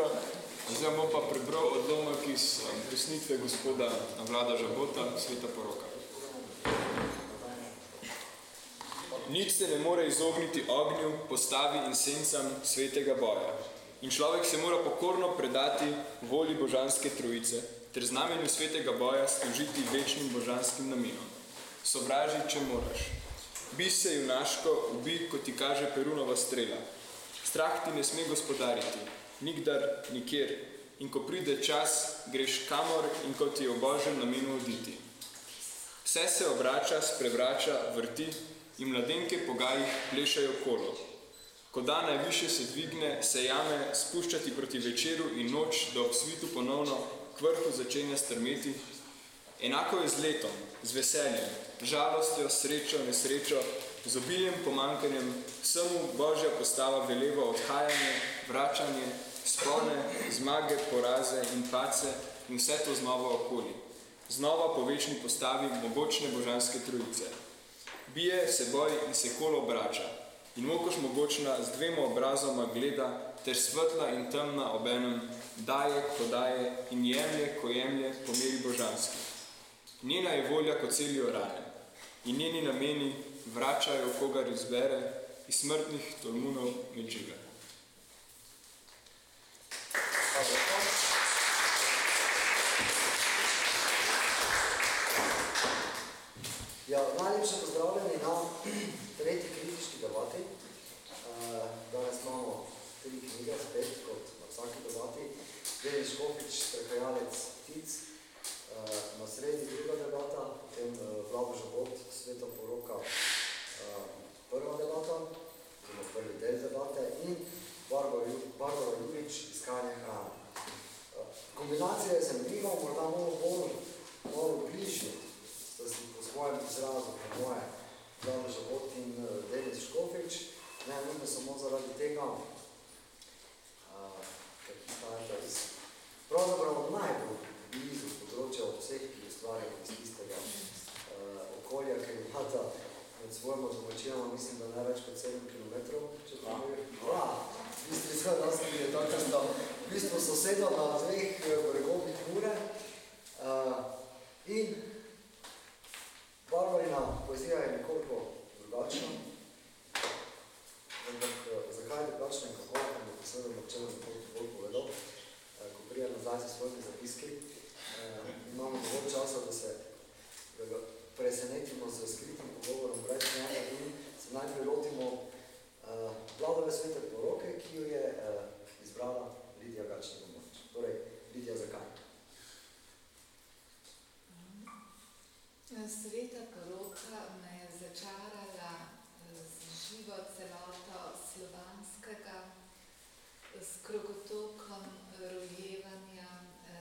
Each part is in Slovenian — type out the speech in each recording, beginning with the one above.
hitro. Zdaj bom pa prebral odlomek iz pesnitve gospoda Vlada Žabota, Sveta poroka. Nič se ne more izogniti ognju, postavi in sencam svetega boja. In človek se mora pokorno predati volji božanske trojice, ter znamenju svetega boja služiti večnim božanskim namenom. Sovraži, če moraš. Bi se junaško, ubi, ko ti kaže Perunova strela. Strah ti ne sme gospodariti, nikdar, nikjer. In ko pride čas, greš kamor in ko ti je obožen namenu oditi. Vse se obrača, sprevrača, vrti, in mladenke po gajih plešajo kolo. Ko dan najviše se dvigne, se jame spuščati proti večeru in noč, da ob svitu ponovno k vrhu začenja strmeti. Enako je z letom, z veseljem, žalostjo, srečo, nesrečo, z obiljem, pomankanjem, vsemu Božja postava veleva odhajanje, vračanje, spone, zmage, poraze in pace in vse to znova okoli. Znova po večni postavi mogočne božanske trojice bije se boj in se kolo obrača. In mokoš mogočna z dvema obrazoma gleda, ter svetla in temna obenem daje, ko daje in jemlje, ko jemlje, po meri božanski. Njena je volja, ko celijo rane. In njeni nameni vračajo, kogar izbere, iz smrtnih tolmunov med žive. Ja, najlepše pozdravljeni na tretji kritiški debati. Uh, danes imamo tri knjige spet, kot na vsaki debati. Denis Škofič, prehajalec Tic, uh, na sredi druga debata, potem uh, Vlado Žabot, Sveta poroka, prva debata, prvi del debate in Barbara, Jurič, iskanje hrane. Kombinacija je zanimiva, morda malo bolj, malo bližje, da si po svojem izrazu, po moje, Vlado Žabot in uh, Denis Škofič, ne nujno samo zaradi tega, ker prihajata iz pravzaprav najbolj blizu področja od vseh, ki ustvarjajo iz tistega uh, okolja, ker imata med svojima domačinama, mislim, da ne več kot 7 km, če to je. Bistvu sve nas je tako, da v bistvu soseda na dveh bregovih Mure uh, in Barbarina poezija je nekoliko drugačna, ampak zakaj je drugačna in kako, ampak seveda Marčeva nekoliko bolj povedal, ko prija nazaj za svojimi zapiski. Imamo dovolj časa, da se da presenetimo z skritim pogovorom brez njega in se najprej lotimo vladove svete poroke, ki jo je izbrala Lidija Gačnega Moč. Torej, Lidija, zakaj? Sveta poroka me je začarala z živo celoto slovanskega, s krogotokom rojevanja,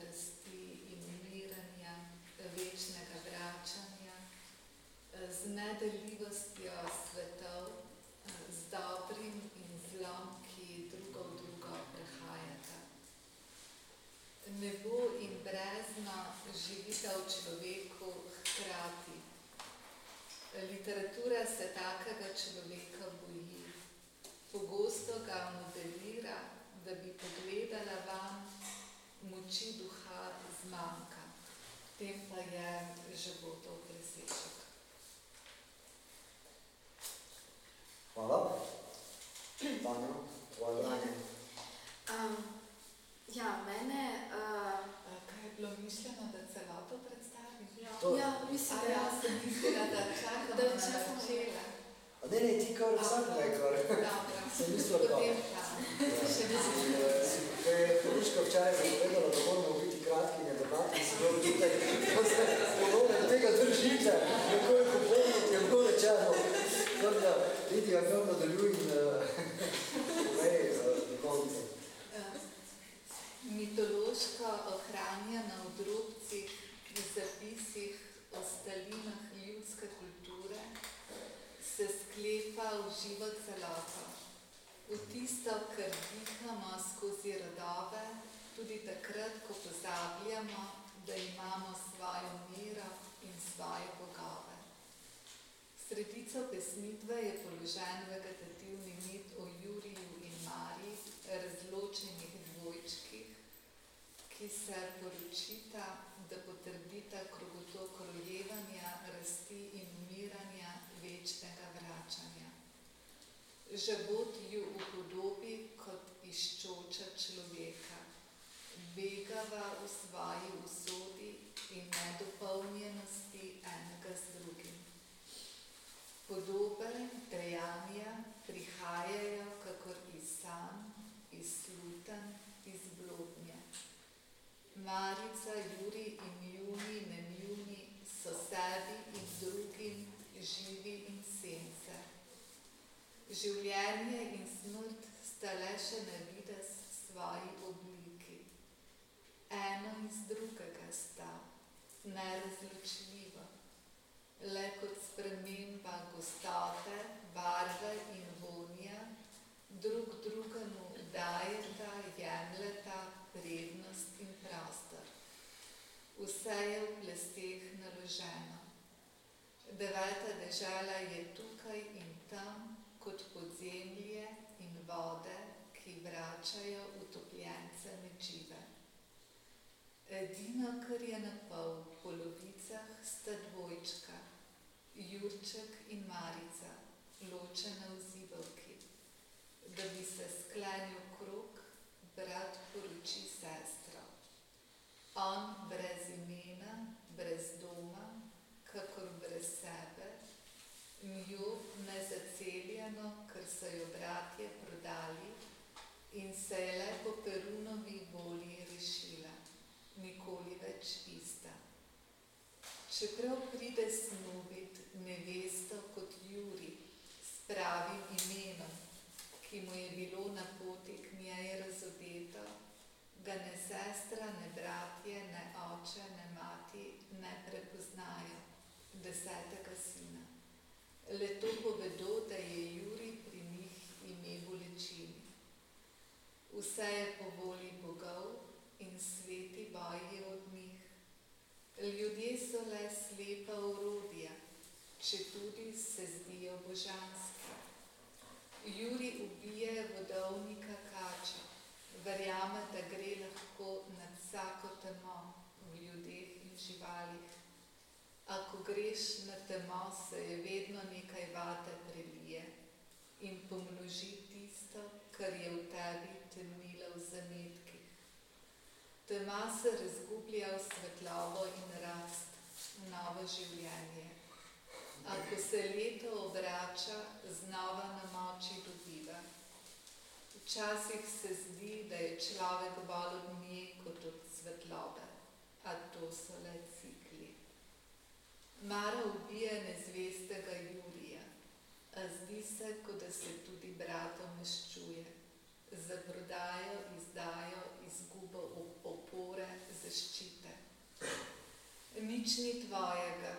rasti in umiranja, večnega vračanja, z nedeljivostjo svetov, z dobrim in zlom, ki drugo v drugo prehajata. Nebo in brezno živita v človeku hkrati. Literatura se takega človeka boji. Pogosto ga modelira, da bi pogledala vam, moči duha zmanjka. Tem pa je životov preseček. Hvala. Tanja, tvoje branje. Um, ja, mene... Uh, je bilo mišljeno, da celoto predstavim? To- ja, mislim, A da jaz sem mislila, da čakamo Da na čakamo. načela. A ne, ne, ti kar vsak ne, kar. Dobro. Sem mislila, da. Še In, eh, si Ko je Poruška včeraj zapovedala, da moramo biti kratki in debati, si bilo občutek, da se ponovno tega držite, nekoliko bolj, kot je bilo rečeno. Tako da, Lidija, kar nadaljuj in uh, povej uh, do konca. Mitološko ohranjena v drobcih, v zapisih o stalinah ljudske kulture, se sklepa v živo celoto. V tisto, kar dihamo skozi rodove, tudi takrat, ko pozabljamo, da imamo svojo miro in svoje bogove. Sredico pesnitve je položen vegetativni mit o Juriju in Mariji, razločenih dvojčki, ki se poročita, da potrdita krogotok rojevanja, rasti in umiranja, večnega vračanja. Žabot ju upodobi kot iščoča človeka, begava v svoji usodi in nedopolnjenosti enega z drugim. Podobe dejanja prihajajo kakor iz sanj, iz slutanj, iz blodnje. Marica, Juri in Juni, Nenjuni so sebi in drugim živi in sence. Življenje in smrt sta le še na videz svoji obliki. Eno iz drugega sta, nerazločljivo, le kot sprememba gostote, barve in vonja, drug drugemu dajeta, jemljeta prednost in prostor. Vse je v plesteh naloženo. Deveta dežela je tukaj in tam kot podzemlje in vode, ki vračajo utopljence med žive. Edino, kar je na pol polovicah, sta dvojčka, Jurček in Marica, ločena v zibelki. Da bi se sklenil krog, brat poroči sestro. On brez imena, brez doma, kakor brez sebe, njo nezaceljeno, ker so jo bratje prodali in se je le po Perunovi volji rešila, nikoli več ista. Čeprav pride snovit nevesto kot Juri s pravim imenom, ki mu je bilo na poti k njej razodeto, ga ne sestra, ne bratje, ne oče, ne mati ne prepoznajo, desetega sina. Le to povedo, da je Juri pri njih ime bolečini. Vse je po volji bogov in sveti boji od njih. Ljudje so le slepa urodja, če tudi se zdijo božanski. Juri ubije vodovnika kača, verjame, da gre lahko nad vsako temo v ljudeh in živalih. A ko greš na temo, se je vedno nekaj vate prelije in pomnoži tisto, kar je v tebi temnilo v zametkih. Tema se razgublja v svetlovo in rast, novo življenje. A ko se leto obrača, znova na moči dobiva. Včasih se zdi, da je človek bolj od nje kot od svetlobe, a to so le cikli. Mara ubije nezvestega Jurija, a zdi se, kot da se tudi bratom maščuje. Za prodajo, izdajo, izgubo opore, zaščite. Nič ni tvojega,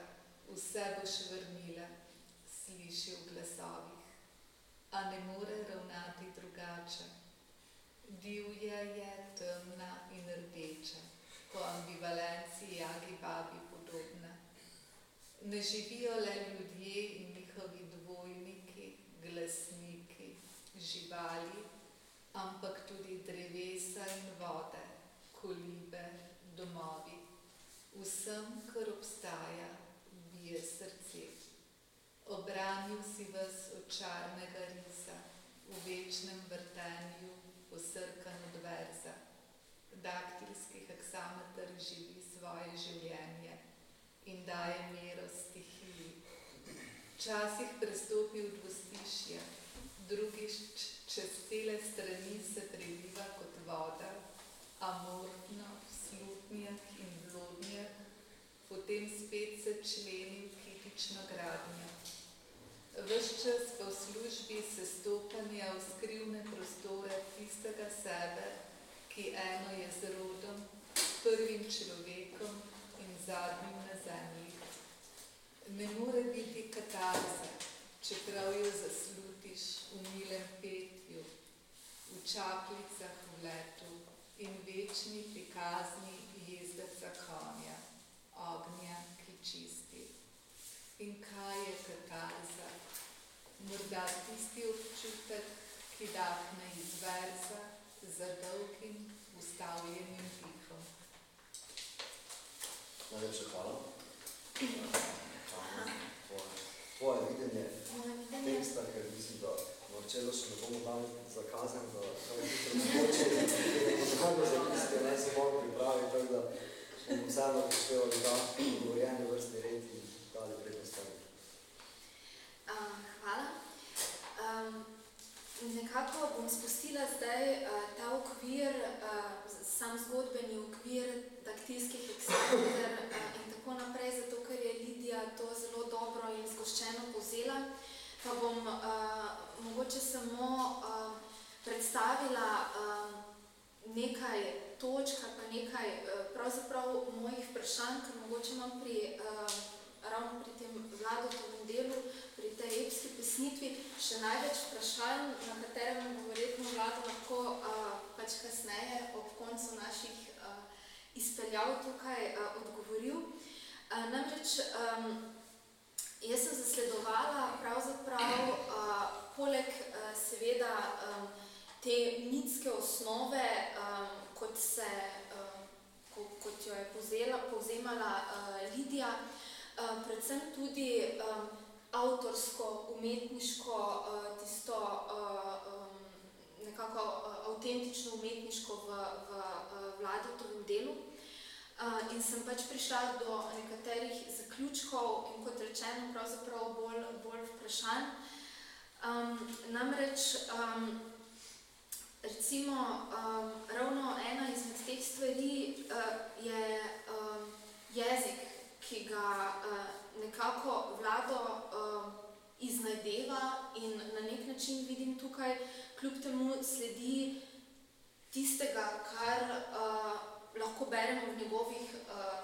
vse boš vrnila, sliši v glasovih, a ne more ravnati drugače. Divja je, temna in rdeča, po ambivalenciji Jagi babi podobna. Ne živijo le ljudje in njihovi dvojniki, glasniki, živali, ampak tudi drevesa in vode, kolibe, domovi. Vsem, kar obstaja, bije srce. Obranil si vas od čarnega risa, v večnem vrtenju, posrkan od verza. Daktilski heksameter živi svoje življenje in daje mero stihiji. Včasih prestopi v dvostišje, drugič čez cele strani se preliva kot voda, amorfno, v slutnjah in blodnjah, potem spet se členi v kitično gradnjo. Ves čas pa v službi sestopanja v skrivne prostore tistega sebe, ki eno je z rodom, prvim človekom in zadnjim na zemlji. Ne more biti katarza, čeprav jo zaslutiš v milem petju, v čaplicah v letu in večni prikazni jezdeca konja, ognja, ki čisti. In kaj je katarza? Morda tisti občutek, ki dahne iz verza za dolgim ustavljenim dihom. Najlepša hvala. Tvoje, videnje teksta, ker mislim, da Marčelo še ne bomo dali zakazan, da kaj hitro skoči, ker je poznamo zapiske, ne se bomo pripraviti, tako da bomo vseeno upoštevali ta govorjeni vrstni red in dali prednost stvari. Uh, hvala. Nekako bom spustila zdaj uh, ta okvir, uh, sam zgodbeni okvir daktilskih eksperimentov uh, in tako naprej, zato ker je Lidija to zelo dobro in zgoščeno povzela. Pa bom uh, mogoče samo uh, predstavila uh, nekaj točk ali pa nekaj uh, pravzaprav mojih vprašanj, ker mogoče imam pri, uh, ravno pri tem vladotovem delu, tej epski pesnitvi še največ vprašanj, na katere nam bo verjetno vlado lahko uh, pač kasneje ob koncu naših uh, izpeljav tukaj uh, odgovoril. Uh, namreč um, jaz sem zasledovala pravzaprav uh, poleg uh, seveda um, te mitske osnove, um, kot, se, um, ko, kot jo je povzela, povzemala uh, Lidija, um, predvsem tudi um, avtorsko, umetniško, uh, tisto um, nekako uh, avtentično umetniško v, v vladotovem delu. In sem pač prišla do nekaterih zaključkov in kot rečeno, pravzaprav bolj, bolj vprašanj. Um, namreč, um, recimo, um, ravno ena izmed teh stvari uh, je um, jezik, ki ga uh, nekako vlado uh, iznajdeva in na nek način vidim tukaj, kljub temu sledi tistega, kar uh, lahko beremo v njegovih uh,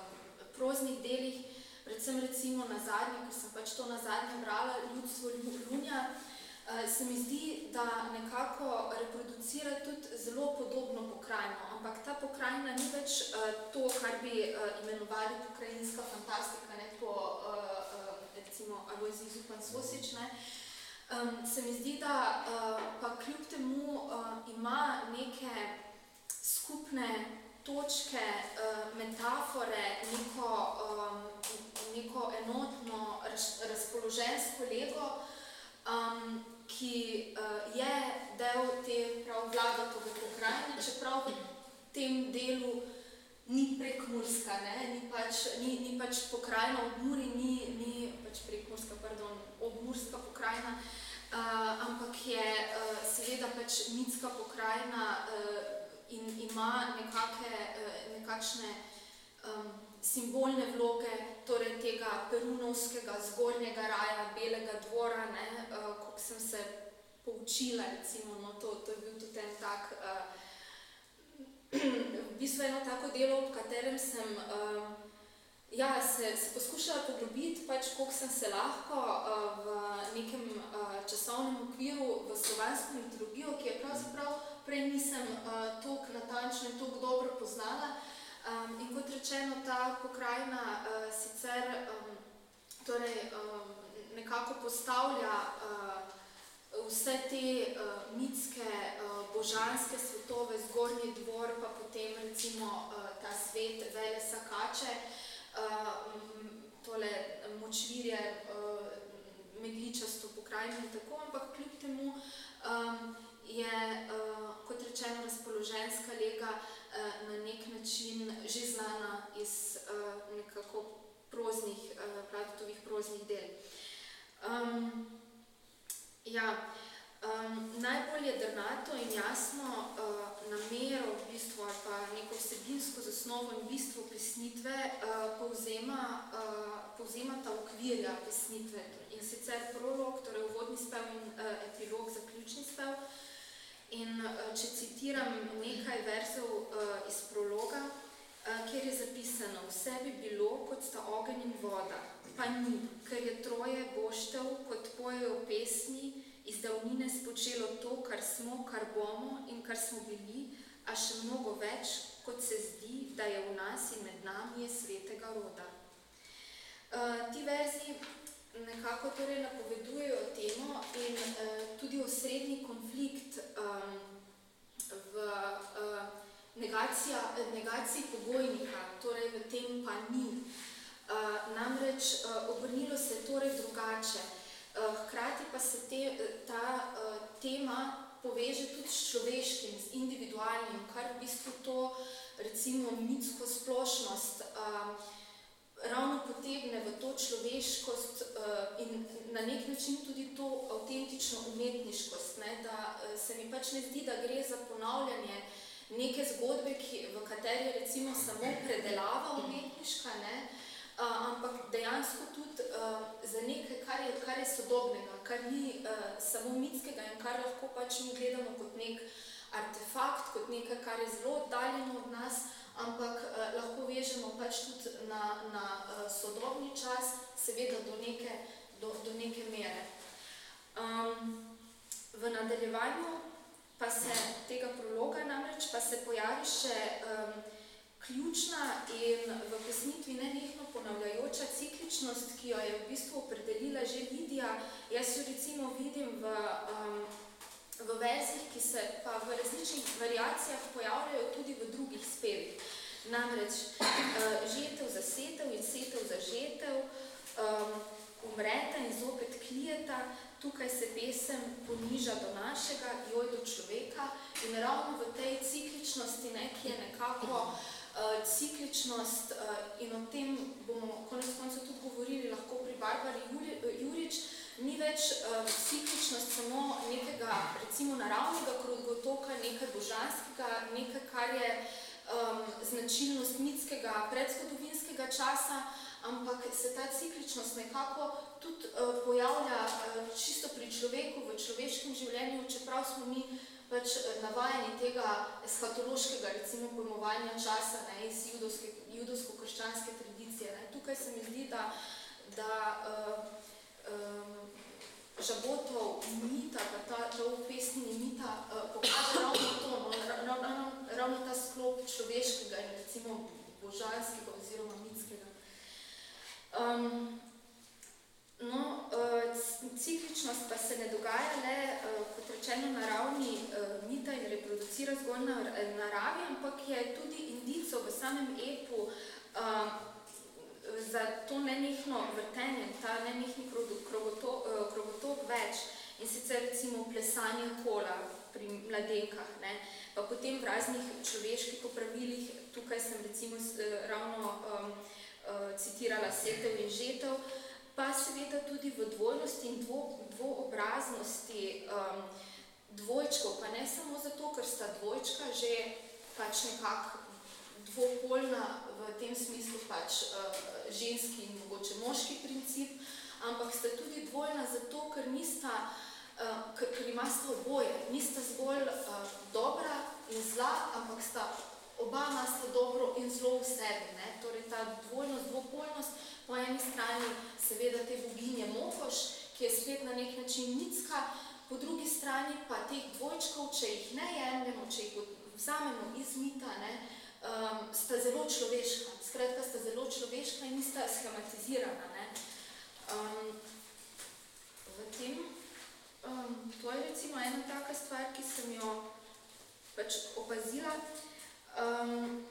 proznih delih, predvsem recimo na zadnje, ker sem pač to na zadnje brala, ljudstvo Lunja, uh, se mi zdi, da nekako reproducira tudi zelo podobno pokrajino, ampak ta pokrajina ni več uh, to, kar bi uh, imenovali pokrajinska fantastika, po uh, recimo Alojzij Zupan Sosič, ne, Um, se mi zdi, da uh, pa kljub temu uh, ima neke skupne točke, uh, metafore, neko, um, neko enotno raz, razpoložensko lego, um, ki uh, je del te prav vladotove pokrajine, čeprav v tem delu ni prekmurska, ne? ni, pač, ni, ni pač pokrajina ob Muri, ni, ni pač prekmurska, pardon, obmurska pokrajina, uh, ampak je uh, seveda pač mitska pokrajina uh, in ima nekake, uh, nekakšne um, simbolne vloge, torej tega perunovskega zgornjega raja, belega dvora, ne, uh, ko sem se poučila, recimo, no, to, to je bil tudi en tak, uh, v bistvu eno tako delo, v katerem sem uh, ja, se, se poskušala poglobiti, pač koliko sem se lahko uh, v nekem uh, časovnem okviru v slovansko mitologijo, ki je pravzaprav prej nisem uh, toliko natančno in toliko dobro poznala. Um, in kot rečeno, ta pokrajina uh, sicer um, torej, um, nekako postavlja uh, vse te uh, mitske, uh, božanske svetove, zgornji dvor, pa potem recimo uh, ta svet vele sakače, uh, tole močvirje, uh, megličasto pokrajino in tako, ampak kljub temu um, je, uh, kot rečeno, razpoloženska lega uh, na nek način že znana iz uh, nekako proznih, uh, Platovih proznih del. Um, Ja, um, najbolj je drnato in jasno uh, namero v bistvu ali pa neko vsebinsko zasnovo in bistvo pesnitve uh, povzema, uh, povzema ta okvirja pesnitve in sicer prolog, torej uvodni spev in uh, epilog, zaključni spev. In uh, če citiram nekaj verzov uh, iz prologa, uh, kjer je zapisano, vse bi bilo kot sta ogenj in voda, pa ni, ker je troje boštev, kot pojejo pesmi, iz davnine spočelo to, kar smo, kar bomo in kar smo bili, a še mnogo več, kot se zdi, da je v nas in med nami je svetega roda. Uh, ti verzi nekako torej napovedujejo temo in uh, tudi osrednji konflikt um, v uh, negacija, negaciji pogojnika, torej v tem pa ni. Namreč obrnilo se je torej drugače. Hkrati pa se te, ta tema poveže tudi s človeškim, s individualnim, kar v bistvu to recimo mitsko splošnost ravno potegne v to človeškost in na nek način tudi to avtentično umetniškost, ne, da se mi pač ne zdi, da gre za ponavljanje neke zgodbe, ki, v kateri je recimo samo predelava umetniška, ne, ampak dejansko tudi za nekaj, kar je, kar je sodobnega, kar ni samo mitskega in kar lahko pač mi gledamo kot nek artefakt, kot nekaj, kar je zelo oddaljeno od nas, ampak lahko vežemo pač tudi na, na sodobni čas, seveda do neke, do, do neke mere. Um, v nadaljevanju pa se tega prologa namreč pa se pojavi še um, ključna in v pesnitvi nenehno ponavljajoča cikličnost, ki jo je v bistvu opredelila že Lidija. Jaz jo recimo vidim v, um, v vezih, ki se pa v različnih variacijah pojavljajo tudi v drugih spevih. Namreč uh, žetev za setev in setev za žetev, um, umreta in zopet klijeta, tukaj se pesem poniža do našega, joj do človeka in ravno v tej cikličnosti, ne, ki je nekako uh, cikličnost uh, in o tem bomo konec koncev tudi govorili lahko pri Barbari Jurič, ni več uh, cikličnost samo nekega recimo naravnega krogotoka, nekaj božanskega, nekaj, kar je um, značilnost mitskega predskodovinskega časa, ampak se ta cikličnost nekako tudi uh, pojavlja uh, čisto pri človeku, v človeškem življenju, čeprav smo mi pač navajeni tega eskatološkega, recimo, pojmovanja časa ne, iz judovsko-krščanske tradicije. Ne. Tukaj se mi zdi, da, da uh, um, žabotov mita, pa ta, pesnini mita uh, pokaže ravno to, no, ravno, ravno ta sklop človeškega in recimo božanskega oziroma mitskega. Um, cikličnost pa se ne dogaja le, uh, kot rečeno, na ravni uh, mita in reproducira zgolj na naravi, ampak je tudi indico v samem epu uh, za to nenehno vrtenje, ta nenehni krogotok, uh, krogotok več in sicer recimo plesanje kola pri mladenkah, ne, pa potem v raznih človeških popravilih, tukaj sem recimo ravno um, uh, citirala setev in žetev, pa seveda tudi v dvojnosti in dvo, dvoobraznosti um, dvojčkov, pa ne samo zato, ker sta dvojčka že pač nekako dvopolna v tem smislu pač uh, ženski in mogoče moški princip, ampak sta tudi dvojna zato, ker nista Uh, ker, ima sta oboje, nista zgolj uh, dobra in zla, ampak sta oba masta dobro in zlo v sebi. Ne? Torej ta dvojnost, dvopolnost, po eni strani seveda te boginje Mokoš, ki je spet na nek način mitska, po drugi strani pa teh dvojčkov, če jih ne jemljemo, če jih vzamemo iz mita, ne, um, sta zelo človeška. Skratka, sta zelo človeška in nista schematizirana. Ne. Um, v tem, um, to je recimo ena taka stvar, ki sem jo pač opazila. Um,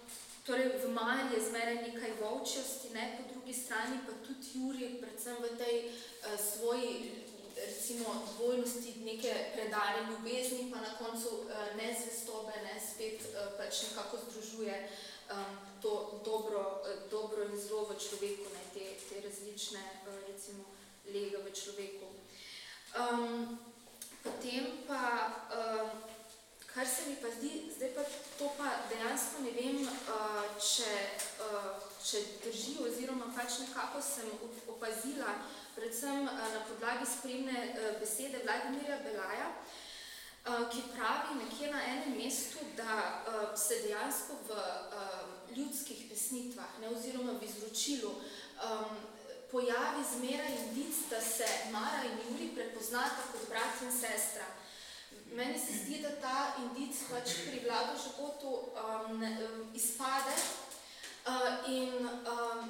torej v Mari je zmeraj nekaj volčjosti, ne, po drugi strani pa tudi Juri, predvsem v tej uh, svoji recimo dvojnosti neke predane ljubezni, pa na koncu uh, nezvestobe, ne, spet uh, pač nekako združuje um, to dobro, uh, dobro in zlo v človeku, ne, te, te različne uh, recimo lege v človeku. Um, potem pa uh, Kar se mi pa zdi, zdaj pa to pa dejansko ne vem, uh, če, uh, če drži oziroma pač nekako sem opazila, predvsem uh, na podlagi spremne uh, besede Vladimirja Belaja, uh, ki pravi nekje na enem mestu, da se dejansko v ljudskih pesnitvah ne, oziroma v izročilu pojavi zmeraj indic, da se Mara in Juri prepoznata kot brat in sestra. Meni se zdi, da ta indic pač pri vladu žabotu um, um, izpade Uh, in uh,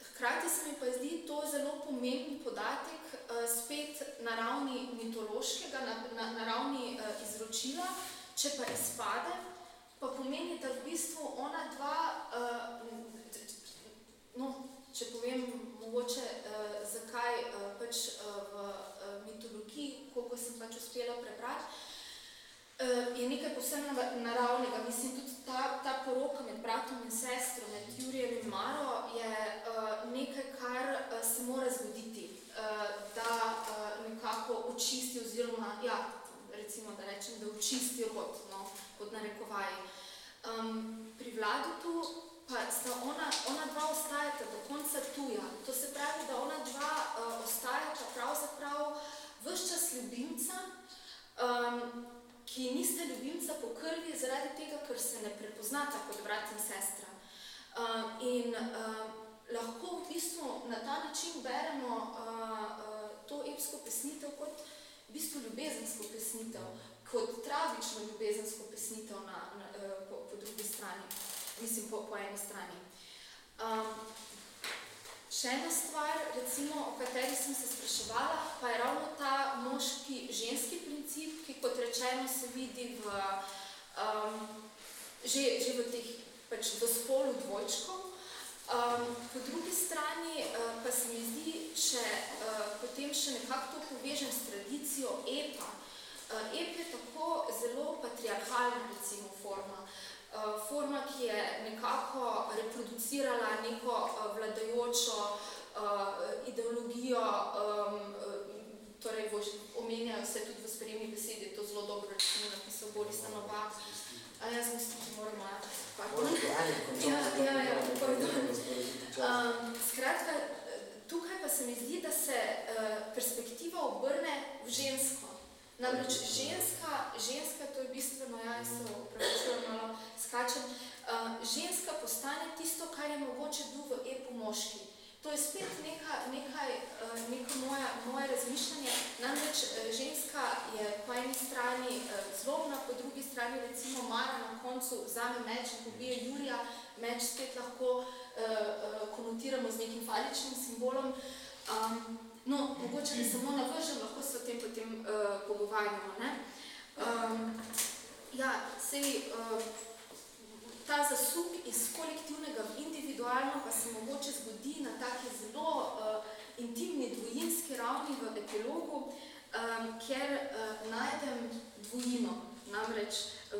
hkrati se mi pa zdi to zelo pomemben podatek, uh, spet na ravni mitološkega, na, na, na ravni uh, izročila, če pa izpade, pa pomeni, da v bistvu ona dva, uh, no, če povem mogoče, uh, zakaj uh, pač uh, v uh, mitologiji, koliko sem pač uspela prebrati, je nekaj posebno naravnega. Mislim, tudi ta, ta poroka med bratom in sestro, med Jurijem in Maro, je uh, nekaj, kar uh, se mora zgoditi, uh, da uh, nekako očisti, oziroma, ja, recimo, da rečem, da očisti rod, no, pod narekovaji. Um, pri vladu tu pa sta ona, ona dva ostajata do konca tuja. To se pravi, da ona dva uh, ostajata pravzaprav vse čas ljubimca. Um, ki niste ljubimca po krvi, zaradi tega, ker se ne prepoznata kot brat in sestra. Uh, in uh, lahko v bistvu na ta način beremo uh, to epsko pesnitev kot v bistvu ljubezensko pesnitev, kot tragično ljubezensko pesnitev na, na, po, po drugi strani, mislim po, po eni strani. Um, Še ena stvar, recimo, o kateri sem se spraševala, pa je ravno ta moški-ženski princip, ki kot rečeno se vidi v, um, že, že v teh pač v spolu dvojčkov. Um, po drugi strani uh, pa se mi zdi, če uh, potem še nekako to povežem s tradicijo epa. Uh, ep je tako zelo patriarhalna recimo forma. Eh, forma, ki je nekako reproducirala neko eh, vladajočo uh, ideologijo, torej omenjajo se tudi v spremni besedi, to zelo dobro recimo napisal Boris Novak. A jaz mislim, da moramo ja, ja, ja, um, Skratka, tukaj pa se mi zdi, da se uh, perspektiva obrne v žensko. Namreč ženska, ženska, to je bistveno, ja, se upravičujem malo skačem, uh, ženska postane tisto, kar je mogoče bil v epu moški. To je spet neka, nekaj, uh, neko moja, moje razmišljanje. Namreč uh, ženska je po eni strani uh, zlobna, po drugi strani recimo Mara na koncu vzame meč in pobije Jurija. Meč spet lahko uh, uh, konotiramo z nekim faličnim simbolom. Um, No, mogoče ne samo navržem, lahko se o tem potem uh, pogovarjamo. Ne? Um, ja, sej, uh, ta zasuk iz kolektivnega v individualno pa se mogoče zgodi na taki zelo uh, intimni dvojinski ravni v epilogu, um, kjer uh, najdem dvojino. Namreč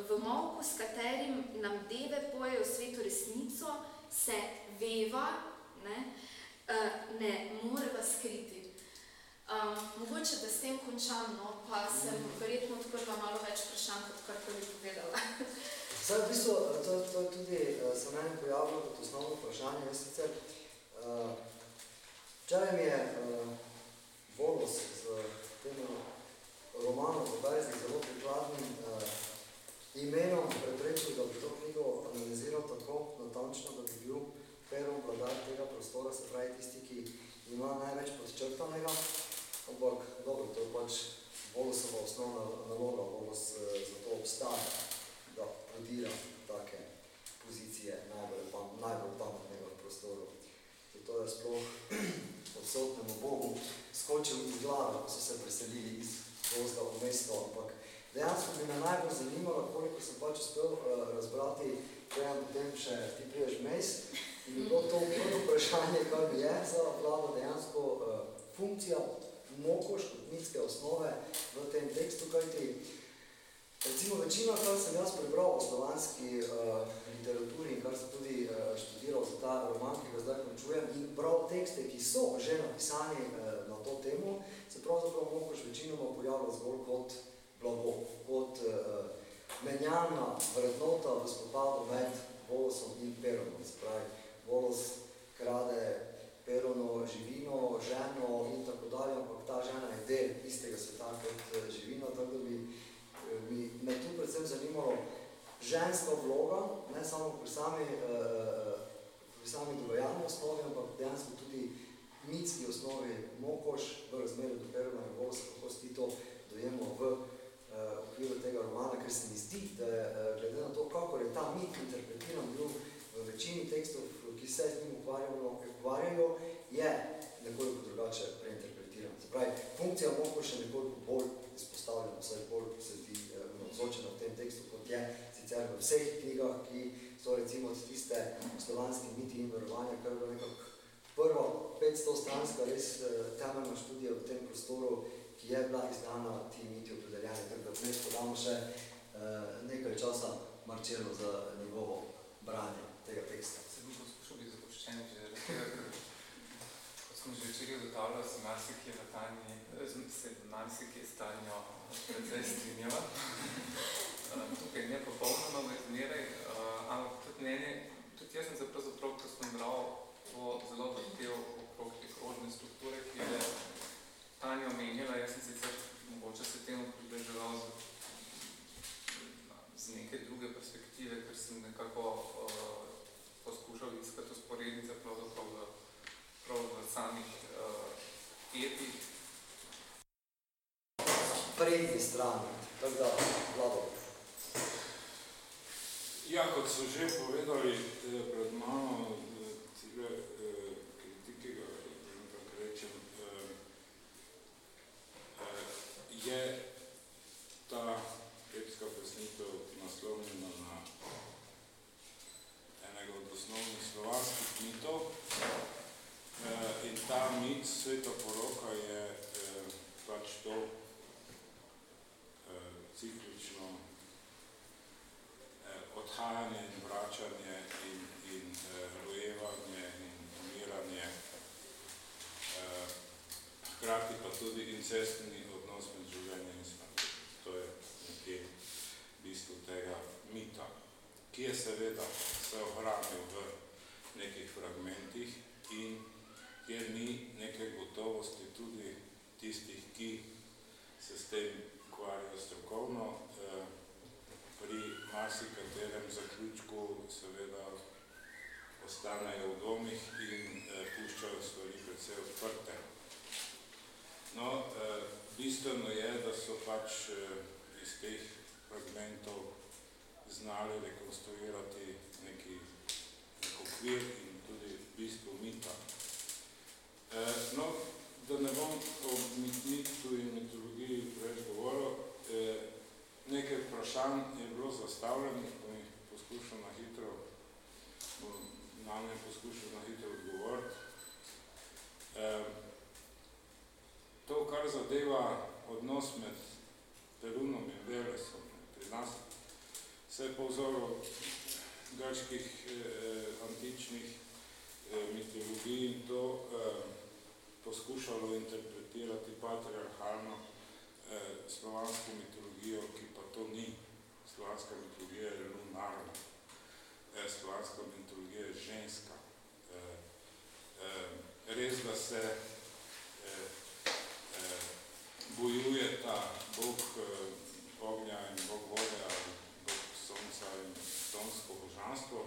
v molku, s katerim nam deve pojejo sveto resnico, se veva, ne, uh, ne more vas skriti. Um, mogoče, da s tem končam, no, pa sem verjetno odprla malo več vprašanj, kot kar bi povedala. Zdaj, v bistvu, to, to je tudi, uh, se meni pojavilo kot osnovno vprašanje, jaz sicer, uh, včeraj mi je uh, Volos z tem romanom, podaj z zelo prikladnim uh, imenom preprečil, da bi to knjigo analiziral tako natančno, da bi bil perom vladar tega prostora, se pravi tisti, ki ima največ podčrtanega, ampak dobro, to je pač Volosova osnovna naloga, Volos uh, zato obstaja, da podira take pozicije najbolj, pam, najbolj pametnega v prostoru. Zato je sploh odsotnemu Bogu skočil iz glave, ko so se preselili iz Vozda v mesto, ampak dejansko bi me najbolj zanimalo, koliko sem pač uspel uh, razbrati, prejem potem še ti priješ mes, in bi bilo to prvo vprašanje, kaj bi je za vlado dejansko uh, funkcija mokoš kot mitske osnove v tem tekstu, kajti recimo večina, kar sem jaz prebral o slovanski uh, literaturi in kar sem tudi uh, študiral za ta roman, ki ga zdaj končujem, in bral tekste, ki so že napisani uh, na to temo, se pravzaprav mokoš večinoma pojavlja zgolj kot blago, kot uh, menjalna vrednota v spopadu med Volosom in Peronom. Se pravi, Volos krade Perono živino, ženo in tako dalje, ampak ta žena je del istega sveta kot eh, živino, tako da bi, eh, bi me tu predvsem zanimalo ženska vloga, ne samo pri sami, uh, pri sami dogajalni osnovi, ampak dejansko tudi mitski osnovi mokoš v razmerju do Perona in Vosa, kako si to dojemo v okviru tega romana, ker se mi zdi, da je glede na to, kako je ta mit interpretiran bil v večini tekstov, ki se z njim ukvarjajo, je nekoliko drugače preinterpretirano. Se pravi, funkcija mogo še nekoliko bolj izpostavljena, vsaj bolj se ti odzočena v tem tekstu, kot je sicer v vseh knjigah, ki so recimo tiste slovanske miti in verovanja, kar je nekako prvo 500 stranska res temeljna študija v tem prostoru, ki je bila izdana ti miti opredeljeni. Tako da vmes podamo še nekaj časa marčelo za njegovo branje tega teksta. Zapoščen, že zaradi tega, ker kot smo že včeraj ugotavljali, se marsikje v Tanji, se marsikje s Tanjo precej strinjava. Tukaj ne popolnoma med zmeraj, ampak tudi mnenje, tudi jaz sem se pravzaprav, ko sem bral to zelo vrtel okrog te krožne strukture, ki je Tanja omenjala, jaz sem sicer mogoče se temu približeval z, z neke druge perspektive, ker sem nekako uh, poskušal iskati usporednice pravzaprav v, prav v samih uh, etih. Prednji strani, tako da, Vlado. Ja, kot so že povedali eh, pred mano, eh, kritike, kako rečem, je ta epska pesnitev naslovljena na enega od osnovnih slovanskih mitov. Eh, in ta mit sveta poroka je eh, pač to eh, ciklično odhajanje in vračanje in, in rojevanje in umiranje, hkrati pa tudi incestni odnos med življenjem in smrtjo. To je nekje bistvo tega mita, ki je seveda se ohranil v nekih fragmentih in kjer ni neke gotovosti tudi tistih, ki se s tem ukvarjajo strokovno, eh, pri marsikaterem zaključku seveda ostanejo v domih in eh, puščajo stvari predvsej odprte. No, eh, bistveno je, da so pač iz teh fragmentov znali rekonstruirati okvir in tudi bistvo mita. Eh, no, da ne bom o mitu in mitologiji preveč govoril, eh, nekaj vprašanj je bilo zastavljenih, ko mi poskušal na hitro, na me poskušal na hitro odgovoriti. Eh, to, kar zadeva odnos med Perunom in Velesom pri nas, se je po vzoru grških eh, antičnih eh, mitologij in to eh, poskušalo interpretirati patriarhalno eh, slovansko mitologijo, ki pa to ni. Slovanska mitologija je lunarna, eh, slovanska mitologija je ženska. Eh, eh, res, da se eh, eh, bojuje ta bog eh, ognja in bog vode ali bog sonca in sonsko božanstvo,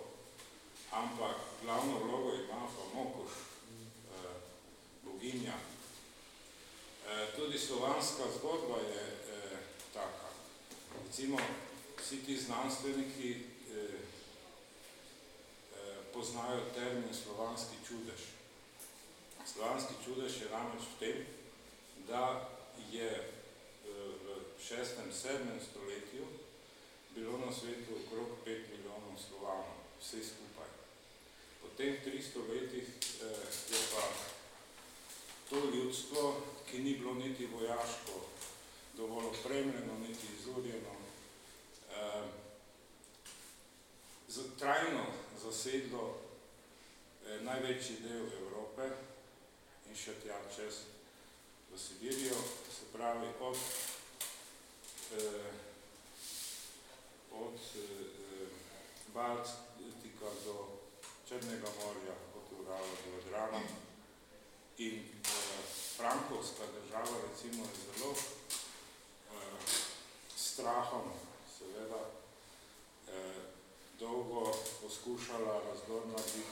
ampak glavno vlogo ima pa mokoš, eh, boginja. Eh, tudi slovanska zgodba je eh, taka. Recimo, vsi ti znanstveniki eh, eh, poznajo termin slovanski čudež. Slovanski čudež je namreč v tem, da je eh, v šestem, sedmem stoletju bilo na svetu okrog 5 milijonov slovanov, vse skupaj. Po teh 300 letih eh, je pa to ljudstvo, ki ni bilo niti vojaško dovolj opremljeno, niti izurjeno, eh, trajno zasedlo eh, največji del Evrope in še tja čez v Sibirijo, se pravi od, eh, od eh, Baltika do Črnega morja, od Urala do Jadrana. In eh, Frankovska država recimo je zelo eh, strahom seveda eh, dolgo poskušala razdor narediti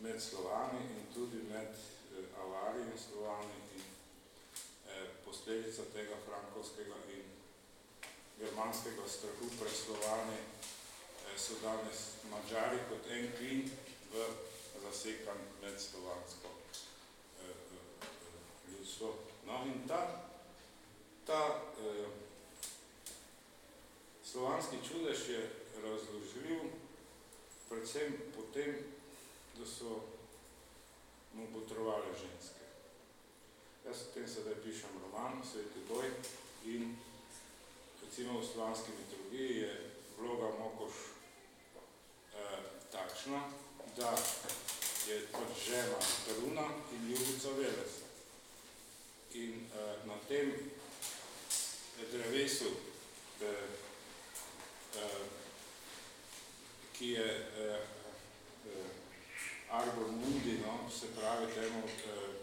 med Slovani in tudi med eh, Avari in Slovani in eh, posledica tega frankovskega in germanskega strahu pred Slovani eh, so danes Mađari kot en klin v zasekan med slovansko ljudstvo. No in ta, ta eh, slovanski čudež je razložljiv predvsem potem, da so mu potrovali ženske. Jaz o tem sedaj pišem roman, Sveti boj, in recimo v slovanski mitologiji je vloga Mokoš eh, takšna, da je pač žena Peruna in ljubica Veles. In eh, na tem drevesu, eh, eh, ki je eh, eh, Arbor Mundi, no, se pravi temu eh,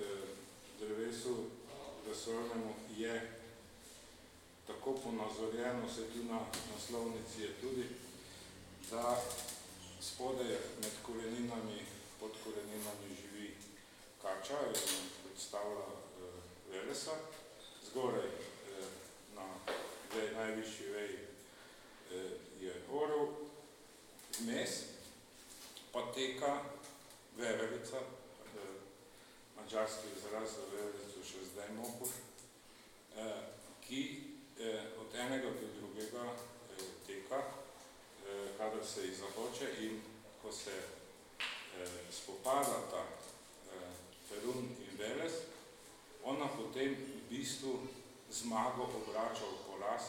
eh, drevesu vesolnemu, je tako ponazorjeno, se tu na naslovnici je tudi, da spodaj med koreninami, pod koreninami živi kača in predstavlja eh, velesa, zgoraj eh, na vej, najvišji vej eh, je orel, vmes pa teka veverica, eh, mačarski izraz za veverico še zdaj mokuš, eh, ki od enega do drugega eh, teka, eh, kadar se jih zahoče in ko se eh, spopadata eh, Perun in Veles, ona potem v bistvu zmago obrača v poraz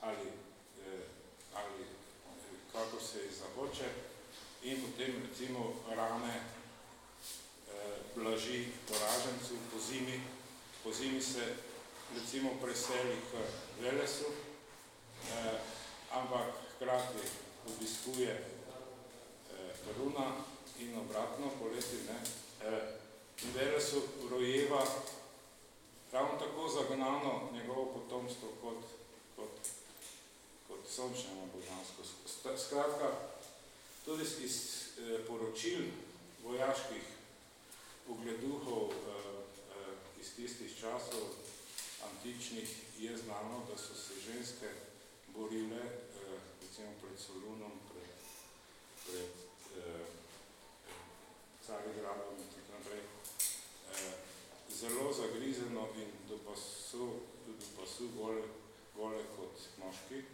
ali, eh, ali eh, kako se jih zahoče in potem recimo rane eh, blaži poražencu po zimi, po zimi se recimo preseli k Velesu, eh, ampak hkrati obiskuje eh, Peruna in obratno poleti, ne, eh, in Velesu rojeva ravno tako zagnano njegovo potomstvo kot, kot, kot sončnemu božansko. Skratka, tudi iz eh, poročil vojaških ugleduhov eh, eh, iz tistih časov antičnih je znano, da so se ženske borile eh, recimo pred Solunom, pred, pred eh, Carigradom in tako naprej, eh, zelo zagrizeno in do pasu, do pasu gole, gole kot moški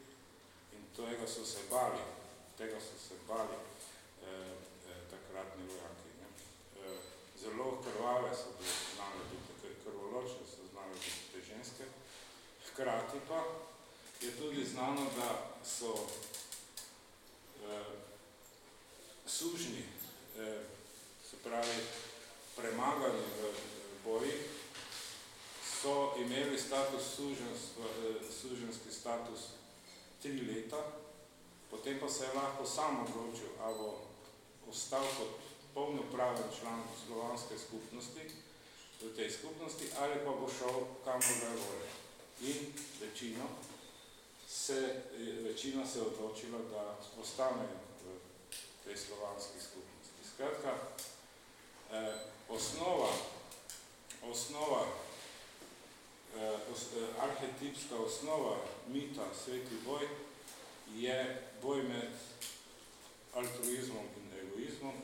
in tega so se bali, tega so se bali eh, eh, takratni vojaki. Eh, zelo krvave so bile znane biti, krvoločne so znane biti te ženske. Hkrati pa je tudi znano, da so eh, sužni, eh, se pravi premagani v boji, so imeli status suženstva, eh, suženski status tri leta, potem pa se je lahko sam odločil, ali bo ostal kot polnopraven član slovanske skupnosti, v tej skupnosti, ali pa bo šel kamor ga vole. In večino se, večina se je odločila, da ostanejo v tej slovanski skupnosti. Skratka, eh, osnova, osnova, eh, os, eh, arhetipska osnova mita Sveti boj je boj med altruizmom in egoizmom,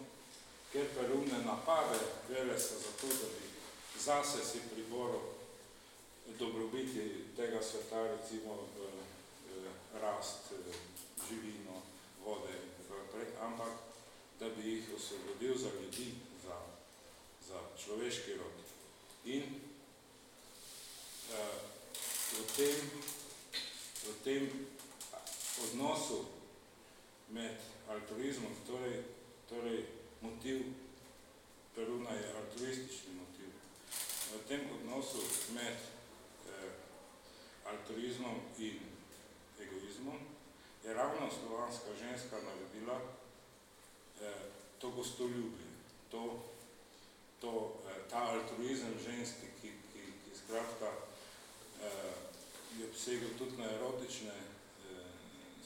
ker Perun ne napade Velesa zato, da bi zase si priboril dobrobiti tega sveta, recimo rast, živino, vode in tako naprej, ampak da bi jih osvobodil za ljudi, za, za človeški rod. In uh, v, tem, v tem odnosu med altruizmom, torej, torej motiv Peruna je altruistični motiv. V tem odnosu med eh, altruizmom in egoizmom je ravno slovanska ženska naredila eh, to gostoljubje, to, to, eh, ta altruizem ženski, ki, ki, ki skratka eh, je obsegal tudi na erotične eh,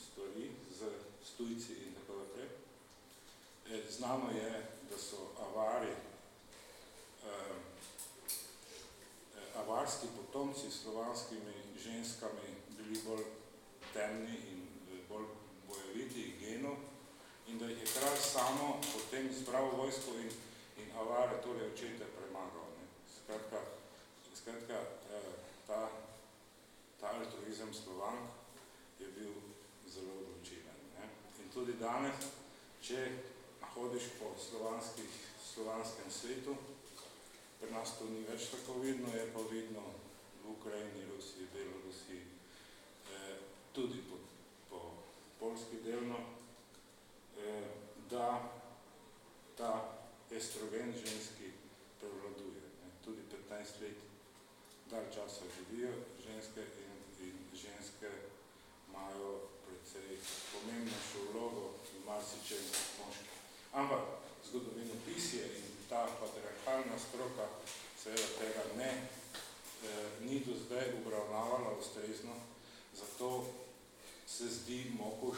stvari z stujci in tako naprej. Eh, znano je, da so avari, eh, avarski potomci s slovanskimi ženskami bili bolj temni in bolj bojeviti genov in da jih je kralj samo potem zbral vojsko in, in avare, torej očete, premagal. Ne. Skratka, skratka eh, ta, ta altruizem Slovank je bil zelo odločilen. Ne. In tudi danes, če hodiš po slovanskih, slovanskem svetu, pri nas to ni več tako vidno, je pa vidno v Ukrajini, Rusiji, Belorusiji, tudi po, po polski delno, eh, da ta estrogen ženski prevladuje. Ne. Tudi 15 let dalj časa živijo ženske in, in ženske imajo precej pomembnejšo vlogo v marsičem moški. Ampak zgodovinopisje in ta patriarhalna stroka seveda tega ne eh, ni do zdaj obravnavala ustrezno, zato se zdi mokuš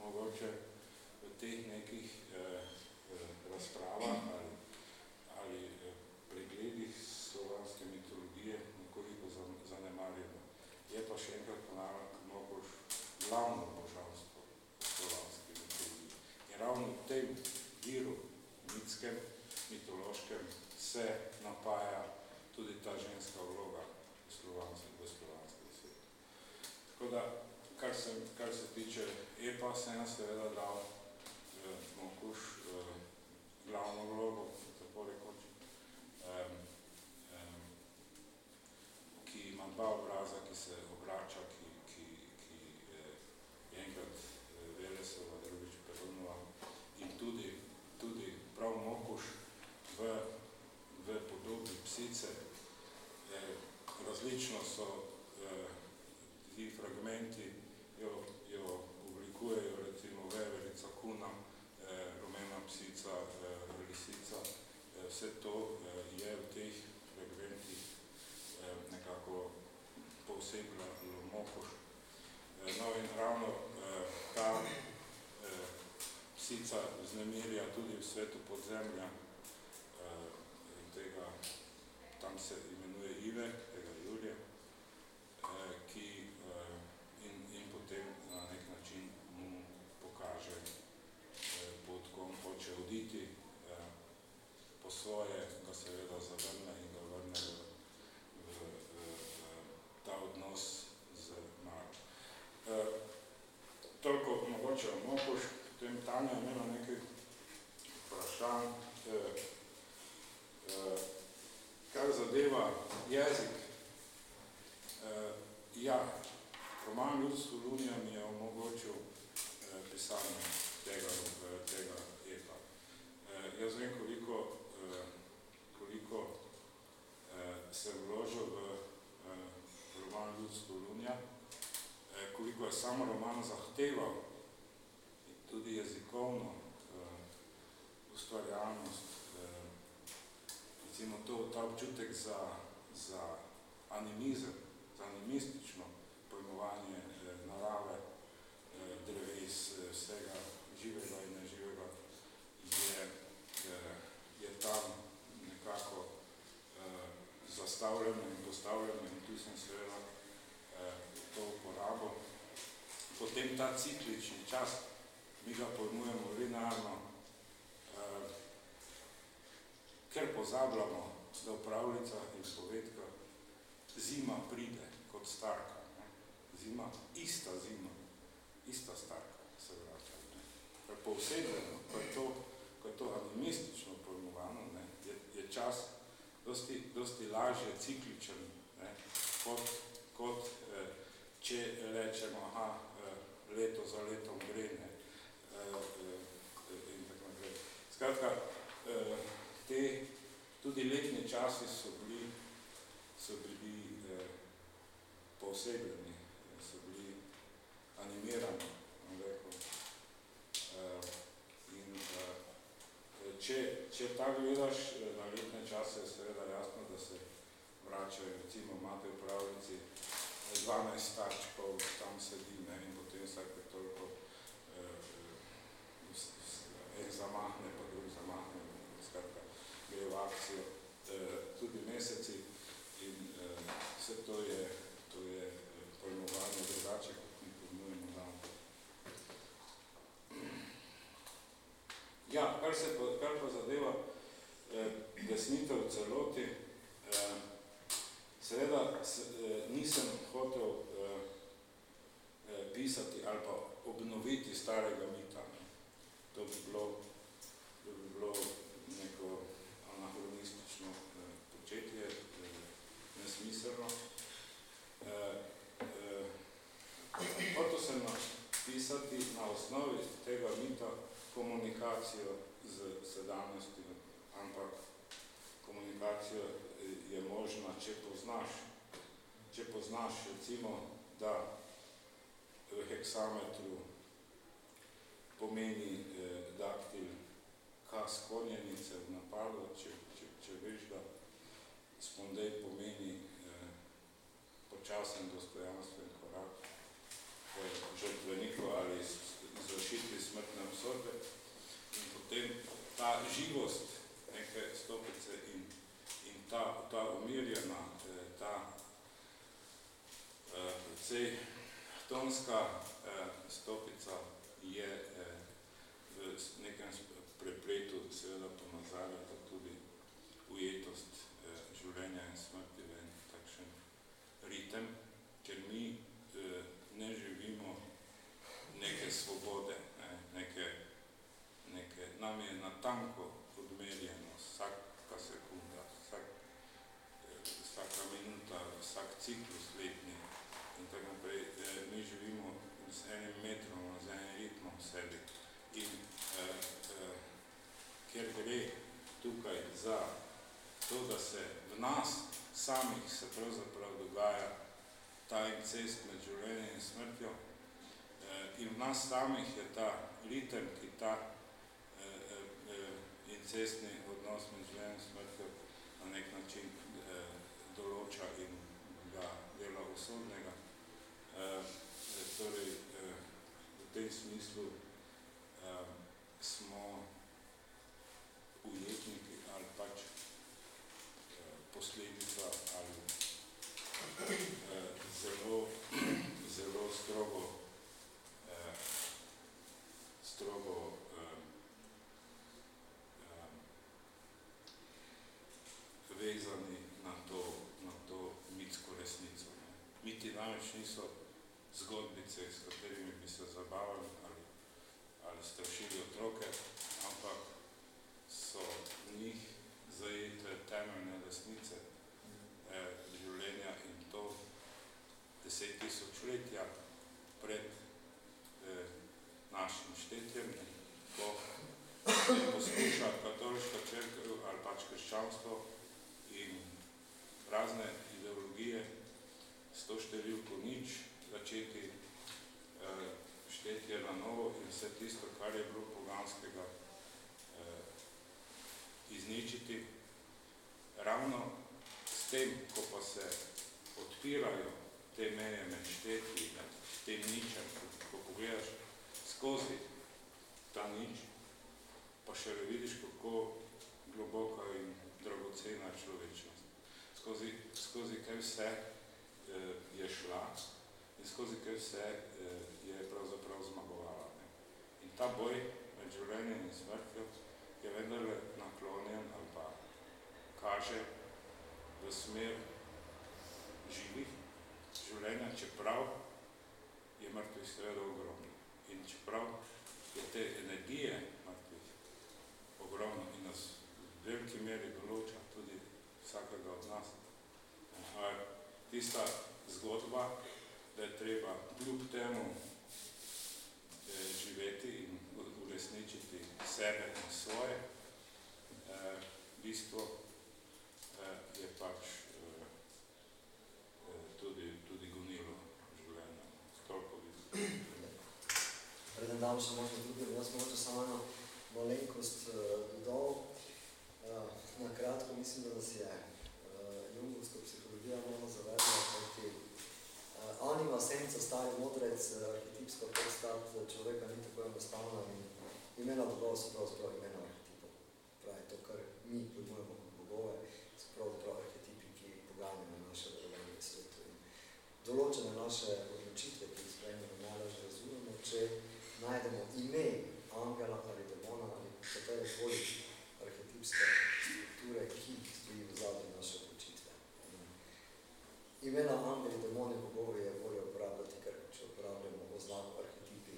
mogoče v teh nekih eh, razpravah ali, ali eh, pregledih slovanske mitologije nekoliko zanemarjeno. Je pa še enkrat ponavljam mogoč glavno božanstvo slovanske mitologije. In ravno v tem viru se napaja tudi ta ženska vloga v slovanskem, v slovanskem svetu. Tako da, kar se, kar se tiče epa, se je seveda dal eh, mokuš eh, glavno vlogo, tako rekoč, um, um, ki ima dva obraza, ki se obrača, ki, ki, ki eh, je enkrat eh, Velesova, drugič Perunova in tudi, tudi prav mokuš v, v podobi psice. Eh, različno so eh, ti fragmenti, jo, jo oblikujejo recimo veverica kuna, eh, rumena psica, eh, lisica, eh, vse to eh, je v teh fragmentih eh, nekako posebna mokoš. Eh, no in ravno eh, ta eh, psica znemirja tudi v svetu podzemlja, eh, tega, tam se imenuje Ive, tega Julija, eh, ki eh, in, in potem na nek način mu pokaže eh, pot, ko on hoče oditi, eh, po svoje ga seveda zavrne in ga vrne v, v, v, v ta odnos z Maro. Eh, toliko mogoče o Mokuš, Tanja imela nekaj vprašanj, eh, eh, kar zadeva jezik. Eh, ja, roman Ljudstvo Lunija mi je omogočil eh, pisanje tega, tega epa. Eh, jaz vem, koliko, eh, koliko eh, se vložil v eh, roman Ljudstvo Lunija, eh, koliko je samo roman zahteval tudi jezikovno eh, ustvarjalnost, eh, recimo to, ta občutek za, za animizem, za animistično pojmovanje eh, narave, eh, dreves, eh, vsega živega in neživega, je, eh, je tam nekako eh, zastavljeno in postavljeno in tu sem seveda eh, to uporabo. Potem ta ciklični čas, mi ga pojmujemo linearno, eh, ker pozabljamo, da v pravljicah in povedkah zima pride kot starka. Ne? Zima, ista zima, ista starka se vrača. Kar povsedeno, ko je to, ko je to animistično pojmovano, ne? Je, je čas dosti, dosti lažje cikličen, ne? kot, kot eh, če rečemo, aha, eh, leto za letom gre, ne? Eh, eh, in tako naprej. Skratka, eh, te tudi letni časi so bili, so bili eh, posebljeni, so bili animirani, bom rekel. Eh, in eh, če, če tako gledaš na letne čase, je seveda jasno, da se vračajo, recimo imate v pravljici 12 starčkov, tam sedi ne, in potem vsake toliko eh, en zamahne, pa drug zamahne, skratka, gre v akcijo eh, tudi meseci in eh, vse to je, to je pojmovanje drugače, kot mi pojmujemo dan. Ja, kar, se pa, kar pa zadeva eh, desnitev v celoti, eh, seveda se, eh, nisem hotel eh, eh, pisati ali pa obnoviti starega mita. To bi bilo, bilo neko anahronistično eh, početje, eh, nesmiselno. Eh, eh, hotel na osnovi tega mita komunikacijo z sedanjostjo, ampak komunikacija je možna, če poznaš, če poznaš recimo, da v heksametru pomeni eh, daktil K skonjenice v napadu, če, če, če veš, da spondej pomeni eh, počasen dostojanstven korak eh, žrtvenikov ali izvršitvi smrtne obsodbe. In potem ta živost neke stopice in, in ta, ta umirjena, eh, ta eh, precej tonska eh, stopica je eh, v nekem prepletu seveda ponazarja tudi ujetost eh, življenja in smrti v en takšen ritem, ker mi eh, ne živimo neke svobode, ne, neke, neke, nam je natanko odmerjeno vsaka sekunda, vsak, eh, vsaka minuta, vsak ciklus letni in tako naprej. Eh, mi živimo z enim metrom, z enim ritmom sebi in eh, ker gre tukaj za to, da se v nas samih se pravzaprav dogaja ta incest med življenjem in smrtjo eh, in v nas samih je ta ritem, ki ta eh, eh, incestni odnos med življenjem in smrtjo na nek način določa in ga dela usodnega. Eh, torej, v tem smislu smo ujetniki ali pač eh, posledica ali eh, zelo, zelo strogo, eh, strogo eh, eh, vezani na to, na to mitsko resnico. Ne. Miti namreč niso zgodbice, s katerimi bi se zabavali ali, ali strašili otroke, ampak so v njih zajete temeljne resnice eh, življenja in to deset tisočletja pred eh, našim štetjem, ko poskuša katoliška črkev ali pač krščanstvo in razne ideologije s to številko nič začeti eh, štetje na novo in vse tisto, kar je bilo poganskega eh, izničiti. Ravno s tem, ko pa se odpirajo te meje med štetji, med tem ničem, ko pogledaš skozi ta nič, pa še vidiš, kako globoka in dragocena človečnost. Skozi, skozi kaj vse eh, je šla in skozi kaj vse eh, je pravzaprav zmagovala. Ne. In ta boj med življenjem in smrtjo je vendarle naklonjen ali pa kaže v smer živih življenja, čeprav je mrtvih seveda ogromno. In čeprav je te energije mrtvih ogromno in nas v veliki meri določa tudi vsakega od nas. Tista zgodba, da je treba kljub temu eh, živeti in uresničiti sebe in svoje, eh, bistvo eh, je pač eh, tudi, tudi gonilo življenja. Toliko bi Dam še možno drugim, jaz mogoče samo eno malenkost uh, dodal. Uh, na kratko mislim, da nas je uh, jungovska psihologija malo zavedla, kajti uh, anima, senca, stari modrec, arhetipska podstat človeka ni tako enostavna in imena bogov so pravzaprav imena arhetipov. Pravi to, kar mi pojmujemo kot bogove, so pravzaprav arhetipi, ki poganjajo naše verovanje v svetu. In določene naše odločitve, ki jih sprejmemo, najlažje razumemo, če najdemo ime angela ali demona ali katere koli arhetipske strukture, ki stoji v zadnji naše odločitve. Imena angeli, demoni, bogovi je bolje uporabljati, ker če uporabljamo oznako arhetipi,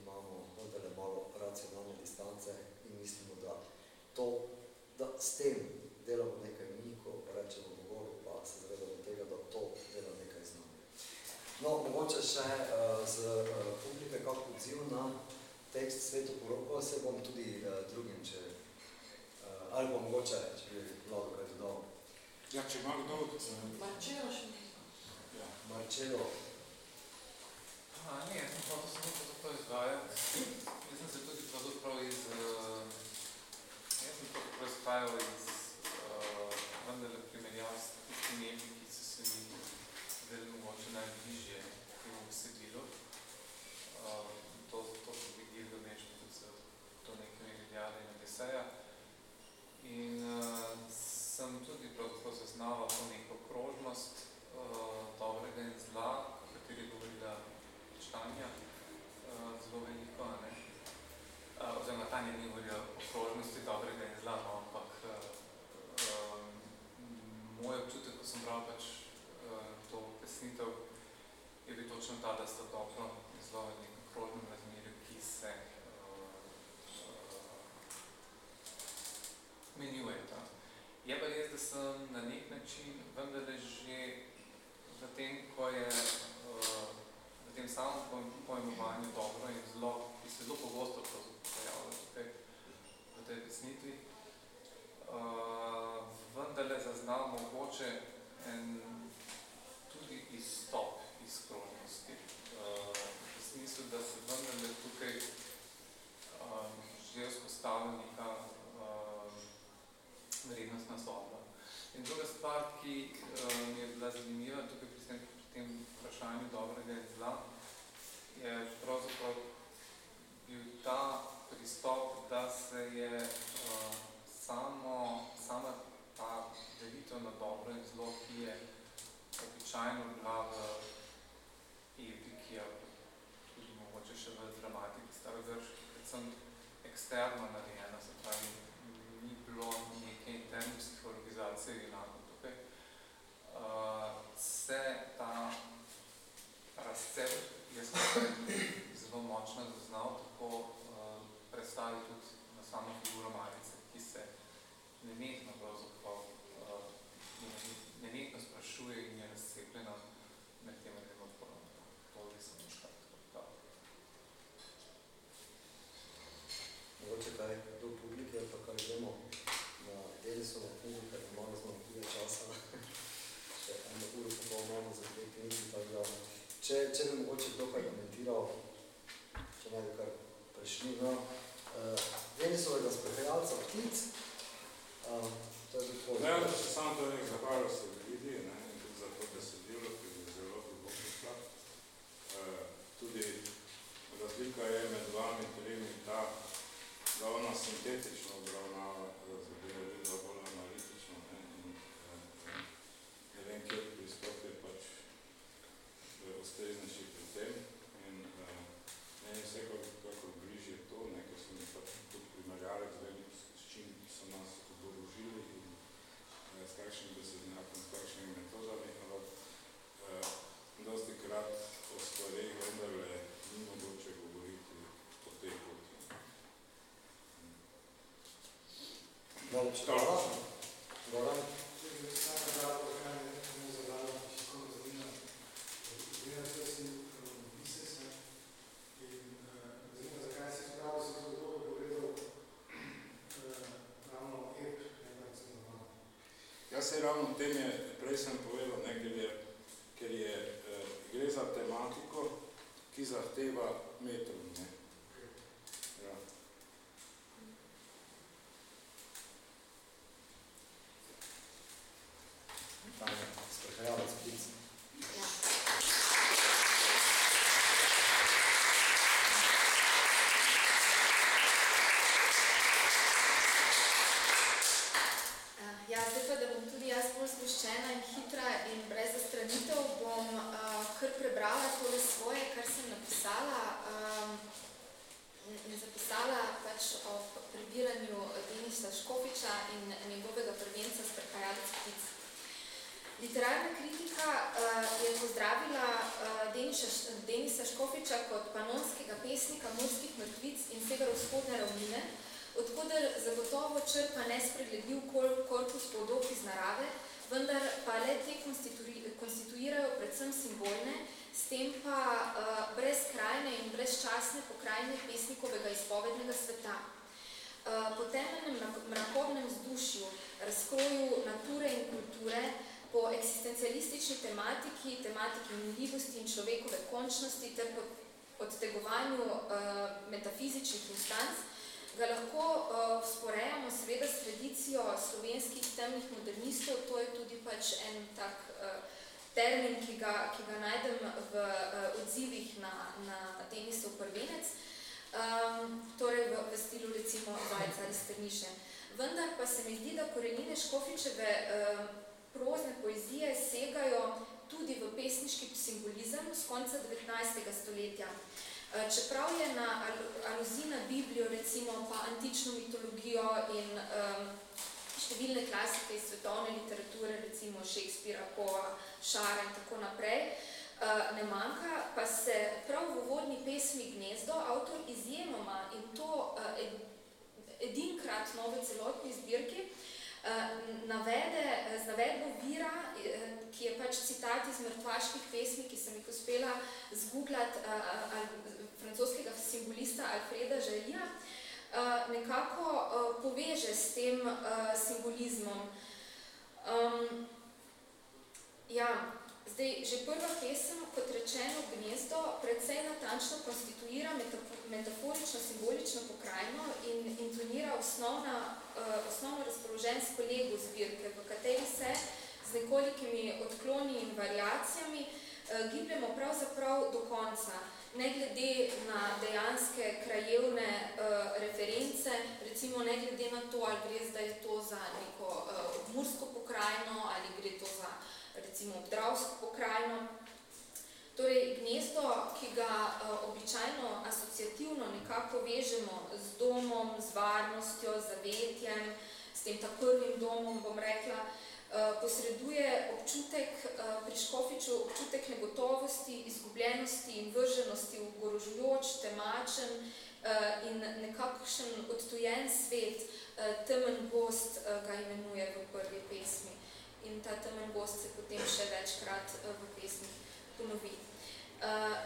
imamo vendarle malo racionalne distance in mislimo, da to, da s tem delamo nekaj mi, ko rečemo bogovi, pa se zavedamo tega, da to dela nekaj z nami. No, mogoče še uh, z uh, publike kak odziv na tekst Sveto poroko, se bom tudi uh, drugim, če, uh, ali pa mogoče, če bi Vlado kaj dodal. Ja, če ima kdo od... Marčelo še Ja. Marčelo, A, ne, jaz sem hotel samo pravzaprav izvajati. Jaz sem se tudi pravzaprav iz... Uh, jaz sem pravzaprav izhajal iz uh, vendarle primerjav s tistimi ki so se mi zdeli mogoče najbližje temu besedilu. Uh, to, to so bili Gilgamesh, pa tudi z to nekaj Iliade in uh, sem tudi pravzaprav zaznaval to neko krožnost uh, dobrega in zla, o kateri govorila Tanja, uh, zelo veliko, ne? Uh, oziroma Tanja ni govorila o krožnosti dobrega in zla, no, ampak uh, um, moj občutek, ko sem bral pač uh, to pesnitev, je bil točno ta, da sta dobro in zelo v nekem krožnem razmerju, ki se uh, uh, menjujeta. Je pa res, da sem na nek način vendarle že v tem, ko je uh, v tem samem pojem- pojmovanju dobro in zlo, ki se zelo pogosto pojavlja tukaj v tej pesnitvi, uh, vendarle zaznal mogoče en tudi izstop iz krožnosti. Uh, v smislu, da se vendarle tukaj um, že vzpostavlja neka um, vrednostna soba. In druga stvar, ki uh, mi je bila zanimiva tukaj pri tem, pri tem vprašanju dobrega in zla, je pravzaprav bil ta pristop, da se je uh, samo, sama ta delitev na dobro in zlo, ki je običajno bila v pa tudi mogoče še v dramatiki starogrški, predvsem eksterno narejena, se pravi, ni bilo neke interne psihologizacije enako tukaj. Uh, se ta razcep, jaz sem zelo močno zaznal, tako uh, predstavi tudi na samo figuro Marice, ki se nenehno pravzaprav uh, nenehno sprašuje in je razcepljena med tem redno odporom. To je samo škrat. mogoče kaj do publike, ali pa kar gremo na Denisovo knjigo, ker imamo zelo časa. Še eno imamo za dve knjigi, tako da če, če bi mogoče kdo kaj komentiral, če ne bi kar prišli, no. Uh, Denisovega sprehajalca ptic, uh, to je tudi tvoj. Ne, da se samo to nek zahvalil se vidi, ne, za to besedilo, ki je zelo globoko. Uh, tudi razlika je med vami tremi ta, da ona sintetično obravnava eh, zadeve, vidva bolj analitično, ne, in uh, ne vem, kjer pristop je pač uh, ustreznejši pri tem. In uh, meni vse kako bližje to, ne, ker sem pač tudi primerjalec velik, s čim so nas oborožili in eh, s kakšnim besednjakom, s kakšnimi metodami, ampak eh, dosti krat o stvareh vendarle ni mogoče govoriti po tej poti. Najlepša hvala. Goran. Jaz se ravno tem je, prej sem povedal, ne, ker je, ker je eh, gre za tematiko, ki zahteva metrum, ne. Ja. Tanja, sprehajalec ptic. Uh, ja, zdaj pa, da bom tudi jaz bolj spuščena in hitra in brez zastranitev, bom uh, kar prebrala tole svoje, kar sem napisala um, in zapisala pač o prebiranju Denisa Škofiča in njegovega prvenca Sprehajalec ptic. Literarna kritika uh, je pozdravila uh, Denisa, Denisa Škofiča kot panonskega pesnika morskih mrtvic in severovzhodne ravnine, odkuder zagotovo črpa nespregledljiv kor- korpus podob iz narave, vendar pa le te konstitui- konstituirajo predvsem simbolne, s tem pa uh, brezkrajne in brezčasne pokrajine pesnikovega izpovednega sveta. Uh, po temeljnem mrakovnem vzdušju, razkroju nature in kulture, po eksistencialistični tematiki, tematiki minljivosti in človekove končnosti ter po odtegovanju uh, metafizičnih instanc, ga lahko uh, sporejamo seveda s tradicijo slovenskih temnih modernistov, to je tudi pač en tak uh, termin, ki ga, ki ga najdem v uh, odzivih na, na tenisov prvenec, um, torej v, v stilu recimo Vajca ali Strniše. Vendar pa se mi zdi, da korenine Škofičeve uh, prozne poezije segajo tudi v pesniški simbolizem z konca 19. stoletja. Čeprav je na aluziji na Biblijo, recimo pa antično mitologijo in um, številne klasike iz svetovne literature, recimo Shakespearea, Poa, Šara in tako naprej, uh, ne manjka, pa se prav v uvodni pesmi Gnezdo avtor izjemoma in to uh, ed, edinkrat nove celotni zbirki uh, Eh, navede, z navedbo vira, eh, ki je pač citat iz mrtvaških pesmi, ki sem jih uspela zgooglati, eh, francoskega simbolista Alfreda Želija, nekako poveže s tem simbolizmom. Um, ja, zdaj, že prva pesem, kot rečeno, gnezdo, predvsej natančno konstituira metaforično simbolično pokrajino in intonira osnovna osnovno razpoložensko lego zbirke, v kateri se z nekolikimi odkloni in variacijami gibljamo pravzaprav do konca, ne glede na dejanske krajevne uh, reference, recimo ne glede na to, ali gre zdaj to za neko uh, obmursko pokrajino, ali gre to za recimo obdravsko pokrajino, Torej, gnezdo, ki ga uh, običajno asociativno nekako vežemo z domom, z varnostjo, z zavetjem, s tem ta prvim domom, bom rekla, uh, posreduje občutek uh, pri Škofiču, občutek negotovosti, izgubljenosti in vrženosti v gorožujoč, temačen uh, in nekakšen odtujen svet, temen gost ga imenuje v prvi pesmi. In ta temen gost se potem še večkrat v pesmi ponovi.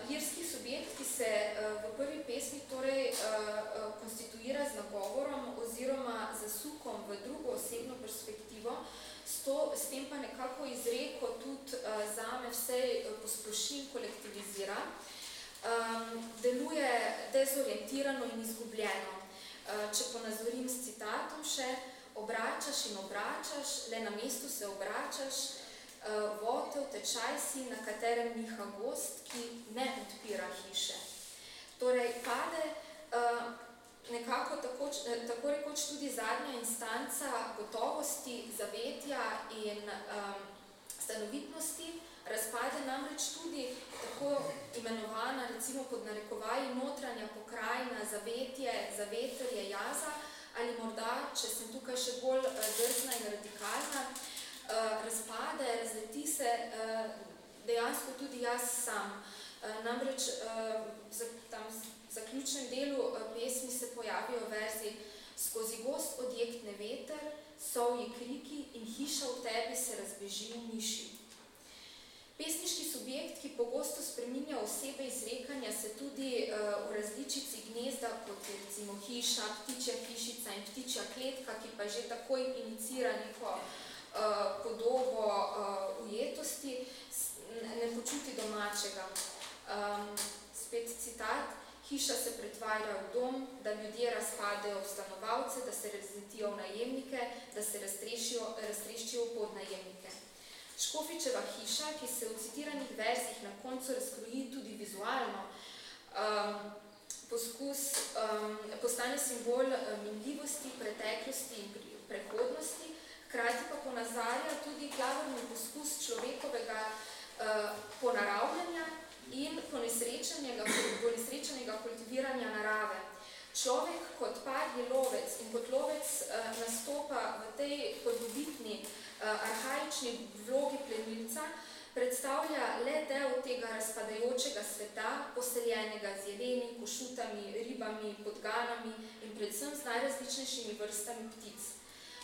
Lirski subjekt, ki se v prvi pesmi torej, konstituira z nagovorom oziroma zasukom v drugo osebno perspektivo, s, to, s tem pa nekako izreko tudi uh, zame vse uh, posploši in kolektivizira, um, deluje dezorientirano in izgubljeno. Uh, če ponazorim s citatom še, obračaš in obračaš, le na mestu se obračaš, uh, votel tečaj si, na katerem niha gost, ki ne odpira hiše. Torej, pade uh, nekako tako, tako rekoč tudi zadnja instanca gotovosti, zavetja in um, stanovitnosti, razpade namreč tudi tako imenovana, recimo pod narekovaji, notranja pokrajina, zavetje, zavetrje jaza, ali morda, če sem tukaj še bolj drzna in radikalna, Eh, razpade, razleti se uh, dejansko tudi jaz sam. Uh, namreč uh, za, zaključnem delu uh, pesmi se pojavijo verzi skozi gost odjektne veter, sovji kriki in hiša v tebi se razbeži v miši. Pesniški subjekt, ki pogosto spreminja osebe izrekanja, se tudi uh, v različici gnezda, kot je recimo hiša, ptičja hišica in ptičja kletka, ki pa že takoj inicira neko uh, Eh, podobo uh, ujetosti, ne počuti domačega. Um, spet citat, hiša se pretvarja v dom, da ljudje razpadejo v stanovalce, da se razletijo v najemnike, da se raztreščijo v podnajemnike. Škofičeva hiša, ki se v citiranih verzih na koncu razkroji tudi vizualno, um, poskus um, postane simbol minljivosti, preteklosti in prehodnosti, Hkrati pa ponazarja tudi klavrni poskus človekovega uh, ponaravljanja in ponesrečenega, ponesrečenega kultiviranja narave. Človek kot parni lovec in kot lovec uh, nastopa v tej podobitni, uh, arhaični vlogi plenilca, predstavlja le del tega razpadajočega sveta, poseljenega z jeleni, košutami, ribami, podganami in predvsem z najrazličnejšimi vrstami ptic.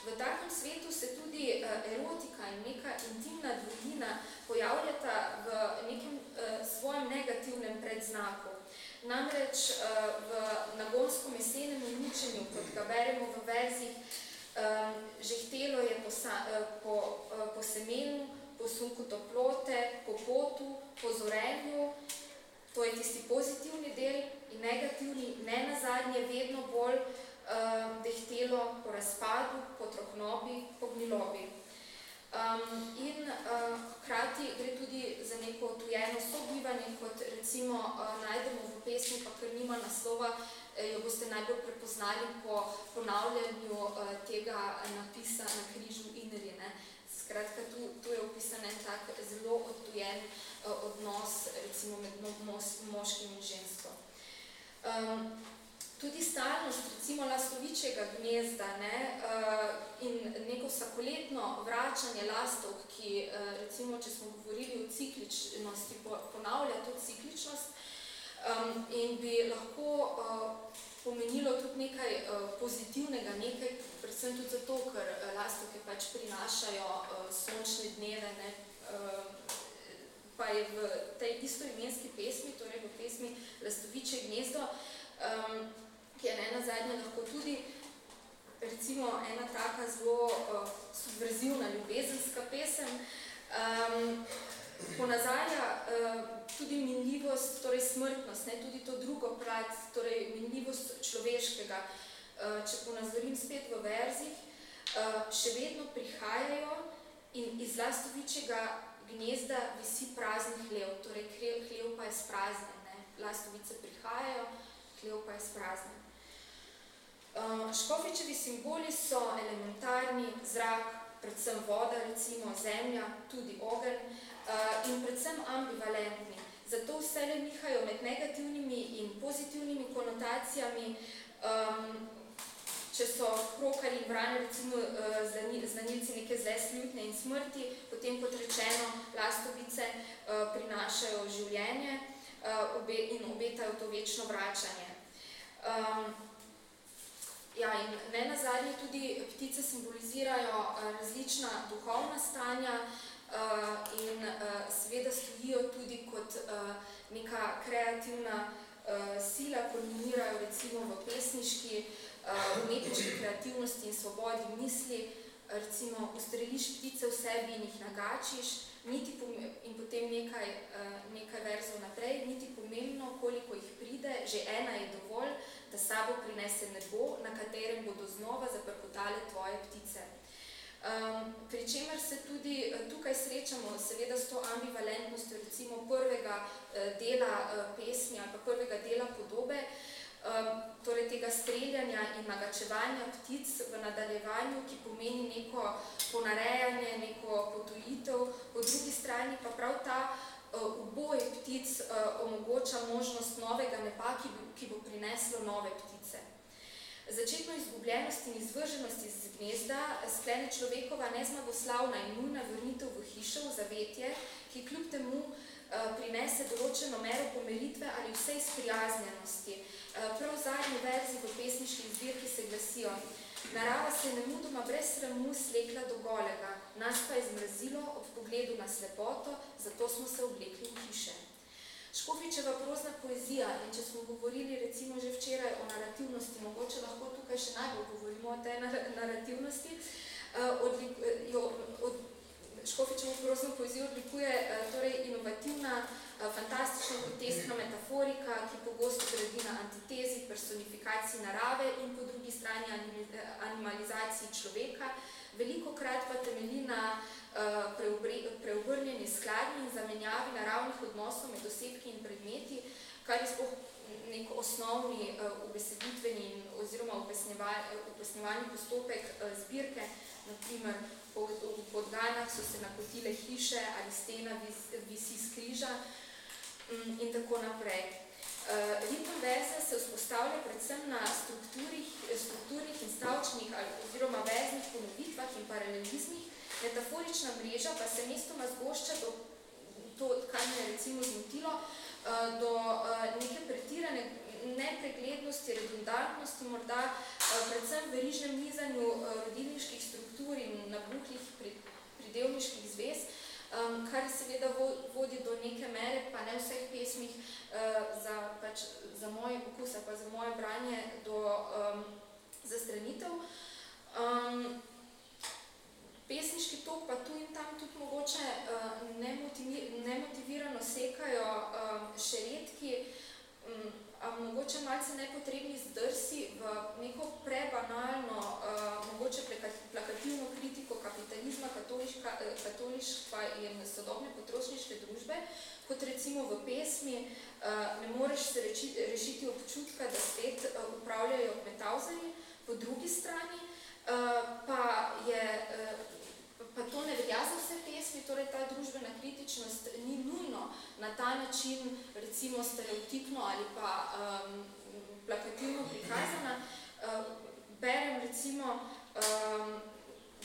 V takem svetu se tudi erotika in neka intimna dvojina pojavljata v nekem svojem negativnem predznaku. Namreč v nagonskom jesenem uničenju, kot ga beremo v verzih, žehtelo je po, po, po semenu, po sunku toplote, po potu, po zorenju, to je tisti pozitivni del in negativni, ne nazadnje, vedno bolj uh, dehtelo po razpadu, po trohnobi, po gnilobi. Um, in uh, hkrati gre tudi za neko otujeno sobivanje, kot recimo uh, najdemo v pesmi, pa ker nima naslova, eh, jo boste najbolj prepoznali po ponavljanju uh, tega napisa na križu Inri. Ne? Skratka, tu, tu je opisan en tak zelo odtujen uh, odnos recimo med mož, moškim in žensko. Um, tudi stalnost recimo lastovičjega gnezda ne, uh, in neko vsakoletno vračanje lastov, ki uh, recimo, če smo govorili o cikličnosti, ponavlja to cikličnost in bi lahko uh, pomenilo tudi nekaj pozitivnega, nekaj, predvsem tudi zato, ker lastovke pač prinašajo sončne dneve, ne, pa je v tej istoimenski pesmi, torej v pesmi Lastoviče gnezdo, um, ki je ena zadnja lahko tudi recimo ena taka zelo uh, subverzivna ljubezenska pesem, um, ponazarja uh, tudi minljivost, torej smrtnost, ne, tudi to drugo plat, torej minljivost človeškega. Uh, če ponazorim spet v verzih, uh, še vedno prihajajo in iz lastovičega gnezda visi prazni hlev, torej hlev pa je spraznen, ne. Lastovice prihajajo, hlev pa je spraznen. Uh, škofičevi simboli so elementarni, zrak, predvsem voda, recimo zemlja, tudi ogenj, uh, in predvsem ambivalentni. Zato vse le nihajo med negativnimi in pozitivnimi konotacijami. Um, če so krokari in vrane, recimo uh, znanilci neke zle slutne in smrti, potem kot rečeno, lastovice uh, prinašajo življenje uh, obe, in obetajo to večno vračanje. Ja, in ne nazadnje tudi ptice simbolizirajo uh, različna duhovna stanja, uh, in uh, seveda stojijo tudi kot neka kreativna sila, kulminirajo recimo v pesniški, umetniški kreativnosti in svobodi misli, recimo ustreliš ptice v sebi in jih nagačiš, niti in potem nekaj, nekaj verzov naprej, niti pomembno, koliko jih pride, že ena je dovolj, da sabo prinese nebo, na katerem bodo znova zaprkotale tvoje ptice. Um, pri čemer se tudi uh, tukaj srečamo seveda s to ambivalentnostjo recimo prvega uh, dela uh, pesmi ali pa prvega dela podobe, um, torej tega streljanja in nagačevanja ptic v nadaljevanju, ki pomeni neko ponarejanje, neko potujitev, po drugi strani pa prav ta uh, uboj ptic uh, omogoča možnost novega nepa, ki, ki bo prineslo nove ptice. Začetno izgubljenost in izvrženost iz gnezda sklene človekova nezmagoslavna in nujna vrnitev v hišo, v zavetje, ki kljub temu uh, prinese določeno mero pomeritve ali vse izprijaznjenosti. Uh, prav zadnji verzi v pesniški zbirki se glasijo Narava se je nemudoma brez sramu slekla do golega, nas pa je zmrzilo ob pogledu na slepoto, zato smo se oblekli v hiše. Škofičeva prozna poezija in če smo govorili recimo že včeraj o narativnosti, mogoče lahko tukaj še najbolj govorimo o tej narativnosti, uh, odlik, jo, od, Škofičevo prozno poezijo odlikuje uh, torej inovativna, fantastična groteskna metaforika, ki pogosto gradi na antitezi, personifikaciji narave in po drugi strani animalizaciji človeka. Veliko krat pa temelji na Eh, preobrnjeni skladni in zamenjavi naravnih odnosov med osebki in predmeti, kar je spoh nek osnovni ubeseditveni uh, oziroma upesnevalni postopek uh, zbirke. Naprimer, v podganah so se nakotile hiše ali stena vis, visi z križa um, in tako naprej. Ritem veze se vzpostavlja predvsem na strukturnih in stavčnih oziroma veznih ponovitvah in paralelizmih, Metaforična mreža pa se mestoma zgošča do to, kar me je recimo zmotilo, eh, do eh, neke pretirane nepreglednosti, redundantnosti, morda eh, predvsem verižnem nizanju rodilniških struktur in nabuhlih pridelniških zvez, kar seveda vodi do neke mere, pa ne vseh pesmih, za, pač, za moje pokuse, pa za moje branje do um, zastranitev. Um, pesniški tok pa tu in tam tudi mogoče uh, nemotivirano sekajo uh, še redki, um, a mogoče malce nepotrebni zdrsi v neko prebanalno, uh, mogoče plakativno kritiko kapitalizma, katoliška in sodobne potrošniške družbe, kot recimo v pesmi uh, ne moreš se reči, rešiti občutka, da svet uh, upravljajo metavzari, po drugi strani pa je pa to ne velja za vse pesmi, torej ta družbena kritičnost ni nujno na ta način, recimo stereotipno ali pa um, plakativno prikazana. Uh, berem recimo um,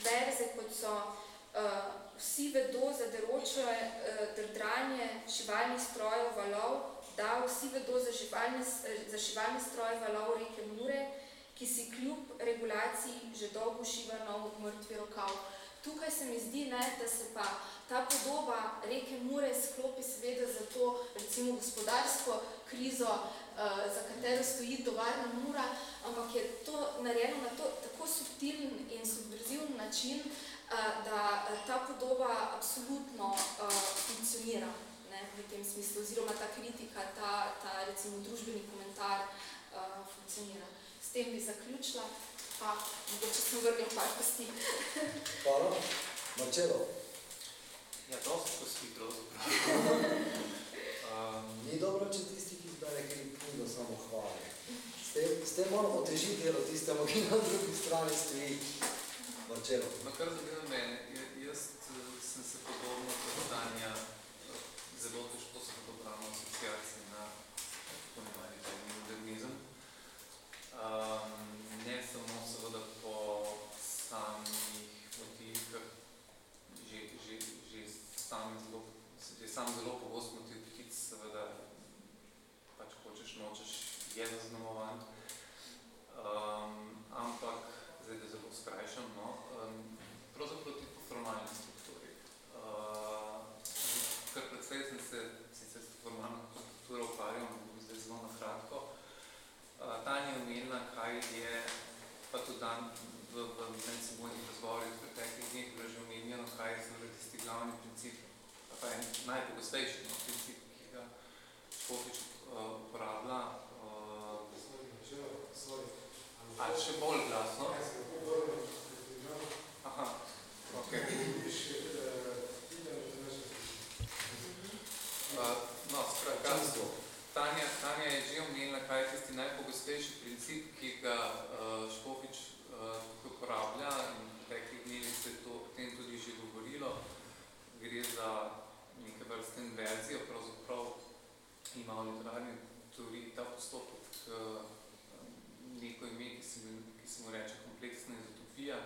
verze, kot so uh, vsi vedo za deroče uh, drdranje šivalnih strojev valov, da vsi vedo za živalne, za šivalne stroje valov reke Mure, ki si kljub regulaciji že dolgo šiva nov mrtvi rokav. Tukaj se mi zdi, ne, da se pa ta podoba reke Mure sklopi seveda za to recimo gospodarsko krizo, uh, za katero stoji tovarna Mura, ampak je to narejeno na to tako subtilen in subverzivn način, uh, da ta podoba absolutno uh, funkcionira ne, v tem smislu, oziroma ta kritika, ta, ta recimo družbeni komentar funkcionira. S tem bi zaključila. Pa, mogoče sem vrgel par kosti. Hvala. Marčelo. Ja, dosti kosti, pravzaprav. um, Ni dobro, če tisti, ki zbere knjigo, samo hvali. S tem moramo otežiti delo tistemu, ki na drugi strani stoji. Marčelo. No, kar zadeva mene, jaz eh, sem se podobno Tanja eh, zelo težko se podobrano asociacij na tako modernizem. Um, ne samo seveda po samih motivih, že, že, že sam zelo, že sam zelo pogost motiv ptic, seveda pač hočeš, nočeš, je zaznamovan. Um, ampak, zdaj da zelo skrajšam, no, um, pravzaprav tudi po formalni strukturi. Uh, kar predvsej sem se sicer s formalno strukturo ukvarjal, zdaj zelo na kratko, Tanja je omenila, kaj je, pa tudi dan v, v medsebojnih razgovorih v preteklih dneh bilo že omenjeno, kaj je seveda tisti glavni princip, pa je najpogostejši no, princip, ki ga Škofič uh, uporablja. Uh, Ali še bolj glasno? Aha, ok. Uh, no, skratka, Tanja, Tanja je že omenila, kaj je tisti najpogostejši princip, ki ga uh, Škofič uh, uporablja in v teklih dnevi se je to o tem tudi že govorilo. Gre za neke vrste inverzijo, pravzaprav ima v literarni teoriji ta postopek uh, neko ime, ki se, ki se mu reče kompleksna izotopija.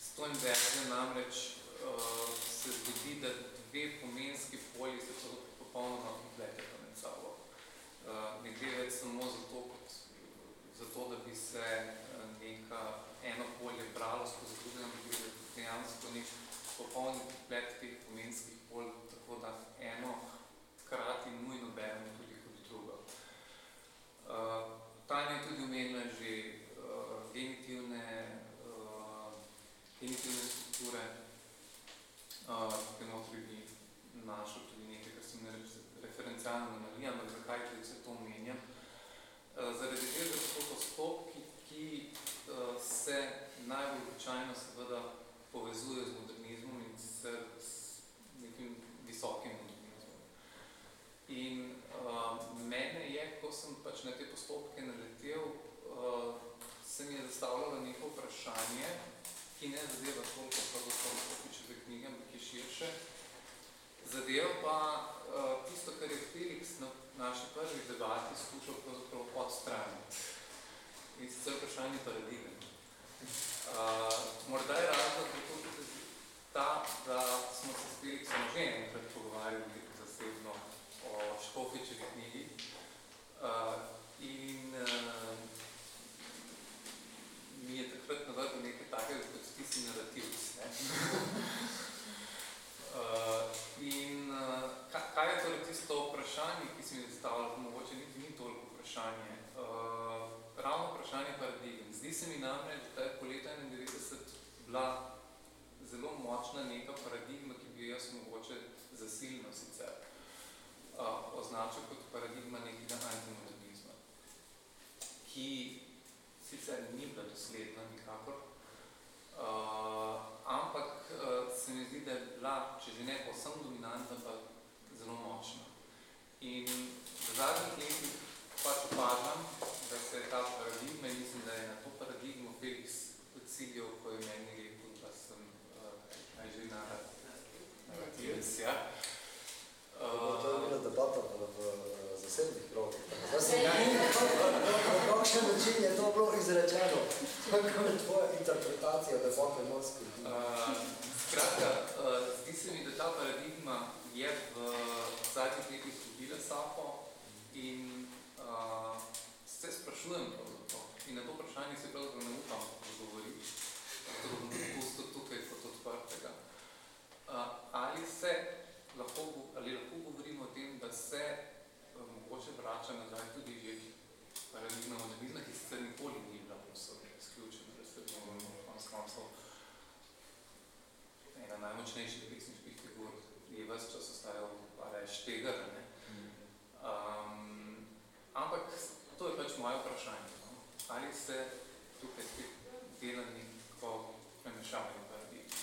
S to inverzijo namreč uh, se zgodi, da dve pomenski polji se popolnoma kompleteta med sabo. Eh, ne gre več samo zato, kot, zato, da bi se eh, neka eno polje bralo skozi druge, ampak gre dejansko nek popolni komplet teh pomenskih polj, tako da eno hkrati nujno beremo tudi kot drugo. Uh, Tanja je tudi omenila že uh, genitivne, uh, genitivne strukture, uh, tukaj notri bi našel tudi nekaj, kar sem ne referencialno anomalija, ampak zakaj tudi se to omenjam. Eh, zaradi tega so postopki, ki eh, se najbolj običajno seveda povezujejo z modernizmom in s, s nekim visokim modernizmom. In uh, mene je, ko sem pač na te postopke naletel, uh, se mi je zastavljalo neko vprašanje, ki ne zadeva toliko pravzaprav Kopičeve knjige, ampak je širše, Zadeva pa uh, tisto, kar je Felix na naši prvi debati skušal pravzaprav odstraniti. In sicer vprašanje. Uh, morda je razlog tudi ta, da smo se s Felixom že enkrat pogovarjali zasebno o Škofičevi knjigi. Uh, in uh, vprašanje. Uh, ravno vprašanje paradigm. Zdi se mi namreč, da je po letu 91 bila zelo močna neka paradigma, ki bi jaz mogoče zasilno sicer uh, označil kot paradigma nekega antimodernizma, ki sicer ni bila dosledna nikakor, uh, ampak uh, se mi zdi, da je bila, če že ne povsem dominantna, pa zelo močna. In v zadnjih letih pač opažam, da se je ta paradigma in mislim, da je na to paradigmo Felix ciljev, ko je meni rekel, da sem uh, že na narativec, ja. Uh, to je bila debata v, v zasebnih krogih. Zdaj sem ja, na kakšen način je to bilo izrečeno? Kako je tvoja interpretacija, da bo kaj nas skrbi? Uh, skratka, uh, zdi se mi, da ta paradigma je v zadnjih letih izgubila sapo in uh, se sprašujem pravzaprav. In na to vprašanje se pravzaprav ne upam odgovoriti, zato bom pustil tukaj kot odprtega. Uh, ali se lahko, ali lahko govorimo o tem, da se mogoče vrača nazaj tudi že paradigma modernizma, ki sicer nikoli ni bila povsem izključena, da se bomo konc koncev ena najmočnejših pesniških figur je ves čas ostajal reč tega, ne? Um, ampak to je pač moje vprašanje. No? Ali ste tukaj spet delali ko premešavanje paradigma?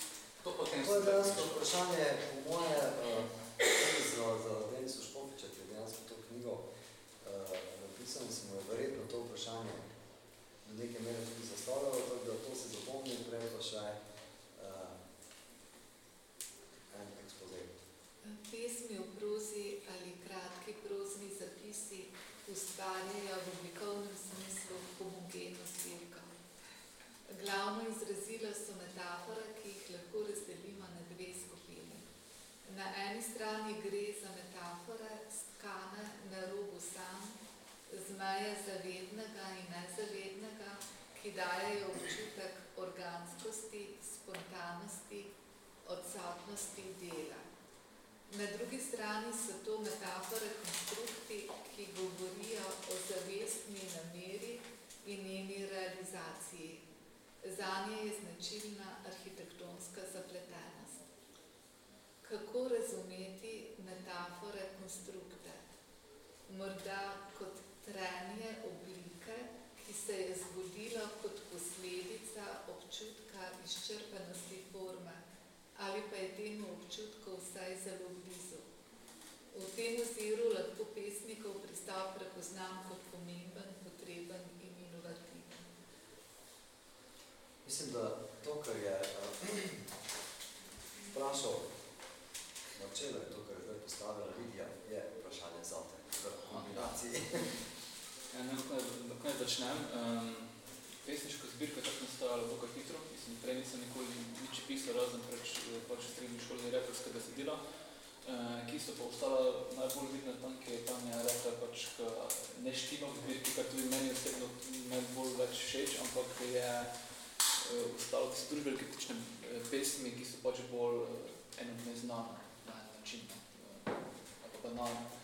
To potem To je dejansko vprašanje, po moje, uh, za, za Deniso Špofiča, ki je dejansko to knjigo uh, napisal, in se mu je verjetno to vprašanje do neke mere tudi zastavljalo, tako da to se zapomni, prej pa še uh, en ekspozej. Pesmi v prozi ali kratki prozni zapisi ustvarjajo v oblikovnem smislu homogeno zbirko. Glavno izrazilo so metafore, ki jih lahko razdelimo na dve skupini. Na eni strani gre za metafore stkane na robu sam, z meje zavednega in nezavednega, ki dajejo občutek organskosti, spontanosti, odsotnosti dela. Na drugi strani so to metafore konstrukti, ki govorijo o zavestni nameri in njeni realizaciji. Zanje je značilna arhitektonska zapletenost. Kako razumeti metafore konstrukte? Morda kot trenje oblike, ki se je zgodilo kot posledica občutka izčrpanosti forme, ali pa je temu občutku vsaj zelo blizu. V tem oziru lahko pesnikov pristop prepoznam kot pomemben, potreben in inovativen. Mislim, da to, kar je uh, vprašal Marčelo in to, kar je zdaj postavila Lidija, je v kombinaciji. Ja, ne, da kaj začnem. Um, pesniško zbirko tako nastajala dokaj hitro. Mislim, prej nisem nikoli nič pisal, razen preč pač srednji školni reperska besedila, uh, ki so pa ostala najbolj vidna tam, ki je tam je rekla pač k neštino v zbirki, kar tudi meni osebno najbolj več všeč, ampak je uh, ostalo tiste družbe kritične pesmi, ki so pač bolj uh, eno neznane na način, uh, ali pa banalne.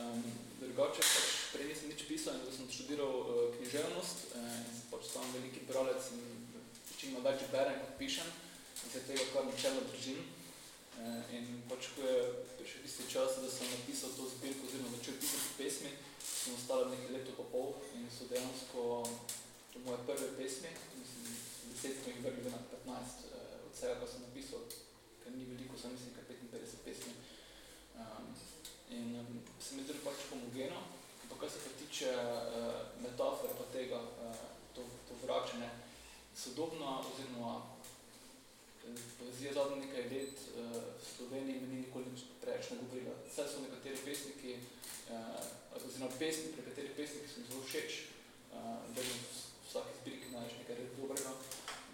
Um, drugače pač prej nisem nič pisal in da sem študiral uh, književnost uh, in sem pač sam veliki bralec in večino več berem, kot pišem in se tega kar načelno držim. Uh, in pač ko je prišel tisti čas, da sem napisal to zbirko oziroma začel pisati pesmi, sem ostala nekaj leto pa pol in so dejansko to moje prve pesmi, mislim, deset smo jih vrli na 15 uh, od vsega, ko sem napisal, ker ni veliko, sem mislim, kar 55 pesmi. Um, In um, se mi zdi pač homogeno, ampak kar se pa tiče uh, metafore pa tega, uh, to, to vračanje, sodobna oziroma poezija zadnje nekaj let uh, v Sloveniji mi ni nikoli nič preveč ne govorila. Vse so nekateri pesniki, uh, oziroma pesmi, pri kateri pesniki so mi zelo všeč, uh, da v vsaki zbirki najdeš nekaj dobrega,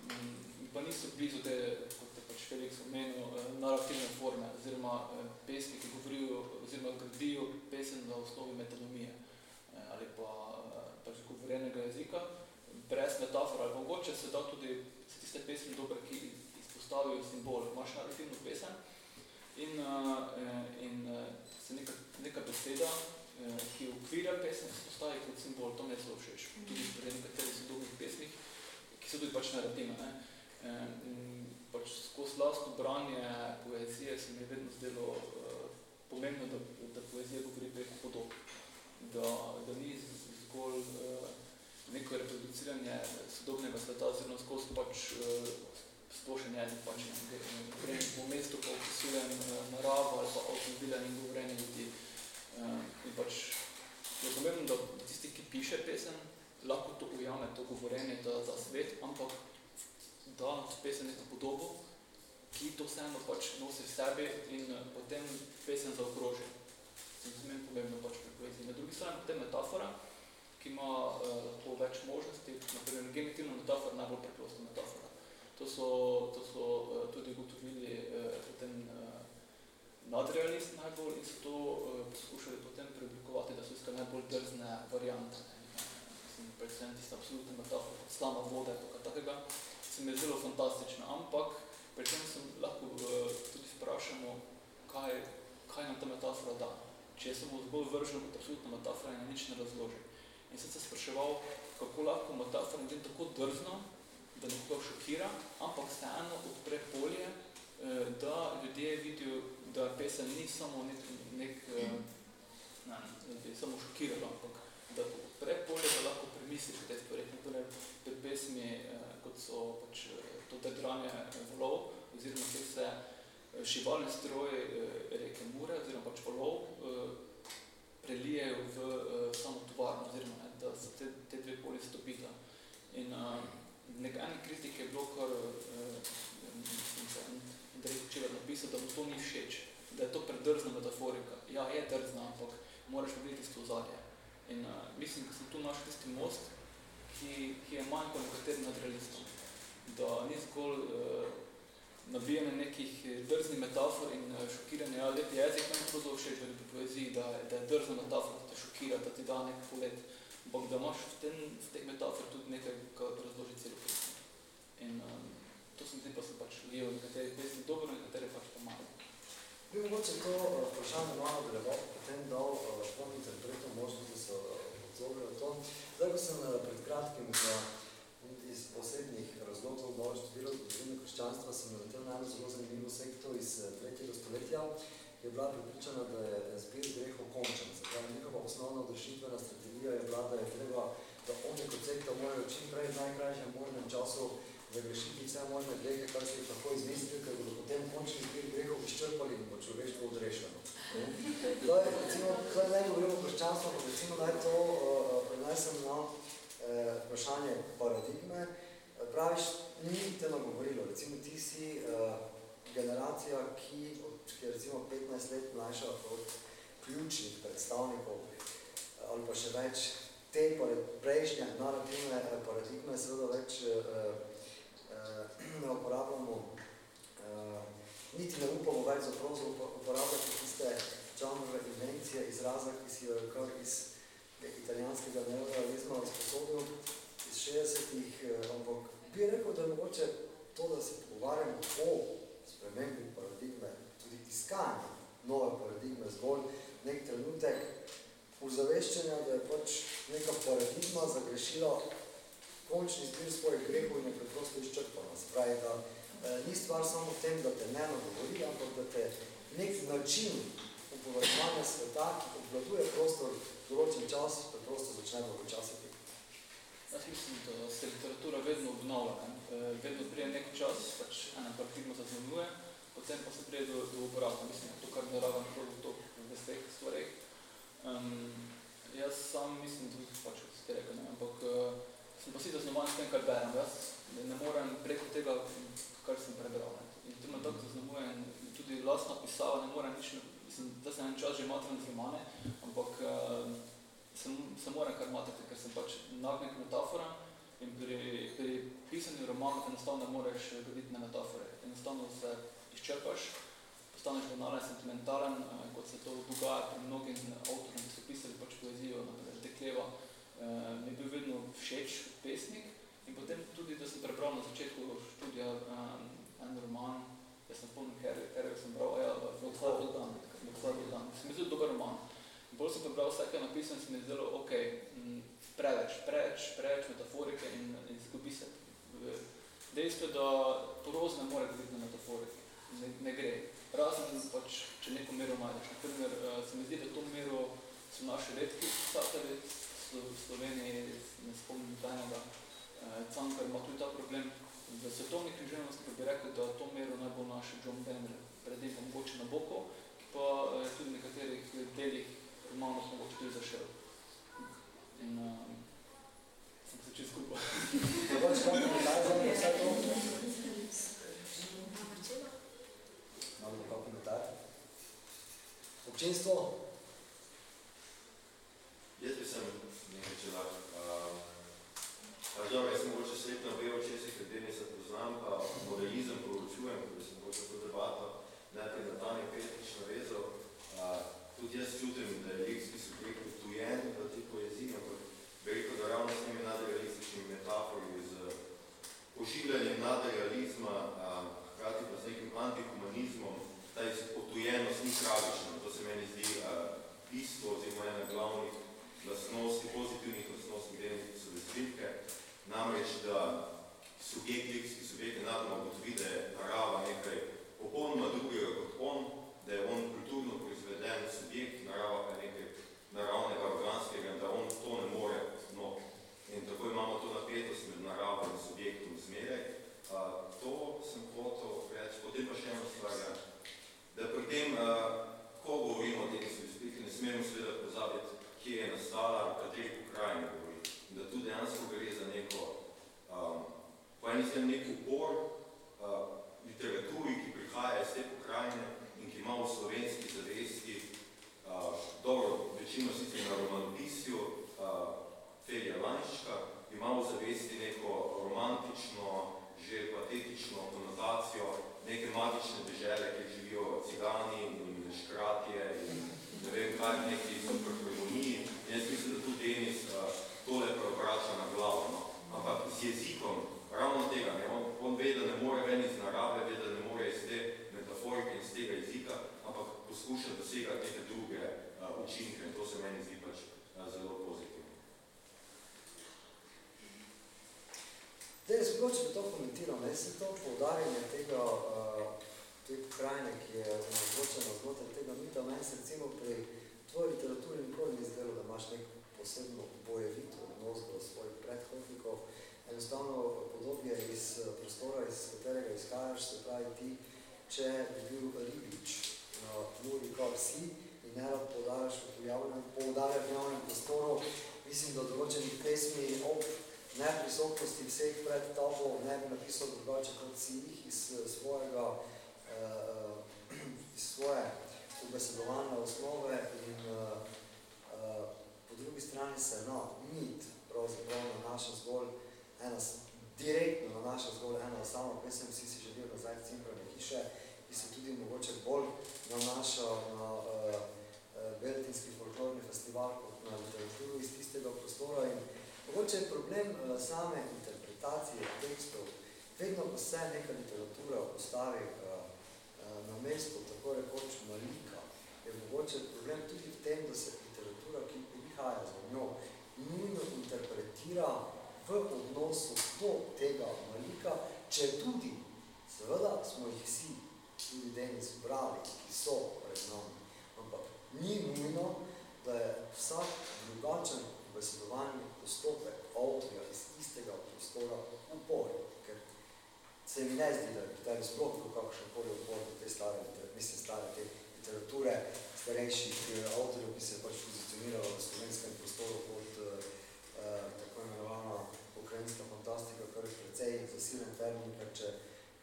um, pa niso blizu te, kot Felix omenil, uh, narativne forme, oziroma uh, pesmi, ki govorijo, oziroma gradijo pesem na osnovi metanomije uh, ali pa pač govorenega jezika, brez metafor, ali mogoče se da tudi se tiste pesmi dobre, ki izpostavijo simbol. Imaš narativno pesem in, in se neka, neka beseda eh, ki ukvirja pesem, se postavi kot simbol, to mi je zelo všeč. Tudi pri nekaterih sodobnih pesmih, ki so tudi pač narative. Ne? In pač skozi lastno branje poezije se mi je vedno zdelo eh, pomembno, da, da poezija govori preko podob. Da, da ni zgolj eh, neko reproduciranje sodobnega sveta, oziroma skozi pač eh, splošen jezik, pač grem po mestu, pa opisujem eh, naravo ali pa avtomobile in govorenje ljudi. Eh, in pač je pomembno, da tisti, ki piše pesem, lahko to ujame, to govorenje, ta, ta svet, ampak da to pesem neko podobo, ki to vseeno pač nosi v sebi in eh, potem pesem zaokroži. Se mi zmeni pomembno pač pri poeziji. Na drugi strani potem metafora, ki ima uh, lahko več možnosti, naprimer genitivna metafora, najbolj preprosta metafora. To so, to so uh, tudi ugotovili uh, potem uh, nadrealist najbolj in so to uh, poskušali potem preoblikovati, da so iskali najbolj drzne variante. Mislim, predvsem tista absolutna metafora, slana voda, pa takega, se mi je zelo fantastična, ampak pri tem sem lahko uh, tudi vprašamo, kaj, kaj nam ta metafora da. Če se bo zbolj vržil kot absolutna metafora in nič ne razloži. In sem se spraševal, kako lahko metafora naredim tako drzno, da nekoga šokira, ampak vseeno odpre polje, eh, da ljudje vidijo, da pesem ni samo nek, nek eh, ne, da bi samo šokiralo, ampak da odpre polje, da lahko premisliš te stvari. Torej, pri pesmi, eh, kot so pač to dranje volov, oziroma kjer se šivalni stroj reke Mure, oziroma pač volov, prelijejo v samo tovarno, oziroma ne, da se te, te dve poli stopita. In uh, nekaj kritike je bilo kar, uh, da je včeraj napisal, da mu to ni všeč, da je to predrzna metaforika. Ja, je drzna, ampak moraš videti tisto ozadje. In uh, mislim, da sem tu našel tisti most, ki, ki je manj kot nekaterim nadrealistom. Da ni zgolj uh, nabijanje nekih eh, drznih metafor in eh, šokiranje, ja, lep jezik, meni to zelo všeč pri poeziji, da, da je drzna metafora, da te šokira, da ti da nek polet, ampak da imaš v, ten, v teh metafor tudi nekaj, kar razloži celo pesmi. In um, to sem zdi pa se pač lijel nekateri pesmi dobro, nekatere pač pa malo. Bi mogoče to vprašanje malo gleboko potem dal uh, interpretom možnost, da se odzove to. Zdaj, ko sem pred kratkim za iz posebnih razlogov malo študiral zgodovino krščanstva, sem naletel na eno zelo zanimivo sekto iz eh, tretjega stoletja, ki je bila pripričana, da je zbir grehov končan. Zapravi, njihova osnovna odrešitvena strategija je bila, da je treba, da oni kot sekta morajo čim prej v najkrajšem možnem času zagrešiti vse možne grehe, kar se jih lahko izmislili, ker bodo potem končni zbir grehov izčrpali in bo človeštvo odrešeno. To je, recimo, kaj naj govorimo o krščanstvu, recimo naj to uh, prenesem na eh, vprašanje paradigme. Praviš, ni te nagovorilo, recimo ti si eh, generacija, ki, ki je recimo 15 let mlajša od ključnih predstavnikov ali pa še več te prejšnje narativne paradigme, seveda več eh, ne uporabljamo, eh, niti ne upamo več za prozo uporabljati tiste čanove invencije izraza, ki si jo kar iz italijanskega neorealizma izposodil iz 60-ih, eh, ampak bi rekel, da je mogoče to, da se pogovarjamo o spremembi paradigme, tudi iskanje nove paradigme, zgolj nek trenutek uzaveščenja, da je pač neka paradigma zagrešila končni zbir svojih grehov in je preprosto izčrpana. Se pravi, da eh, ni stvar samo v tem, da te ne nagovori, ampak da te nek način upovršovanja sveta, ki obvladuje prostor določen čas, preprosto začnemo počasiti. Jaz mislim, da se literatura vedno obnavlja. Ne? Eh, vedno prije nek čas, pač ena paradigma zaznamuje, potem pa se prije do, do uporabe. Mislim, to, kar ne rabam prav to v teh stvareh. Um, jaz sam mislim, da pač, ste rekel, ne? ampak uh, sem pa si zaznamovan s tem, kar berem. Jaz ne morem preko tega, kar sem prebral. Ne? In to me tako zaznamuje tudi lastna pisava ne morem nič sem, da sem en čas že matran z romane, ampak uh, sem, se moram kar matrati, ker sem pač nagnjen k metaforam in pri, pri pisanju romanov enostavno ne moreš glediti na metafore. Enostavno se izčrpaš, postaneš banalen, sentimentalen, uh, kot se to dogaja pri mnogim avtorom, ki so pisali pač poezijo, naprimer Dekleva, uh, mi je bil vedno všeč pesnik in potem tudi, da sem prebral na začetku študija um, en roman, jaz sem spomnil, ker, ker sem bral, ja, v Odhod dan, Odhod dan, se mi zdi dober roman. bolj sem prebral vse, kar je napisano, se mi je zdelo, ok, m, preveč, preveč, preveč metaforike in, in zgubi se dejstvo, da proz ne more biti na metaforike, ne, ne gre. Razen pač, če neko mero imaš. Na primer, eh, se mi zdi, da to mero so naši redki pisatelji, v Sloveniji ne spomnim tajnega, eh, Cankar ima tudi ta problem. V svetovni književnosti pa bi rekel, da to mero najbolj naše John Denver, predtem pa mogoče Nabokov, ki pa eh, tudi v nekaterih delih romanov mogoče tudi zašel. In uh, sem se čisto skupaj. Mogoče kaj komentar za vse to? Imamo kaj komentar? Občinstvo? Jaz bi sem čelak. Uh, pač dobro, jaz sem mogoče sretno vel, če si glede se poznam, pa modelizem poročujem, da sem mogoče to debato najprej na Tanja Petrič navezal. Uh, tudi jaz čutim, da je lekski subjekt utujen v tej poeziji, ampak bi rekel, da ravno s temi nadrealističnimi metaforami, z pošiljanjem nadrealizma, uh, hkrati pa z nekim antihumanizmom, ta otujenost ni tragična. To se meni zdi uh, bistvo oziroma ena glavnih lastnosti, pozitivnih lastnosti grenih so razlike, namreč, da subjekt, lekski subjekt nenadoma ugotovi, da je narava nekaj popolnoma drugega kot on, da je on kulturno proizveden subjekt, narava pa nekaj naravnega, organskega da on to ne more no. In tako imamo to napetost med naravo in subjektom zmeraj. Uh, to sem hotel reči, potem pa še eno stvar, ja. da pri tem, uh, ko govorimo o tem subjektu, ne smemo seveda pozabiti, kje je nastala, v kateri pokrajini govori. In da tu dejansko gre za neko, um, po eni strani nek upor uh, literaturi, ki prihaja iz te pokrajine in ki ima v slovenski zavesti, uh, dobro, večino sicer na romanopisju, uh, Ferija Lanščka, ima v zavesti neko romantično, že patetično konotacijo neke magične dežele, kjer živijo cigani in škratje in ne vem kaj, neki super harmoniji. In jaz mislim, da tudi Denis uh, tole preobrača na glavo. No? Ampak z jezikom, ravno tega, ne? On, on ve, da ne more ven iz narave, ve, da ne more iz te metaforike in iz tega jezika, ampak poskuša dosegati neke druge uh, učinke in to se meni zdi pač uh, zelo pozitivno. Zdaj, jaz mogoče bi to komentiral, ne, se to poudarjanje tega, uh, te pokrajine, ki je omogočena znotraj tega mita, meni se recimo pri tvoji literaturi nikoli ni zdelo, da imaš nek posebno bojevito odnos do svojih predhodnikov. Enostavno podobje iz eh, prostora, iz katerega izhajaš, se pravi ti, če bi bil ribič muri kot si in ne rad poudarjaš v javnem, poudarjaš v javnem prostoru, mislim, da določenih pesmi ob neprisotnosti vseh pred tabo ne bi napisal drugače kot si jih iz eh, svojega iz svoje ubesedovalne osnove in uh, po drugi strani se no, mit pravzaprav nanaša zgolj ena, direktno nanaša zgolj ena sama pesem, vsi si želijo nazaj cimprane hiše, ki se tudi mogoče bolj nanaša na uh, uh, Beltinski folklorni festival kot na literaturo iz tistega prostora in mogoče je problem uh, same interpretacije tekstov, vedno ko se neka literatura postavi uh, na mesto tako rekoč malika, je mogoče problem tudi v tem, da se literatura, ki prihaja za njo, nujno interpretira v odnosu do tega malika, če tudi, seveda smo jih vsi, tudi Denis brali, ki so pred nami, ampak ni nujno, da je vsak drugačen besedovalni postopek avtorja iz istega prostora ker se mi ne zdi, da je tebi sploh bil kakšen koli upor do te stare, mislim, stare te literature starejših eh, avtorjev, ki se je pač pozicioniralo v slovenskem prostoru kot eh, eh, tako imenovana ukrajinska fantastika, kar je precej zasilen termin, ker če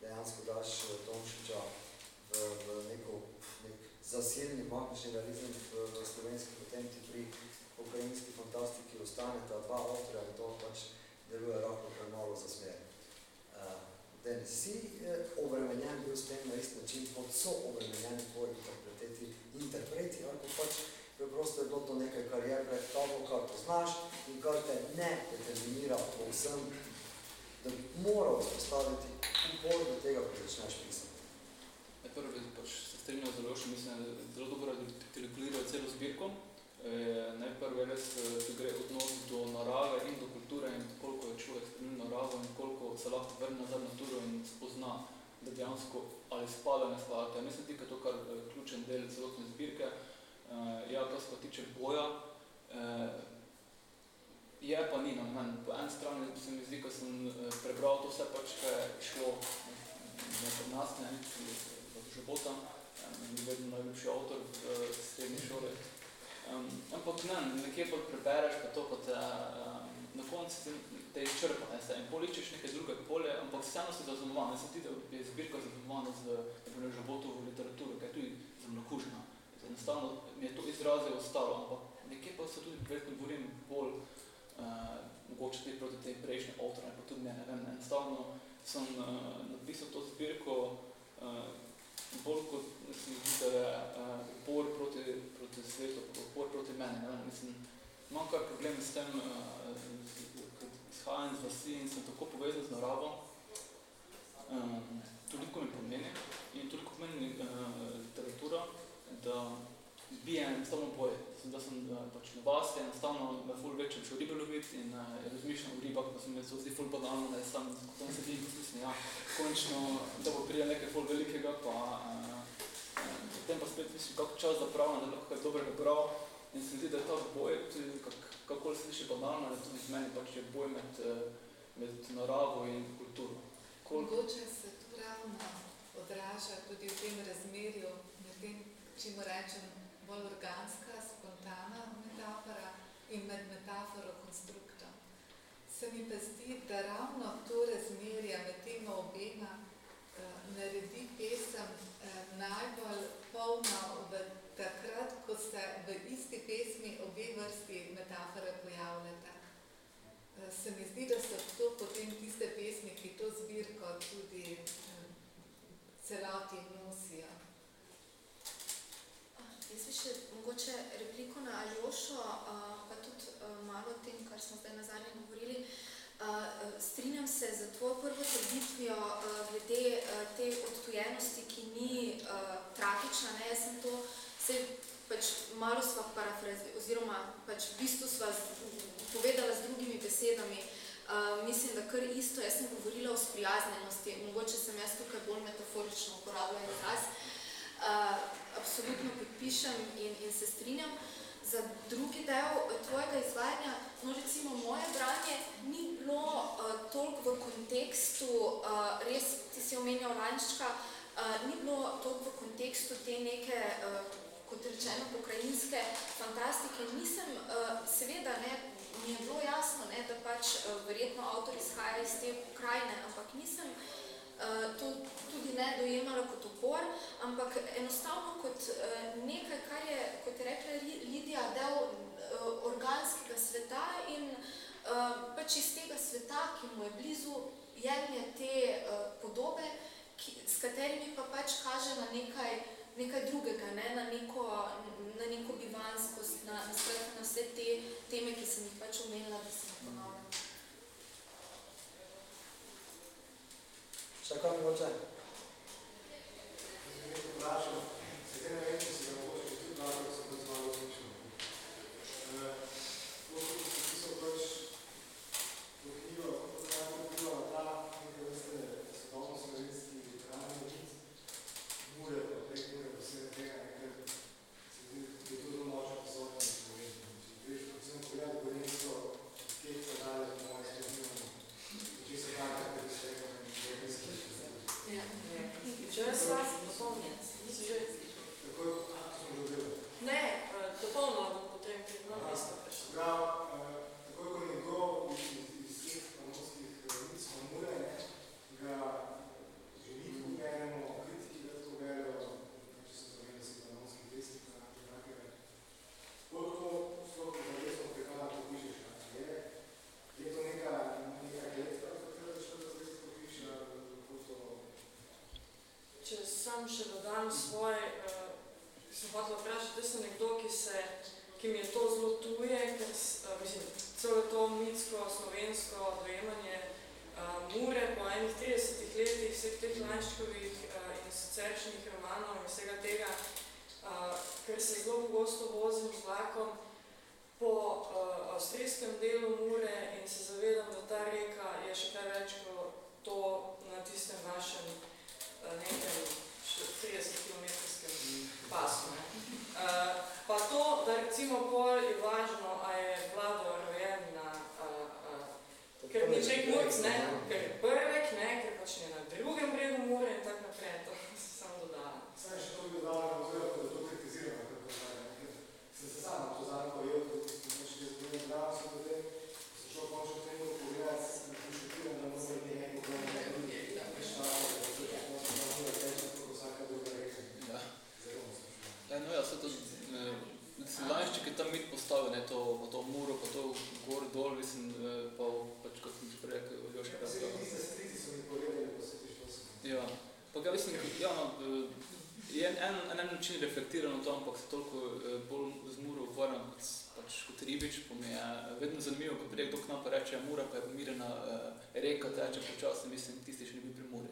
dejansko daš eh, Tomšiča v, v neko, nek zasilni magični realizem v, v slovenski, potem ti pri ukrajinski fantastiki ostaneta dva avtorja in to pač deluje lahko premalo za smer. Denis, si eh, obremenjen bil s tem na isti način, kot so obremenjeni tvoji interpreti, interpreti, ali pa pač preprosto je bilo to nekaj, kar je pred tabo, kar poznaš in kar te ne determinira povsem, da bi moral vzpostaviti upor do tega, ko začneš pisati. Najprej bi pač se strinjal zelo, še mislim, da je zelo dobro artikuliral celo zbirko. Je najprve res, ki gre odnos do narave in do kulture in koliko je človek spremenil naravo in koliko se lahko vrne nazad naturo in spozna, da dejansko ali spada, ne spada. Ja, mislim, da je to kar ključen del celotne zbirke. Ja, kar se pa tiče boja, je pa ni na meni. Po eni strani se mi zdi, ko sem prebral to vse pač, kaj je šlo ne pri nas, ne, Žobota, vedno najljubši avtor v srednji šoli. Um, ampak ne, nekje pa prebereš pa to, pa te, um, na koncu te izčrpa, ne, se, in pol iščeš neke druge polje, ampak vseeno si zaznamovan. Jaz sem ti, je zbirka zaznamovana z, naprimer, Žobotovo literaturo, kaj je tudi zemljokužna. Enostavno mi je to izrazje ostalo, ampak nekje pa se tudi verjetno borim bolj uh, mogoče te proti tej prejšnji avtor, pa tudi ne, ne vem, enostavno sem uh, napisal to zbirko uh, bolj kot se mi zdi, da je uh, upor proti, proti svetu, upor proti meni. Ne? Mislim, imam kar problem s tem, uh, izhajam z vasi in sem tako povezan z naravo, um, toliko mi pomeni in toliko pomeni uh, literatura, da bije enostavno boje. Sem, da sem uh, pač na vasi, enostavno me ful večer šel ribe loviti in uh, razmišljam o ribah, pa se mi se zdi ful banalno, da je sam tam sedim in mislim, ja, končno, da bo prije nekaj ful velikega, pa uh, potem pa spet mislim, kako čas zapravljam, da lahko kaj dobrega prav in se mi zdi, da je ta boj, tudi kak, kako se sliši banalno, da tudi meni pač je boj med, med naravo in kulturo. Koliko? Mogoče se tu ravno odraža tudi v tem razmerju, med tem, čemu rečem, bolj organska, spontana metafora in med metaforo konstruktom. Se mi pa zdi, da ravno to razmerje med tema obema uh, naredi pesem uh, najbolj polna v takrat, ko se v isti pesmi obe vrsti metafore pojavljata. Uh, se mi zdi, da so to potem tiste pesmi, ki to zbirko tudi uh, celoti nosijo. Jaz bi še mogoče repliko na Aljošo, pa tudi malo o tem, kar smo zdaj nazadnje govorili. Strinjam se za tvojo prvo trditvijo glede te odtujenosti, ki ni tragična. Ne? Jaz sem to, se pač malo sva parafrazi, oziroma pač v bistvu sva povedala z drugimi besedami. Uh, mislim, da kar isto, jaz sem govorila o sprijaznjenosti, mogoče sem jaz tukaj bolj metaforično uporabljala izraz. Uh, absolutno podpišem in, in se strinjam. Za drugi del tvojega izvajanja, no recimo moje branje, ni bilo uh, toliko v kontekstu, uh, res, ti si omenjal Lančka, uh, ni bilo toliko v kontekstu te neke, uh, kot rečeno, pokrajinske fantastike. Nisem, uh, seveda, ne, mi je bilo jasno, ne, da pač uh, verjetno avtor izhaja iz te pokrajine, ampak nisem Eh, to tudi ne dojemala kot upor, ampak enostavno kot eh, nekaj, kar je, kot je rekla Lidija, del eh, organskega sveta in pač iz tega sveta, ki mu je blizu, jemlje te podobe, ki, s katerimi pa pač kaže na nekaj, nekaj drugega, ne? na, neko, na neko bivanskost, na, na, na vse te teme, ki sem jih pač omenila, da se ponavljam. Še kaj mogoče? Vprašam, se te ne vem, če si ga mogoče tudi dal, da sem pač malo zmišljal. To, ko si pisal pač to knjigo, kako se je vplivala ta nekaj vrste svetovno slovenski literarni mure, pa prek mure, pa vse tega nekaj, se zdi, da je to zelo močna pozornost v Sloveniji. Če greš predvsem pogledati Gorenjsko, od Ketka dalje, po mojem svetu, če se tam nekaj vsega, Če jaz vas dopolnjen, nisem že Ne, dopolno bom potem, ker imam mesto prišlo. Takoj, ko nekdo iz teh panonskih lic Mamure, ga želi poberemo, kritiki ga tako berijo, če se zavem, da si panonski pesnik na takega. Koliko sploh zavezno prihaja, ko pišeš, je, je to neka, neka kletka, katera začne da zdaj popiš, kako to Če sam dodam svoj, uh, sem hotela vprašati, da sem nekdo, ki, se, ki mi je to zelo tuje, ker uh, mislim, celo to mitsko, slovensko dojemanje uh, mure po enih 30 letih vseh teh Lančkovih uh, in siceršnjih romanov in vsega tega, uh, ker se zelo pogosto vozim z vlakom, po uh, avstrijskem delu Mure in se zavedam, da ta reka je še kaj več kot to na tistem vašem uh, nekem 30 km pasu. Ne. Uh, pa to, da recimo pol je važno, a je vlado rojen na uh, uh, ker ni ček murc, ne, ker je prvek, ne, ker pač je na drugem bregu Mure in tako naprej, to se samo dodala. Saj še to bi dodala, da to kritiziramo, kako zdaj, ker sem se sam to zadnjo pojel, ko sem še jaz govorim danes o tem, sem šel končno temu pogledati, sem prišokiran, da mora biti nekaj pogledati, da je nekaj štavo, da se to končno da mora teči, kot vsaka druga reka. Ja. Zelo sem Ja, no ja, se to, eh, Lanšček je tam mit postavil, ne, to, to muro, pa to gor, dol, mislim, eh, pa pač, kot sem že prej rekel, Ljoša Vse razpravljal. tiste strici so mi povedali, pa se ti što sem. Ja, pa ga mislim, ja, no, eh, je en, en, en način reflektirano to, ampak se toliko eh, bolj z Muro ukvarjam kot, pač, kot ribič, pa mi je vedno zanimivo, ko prije kdo k nam pa reče, Mura pa je pomirjena reka, teče počasno, mislim, tisti še ni bil pri Muri.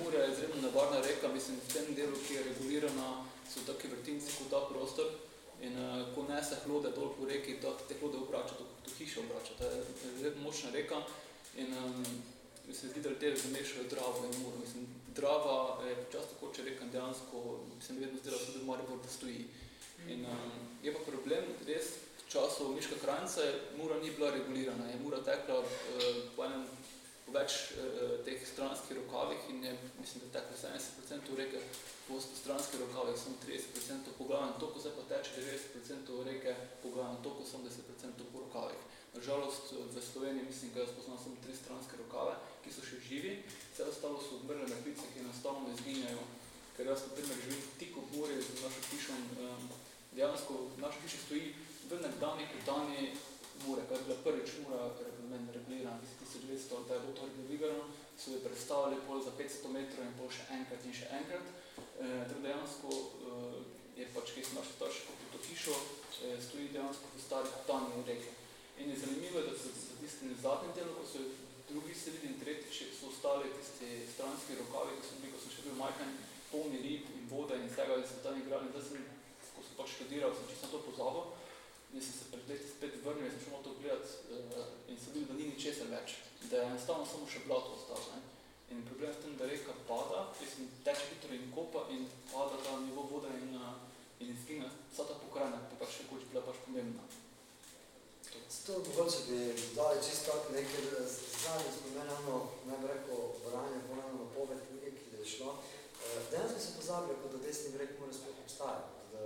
Mura je izredno nevarna reka, mislim, v tem delu, ki je regulirana, so taki vrtinci kot ta prostor, In uh, ko nese hlode dol po reki, to, te hlode obrača, to, to hišo obrača. To je močna reka in um, se zdi, da te zamešajo Dravo in Muro. Mislim, Drava je počasno hoče reka in dejansko se mi vedno zdela tudi Maribor, da stoji. In um, je pa problem res v času Miška Krajnca, Mura ni bila regulirana, je Mura tekla uh, po enem več uh, teh stranskih rokavih in je, mislim, da tekla 70% reke po stranskih rokavih, samo 30% po glavnem toku, zdaj pa teče 90% reke po glavnem toku, 70% po rokavih. Nažalost v Sloveniji mislim, da jaz poznam samo tri stranske rokave, ki so še živi, vse ostalo so odmrle mrtvice, ki enostavno izginjajo, ker jaz na primer živim tik ob morju z našo hišo, um, dejansko naša hiša stoji v nekdanji kotanji Mure, kar je bila prvič Mura men regulirana, 1900, da je bilo to regulirano, so jo predstavili pol za 500 metrov in pol še enkrat in še enkrat. E, tako dejansko e, je pač, ki smo naši starši kupili to hišo, e, stoji dejansko v stari kotanji reke. In je zanimivo, da so za tistim zadnjem delu, ko so drugi selili in tretjič, so ostali tisti stranski rokavi, ki so bili, ko sem še bil majhen, polni rib in vode in vsega, in so tam igrali. Zdaj sem, ko sem pač študiral, sem čisto to pozabil, in sem se pred leti spet vrnil sem šel to gledati uh, in sem videl, da ni ničesar več, da je enostavno samo še blato ostalo. In problem je v tem, da reka pada, mislim, teče hitro in kopa in pada ta nivo vode in, uh, in izgine vsa ta pokrajina, pa pač nekoč bila pač pomembna. To mogoče bi dali čisto tako nekaj, zadnji spomenano, ne bi rekel, branje, ponovno napoved knjige, ki da je šlo. Eh, Dejansko se pozablja, kot da desni breg mora sploh obstajati, da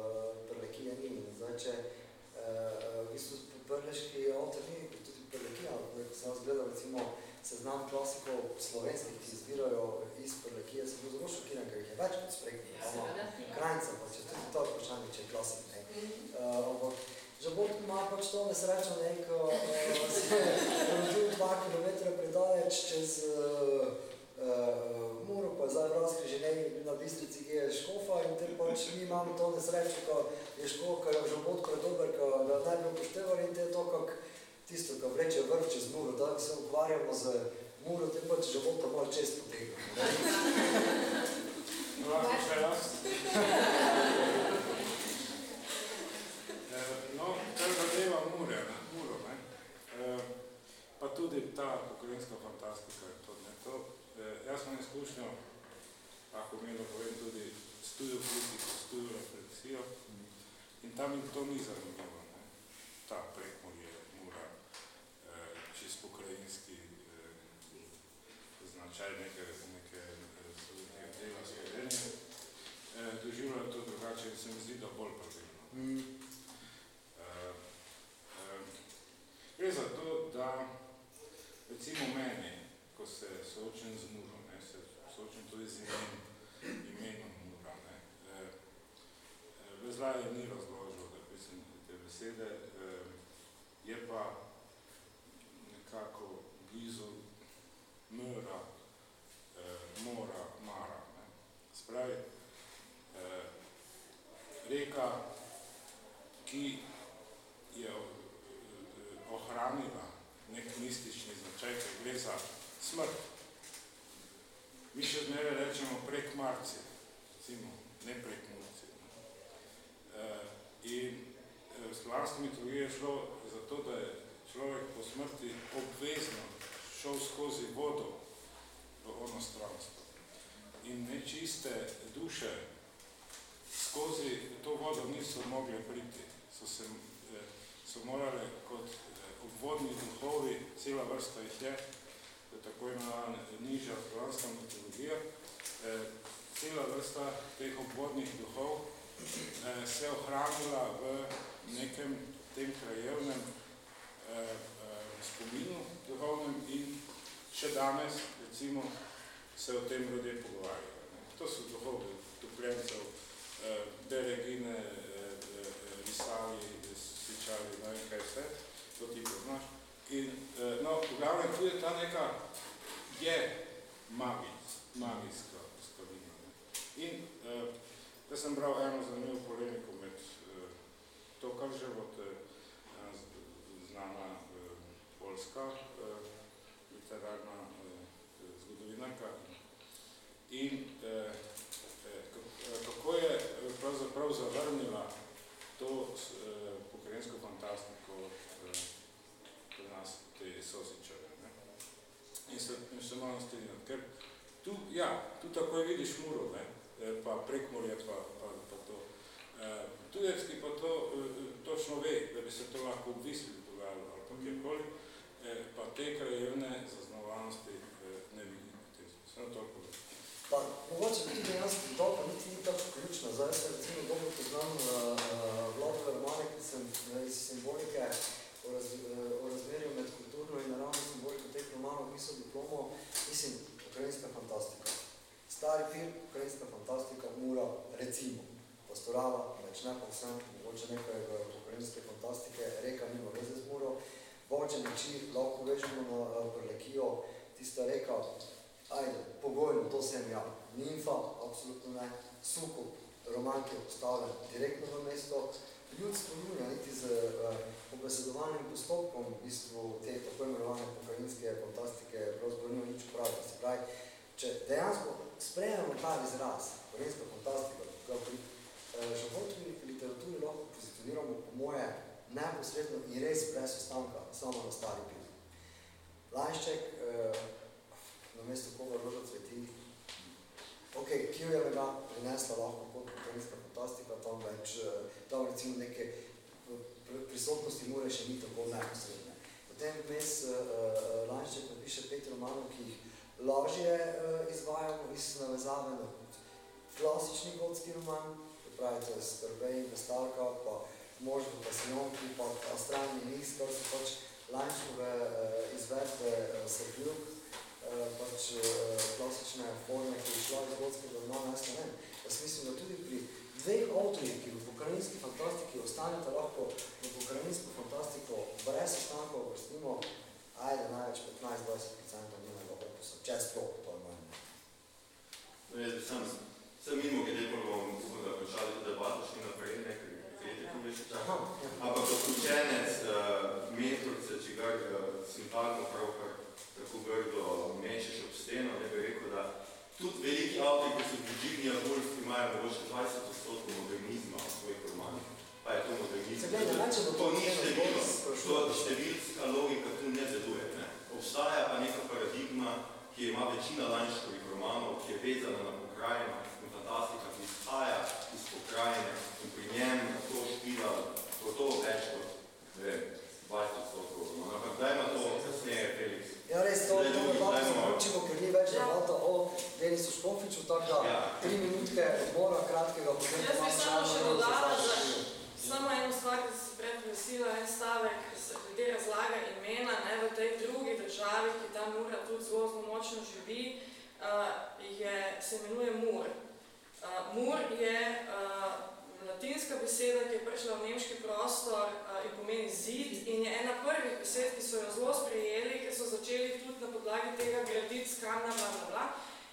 prlekija ni. Zdaj, če eh, v bistvu prleški avtor ni, tudi prlekija, ko sem jaz gledal recimo seznam klasikov slovenskih, ki izbirajo iz prlekije, sem bil zelo šokiran, ker jih je več kot sprekni. Krajnca, pa če tudi to vprašanje, če je klasik, ne. Uh, ampak Žabot ima pač to nesrečo neko, uh, se je dva kilometra predaleč čez uh, uh, Muro, pa je zdaj v razkriženej na Bistrici, ki je Škofa in te pač mi imamo to nesrečo, ko je Škof, ko je Žabot, ko je dober, ko ga naj bi upoštevali in te je to, kak tisto, ko vreče vrh čez Muro, da se ukvarjamo z Muro, te pač Žabota mora čest potegniti. Lahko še jaz? Eh, No, kar zadeva Mure, ne, Muro, ne, eh, pa tudi ta pokrajinska fantastika je to, ne, to, jaz imam izkušnjo, lahko milo povem tudi s tujo kritiko, s tujo refleksijo in tam jim to ni zanimivo, ne, ta prekmorje, Mura, eh, čist pokrajinski eh, značaj neke, neke, neke dela Slovenije, doživljajo to drugače in se mi zdi, da bolj pravilno. Mm. Eh, Gre za to, da recimo meni, ko se soočim z Muro, ne, se soočim tudi z imenom, imenom Mura, ne, eh, eh, Vezlaje ni razložil, da mislim te besede, eh, je pa nekako blizu mora, eh, mora, mara. Ne. Spravi, eh, reka, ki je eh, ohranila nek mistični značaj, ker gre za smrt. Mi še zmeraj rečemo prek marci, recimo, ne prek murci. E, in v slovanski mitologiji je šlo za to, da je človek po smrti obvezno šel skozi vodo v ono stranstvo. In nečiste duše skozi to vodo niso mogli priti. So, se, eh, so morali kot eh, obvodni duhovi, cela vrsta jih je, tako imenovana nižja slovanska mitologija, eh, cela vrsta teh obvodnih duhov se ohranila v nekem tem krajevnem spominu duhovnem in še danes, recimo, se o tem ljudje pogovarjajo. To so duhovi tupljencev, deregine, risali, svičali, ne vem kaj vse, to ti poznaš. In, no, v glavnem, tu je ta neka, je magic, magijska skalina. In, da sem bral eno zanimivo polemiko med to, kar že od znana polska literarna zgodovinarka in kako je pravzaprav zavrnila to pokrajinsko fantastiko te Sosičeve. Ne? In se, in se malo strinjati, ker tu, ja, tu takoj vidiš muro, ne? pa prekmorje, pa, pa, pa to. Tujecki pa to točno ve, da bi se to lahko v Visli dogajalo ali pa kjerkoli, pa te krajevne zaznavanosti ne vidi. Samo toliko ve. Pa, mogoče tudi jaz dodal, pa niti ni tako ključno. Zdaj, se recimo dobro poznam uh, Vladove romane, ki sem uh, iz simbolike o, raz, o razmerju med kulturno in naravno simboliko teh romanov pisal diplomo, mislim, pokrajinska fantastika. Stari film, pokrajinska fantastika, mura, recimo, pastorala, več ne pa vsem, mogoče nekaj pokrajinske fantastike, reka nima veze z muro, Boče neči, lahko vežemo na uh, prlekijo, tista reka, ajde, pogojno, to sem ja, nimfa, absolutno ne, sukup, roman, ki je postavljen direktno v mesto, ljudstvo junja, niti z uh, obesedovalnim postopkom, v bistvu te tako imenovane pokrajinske fantastike, pravzaprav nima nič pravi. Se pravi, če dejansko sprejemamo ta izraz, pokrajinska fantastika, ga pri uh, žabotovi literaturi lahko pozicioniramo po moje neposredno in res brez ostanka, samo na stari pil. Lajšček, uh, na mesto koga roža cveti. Ok, Kijevega prinesla lahko kot pokrajinska fantastika, tam več, tam recimo neke prisotnosti mure še ni tako neposredne. Potem vmes uh, Lanšček napiše pet romanov, ki jih lažje uh, izvajamo iz navezave na klasični gotski roman, pravi, to je Skrbej, Vestalka, pa Mož v pasionki, pa Astralni list, kar so pač Lanščkove uh, izvedbe uh, Srbljuk, pač klasične forme, ki je šla iz gotskega romana, jaz ne vem. Jaz mislim, da tudi pri dveh avtorjih, ki v pokrajinski fantastiki ostanete lahko v pokrajinsko fantastiko brez ostankov vrstimo, ajde, največ 15-20% njenega opusa, če sploh, to je manj. No, jaz bi sam, sem mimo, glede pa bomo upam, da končali to debato še naprej, nekaj kajete tu več čaka. Ampak kot učenec, uh, mentorice, čigar uh, sintagmo pravkar tako grdo mečeš ob steno, ne bi rekel, da tudi veliki avtori, kot so Virginia Woolf, imajo mogoče 20 odstotkov modernizma v svojih romanih. Pa je to neče bo to ni število, to številska logika tu ne deluje. Ne? Obstaja pa neka paradigma, ki ima večina lanškovih romanov, ki je vezana na pokrajino in fantastika, ki izhaja iz pokrajine in pri njem to špila gotovo več kot, ne vem, 20 odstotkov. Ampak dajmo to kasneje, Felix. Ja, res, to, to me lahko zaključimo, ker ni več debata o Denisu Škofiču, tako da Ja. tri minutke odmora kratkega, potem Jaz bi samo še dodala, za- da samo eno stvar, ki si pred presila, en stavek, glede razlaga imena, ne, v tej drugi državi, ki ta Mura tudi zelo, zelo močno živi, uh, je, se imenuje Mur. Uh, Mur je uh, latinska beseda, ki je prišla v nemški prostor uh, in pomeni zid in je ena prvih besed, ki so jo zelo sprejeli, ker so začeli tudi na podlagi tega graditi skrana, bla, bla, bla.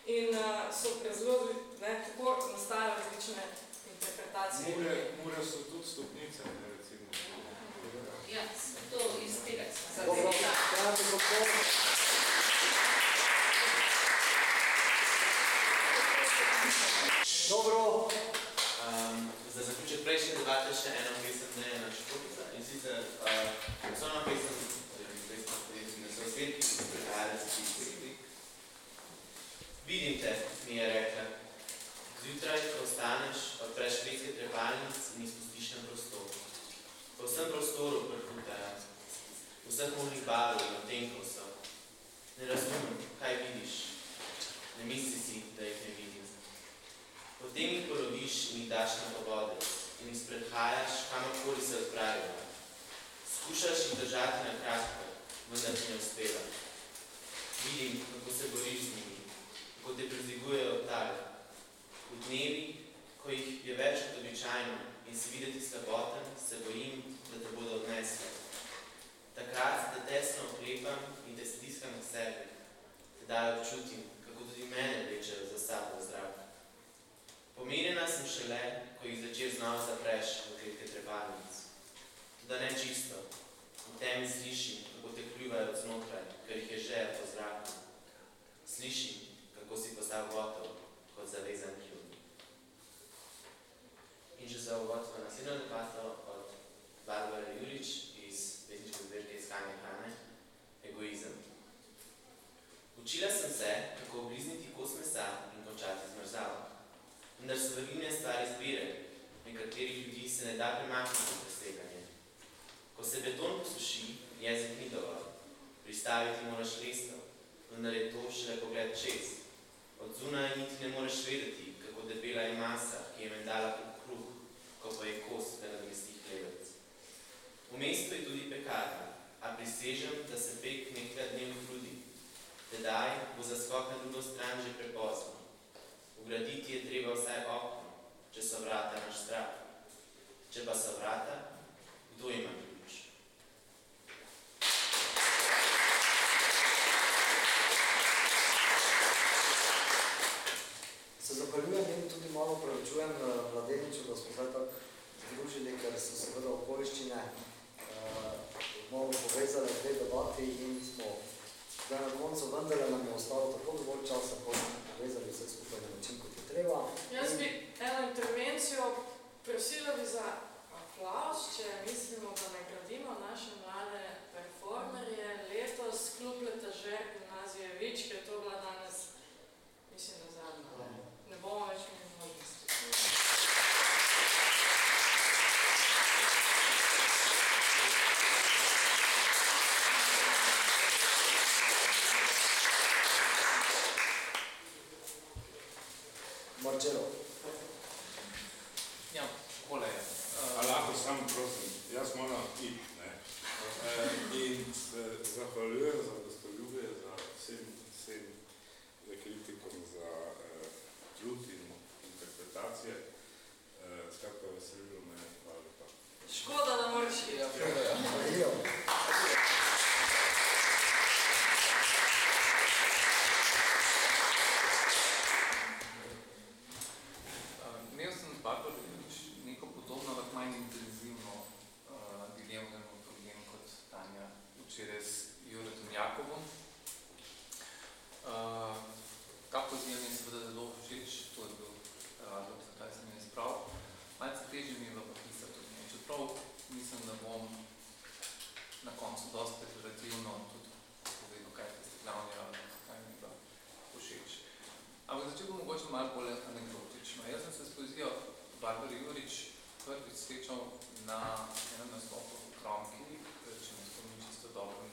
In uh, so zelo, ne, tako nastajajo različne interpretacije. Mure, mure so tudi stopnice, ne, recimo. Ja, to iz tega smo so malo bolj anekdotično. Jaz sem se s poezijo Barbara Jurič prvič srečal na enem nastopu v Kromki, če ne spomnim čisto dobro,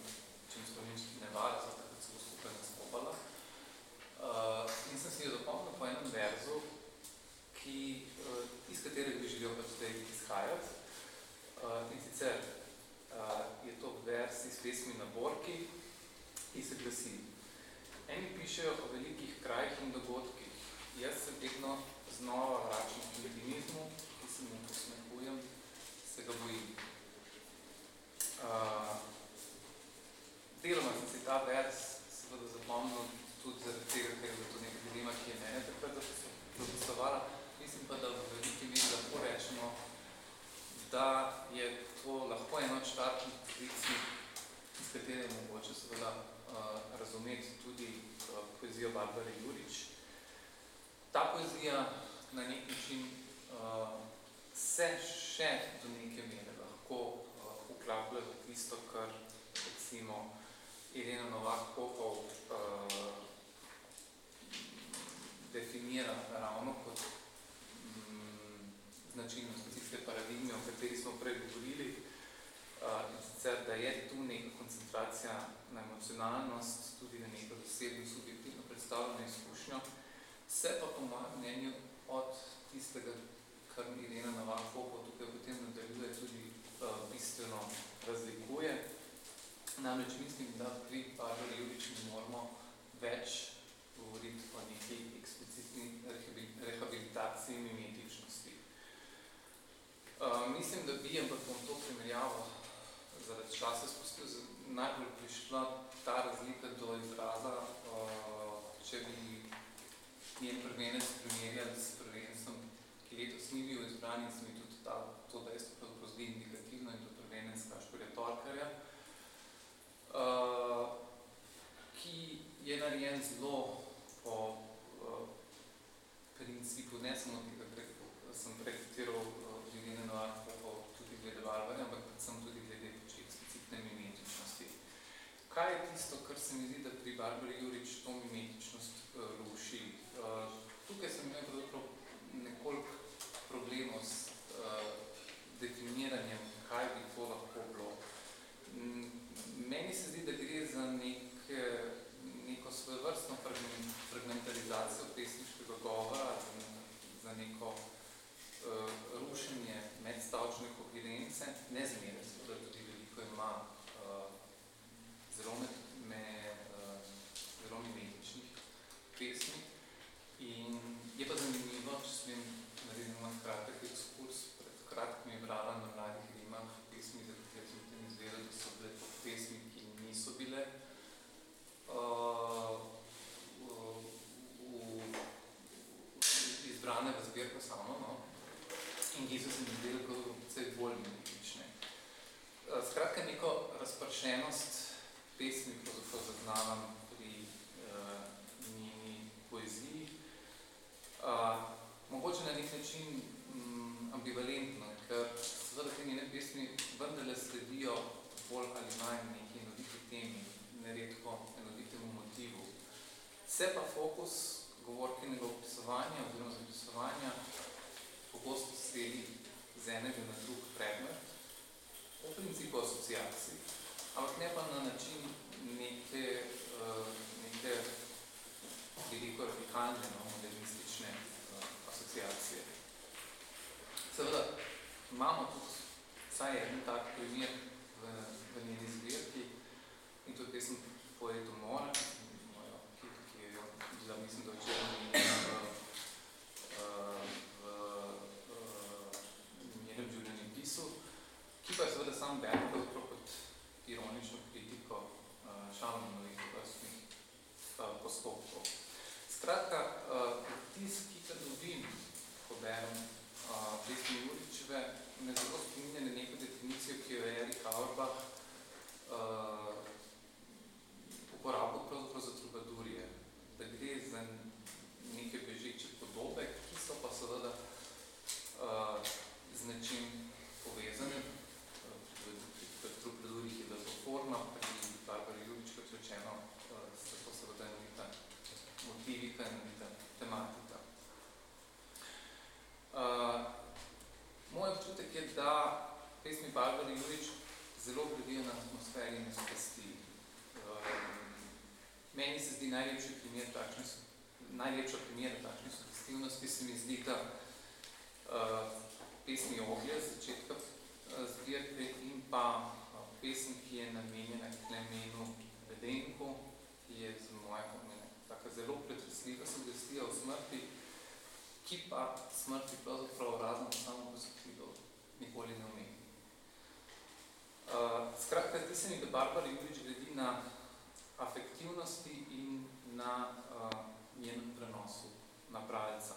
če ne spomnim čisto nevare, zato kad se bo skupaj nastopala. Uh, in sem si jo dopomnil po enem verzu, ki, uh, iz katerega bi želel pač zdaj izhajati. Uh, in sicer uh, je to vers iz pesmi na Borki, ki se glasi. Eni pišejo o velikih krajih in dogodkih, jaz se vedno znova vračam k leginizmu, ki se mu posmehujem, se ga bojim. Uh, deloma sem si ta vers seveda zapomnil tudi zaradi tega, ker je to neka dilema, ki je mene takrat zapisovala. Mislim pa, da v veliki meri lahko rečemo, da je to lahko eno od štartnih pozicij, iz katere je mogoče seveda uh, razumeti tudi uh, poezijo Barbare Jurič, ta poezija na nek način uh, se še do neke mere lahko eh, uh, uklaplja v tisto, kar recimo Irena Novak Popov uh, definira ravno kot um, značilnost tiste paradigme, o kateri smo prej govorili, uh, in sicer, da je tu neka koncentracija na emocionalnost, tudi na neko zasebno subjektivno predstavljeno izkušnjo, uh, se pa po mojem mnenju od tistega, kar Irena Novak Popo tukaj potem nadaljuje, tudi uh, bistveno razlikuje. Namreč mislim, da pri Barbari Jurič ne moramo več govoriti o neki eksplicitni rehabilitaciji mimetičnosti. Uh, mislim, da bi, ampak bom to primerjavo zaradi časa spustil, najbolj prišla ta razlika do izraza, uh, če bi njen prvenec primerjali s prvencem, ki letos ni bil izbran in se mi tudi ta, to dejstvo pravzaprav zdi indikativno in to prvenec Kašporja Torkarja, uh, ki je narejen zelo po uh, principu, ne samo tega, kar sem prekatiral uh, Živine Novarko, po tudi glede Barbarja, ampak predvsem tudi glede pač eksplicitne mimetičnosti. Kaj je tisto, kar se mi zdi, da pri Barbari Jurič to mimetičnost uh, ruši? Uh, tukaj sem imel pravzaprav nekoliko problemov s uh, definiranjem, kaj bi to lahko bilo. Meni se zdi, da gre za nek, neko svojevrstno fragmentarizacijo pesniškega govora, za neko uh, rušenje medstavčne koherence, ne zmeraj, seveda tudi veliko ima uh, zelo, me, me, uh, zelo mimetičnih pesmi. Je pa zanimivo, če smem narediti malo kratek ekskurs, pred kratkim je brala na mladih rimah pesmi, za katere sem potem izvedel, da so bile to pesmi, ki niso bile uh, v, v, izbrane v zbirko samo, no? in ki so se mi zdeli precej bolj mimetične. Uh, skratka, neko razpršenost pesmi pravzaprav zaznavam Uh, mogoče na nek način um, ambivalentno, ker seveda te njene pesmi vendarle sledijo bolj ali manj neki enoditi temi, neredko enoditemu motivu. Se pa fokus govorkenega opisovanja oziroma zapisovanja pogosto sledi z enega na drug predmet, v principu asociacij, ampak ne pa na način neke, uh, neke veliko radikalne, no, modernistične uh, asociacije. Seveda, imamo tudi vsaj en tak primer v, v njeni zbirki in je pesem Poet umora, mojo hit, ki je bila, mislim, da včeraj v, v, v njenem življenju pisu, ki pa je seveda sam bere kot ironično kritiko uh, šalmonovih vrstnih uh, postopkov. Skratka, uh, tis, ki ga dobim, ko berem uh, pesmi Juričeve, me zelo spominja na neko definicijo, ki jo je Erik Auerbach uh, uporabil pravzaprav za trubadurje, da gre za neke bežeče podobe, ki so pa seveda uh, z nečim povezane. Pri trubadurjih je da to forma, pri Barbari Ljubič, kot rečeno, uh, se to seveda enodita motivika, enodita tematika. Uh, moj občutek je, da pesmi Barbari Jurič zelo gledijo na atmosferi in spasti. Uh, meni se zdi najlepši primer takšne, najlepša primera takšne sugestivnosti, se mi zdi ta uh, pesmi Ohlja z začetka uh, zbirke in pa uh, pesem, ki je namenjena Klemenu Vedenku, ki je za moje pomene taka zelo pretresljiva sugestija o smrti, ki pa smrti pravzaprav razen samo pozitivov nikoli ne omeni. Uh, se mi, da Barbara Jurič gledi na afektivnosti in na uh, njenem prenosu, na pravica.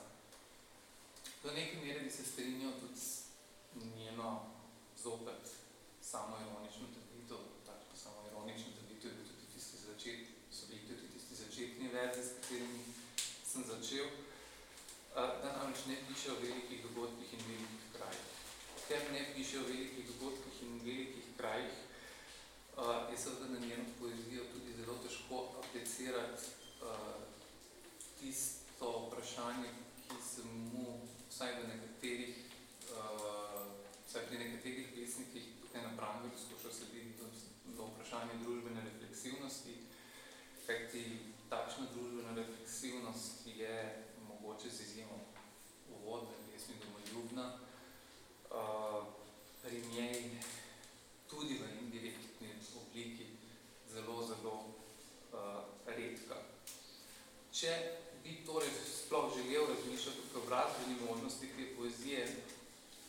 Do neke mere bi se strinjal tudi njeno zopet samoironično trditev, tako samoironično trditev je tudi tisti začet, so bili tudi tisti začetni verzi, s katerimi sem začel, uh, da namreč ne piše o velikih dogodkih in velikih krajih. Ker ne piše o velikih dogodkih in velikih krajih, seveda na njeno poezijo tudi zelo težko aplicirati uh, tisto vprašanje, ki se mu vsaj v nekaterih uh, vsaj pri nekaterih pesnikih tukaj na Prangu skušal slediti do, do vprašanja družbene refleksivnosti, kajti takšna družbena refleksivnost je mogoče z izjemom uvodne pesmi domoljubna, uh, pri njej tudi v indirektni obliki zelo, zelo uh, redka. Če bi torej sploh želel razmišljati o obrazbeni možnosti te poezije,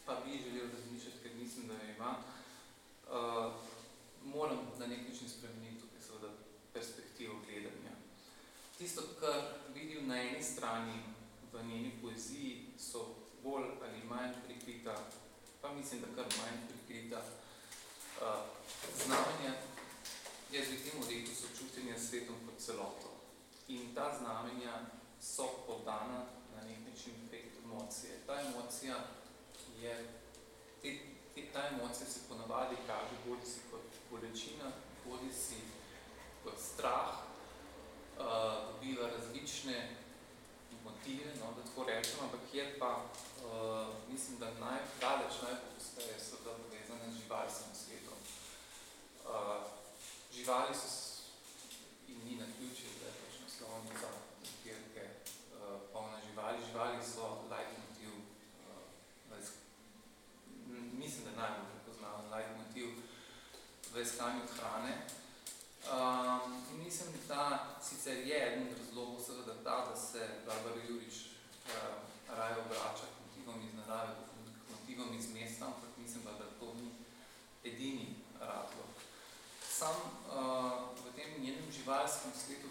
pa bi želel razmišljati, ker mislim, da jo ima, uh, moram na nek način spremeniti tukaj seveda perspektivo gledanja. Tisto, kar vidim na eni strani v njeni poeziji, so bolj ali manj prikrita, pa mislim, da kar manj prikrita uh, znamenja, jaz bi temu rekel sočutenja s svetom kot celoto. In ta znamenja so podana na nek način prek emocije. Ta emocija je, te, te, ta emocija se ponavadi kaže bodi si kot bolečina, bodi si kot strah, uh, dobiva različne motive, no, da tako rečem, ampak je pa, uh, mislim, da naj, daleč najpogosteje so da povezane z živalskim. Uh, živali so in ni na ključe, da je pač naslovnica zbirke uh, polna živali. Živali so leitmotiv, uh, mislim, da najbolj prepoznaven leitmotiv v iskanju hrane. Um, mislim, da sicer je eden razlogov seveda ta, da se Barbara Jurič uh, raje obrača k motivom iz narave, k motivom iz mesta, ampak mislim pa, da to ni edini razlog. Sam uh, v tem njenem živalskem svetu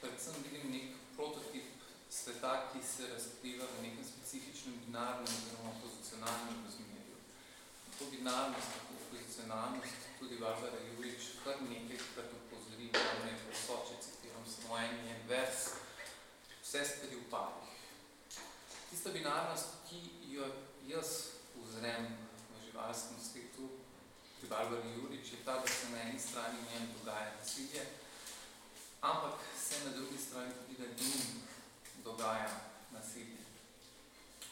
predvsem vidim nek prototip sveta, ki se razkriva v nekem specifičnem binarnem oziroma pozicionalnem razmerju. To binarnost, pozicionalnost, tudi Barbara Jurič kar nekajkrat upozori, namreč so, če citiram samo en njen vers, vse stvari v parih. Tista binarnost, ki jo jaz uzrem v živalskem svetu, pri Barbari Jurič, je ta, da se na eni strani njen dogaja nasilje, ampak se na drugi strani tudi, da njim dogaja nasilje.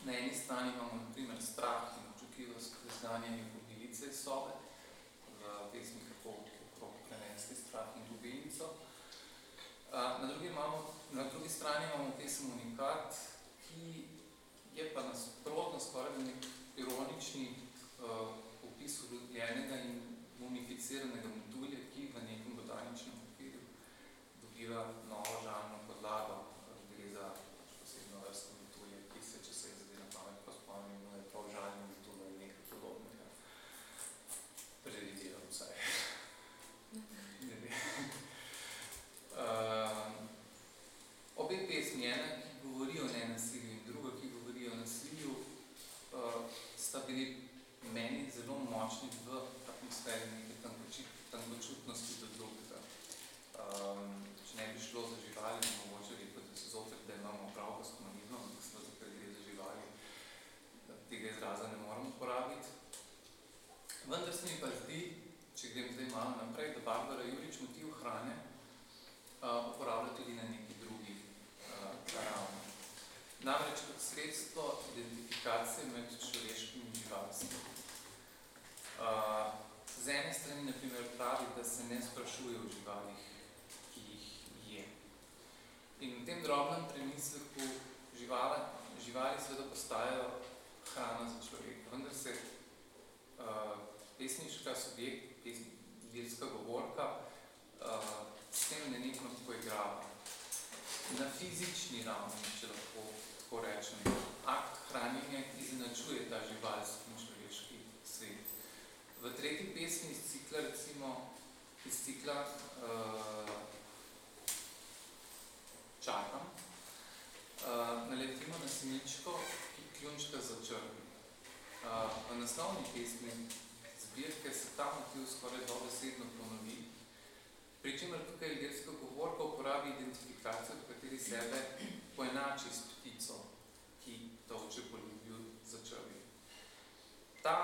Na eni strani imamo na primer strah in očukivost k zganjanju mobilice iz sobe, v pesmi kako okrog prenesti strah in ljubenico. Na drugi, imamo, na drugi strani imamo pesem Unikat, ki je pa nasprotno skoraj nek ironični uh, opis urobljenega in mumificiranega modulja, ki v nekem botaničnem okvirju dobiva novo žalno podlago. Gre za posebno vrsto modulja, ki se, če se je zdaj na pamet pa spomnim, je prav žalni modul ali nekaj podobnega. Predvidevam vsaj. Ne bi. Uh, obe pesmi, ena, ki govori o nenasilju in druga, ki govori o nasilju, uh, sta bili meni zelo močni v atmosferi neke tankočutnosti do drugega. Um, če ne bi šlo za živali, bi mogoče rekel, da se zopet, da imamo pravko s komunizmom, da se zopet gre za živali, da tega izraza ne moramo uporabiti. Vendar se mi pa zdi, če grem zdaj malo naprej, da Barbara Jurič motiv hrane uh, uporablja tudi na neki drugi uh, ravni. Namreč kot sredstvo identifikacije med človeškim in živalskim. Uh, z ene strani, na primer, pravi, da se ne sprašuje o živalih, ki jih je. In v tem drobnem premisleku živali, živali seveda postajajo hrana za človeka. Vendar se uh, pesniška subjekt, pesni, lirska govorka, uh, s tem nenehno poigrava. Na fizični ravni, če lahko tako rečem, akt hranjenja izenačuje ta živalski in človeški svet. V tretji pesmi iz cikla, recimo, iz cikla uh, Čakam, uh, naletimo na siničko, ki kljunčka začrni. Uh, v naslovni pesmi zbirke se ta motiv skoraj dobesedno ponovi, pri čemer tukaj lirska govorka uporabi identifikacijo, v kateri sebe poenači s ptico, ki toče po ljubju začrvi. Ta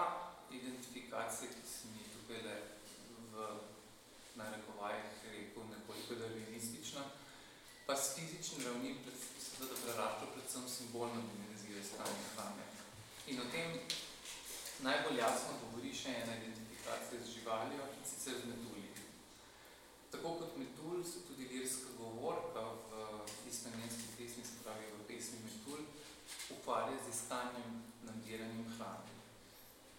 identifikacija, ki se mi tukaj le v narekovajih rekel nekoliko darwinistična, pa s fizični ravni seveda prerašča predvsem simbolno dimenzijo stanje hrane. In o tem najbolj jasno govori še ena identifikacija z živaljo, in sicer z metulji. Tako kot metul se tudi lirska govorka v istoimenski pesmi, se pravi v pesmi Metul, ukvarja z iskanjem nabiranim hrane.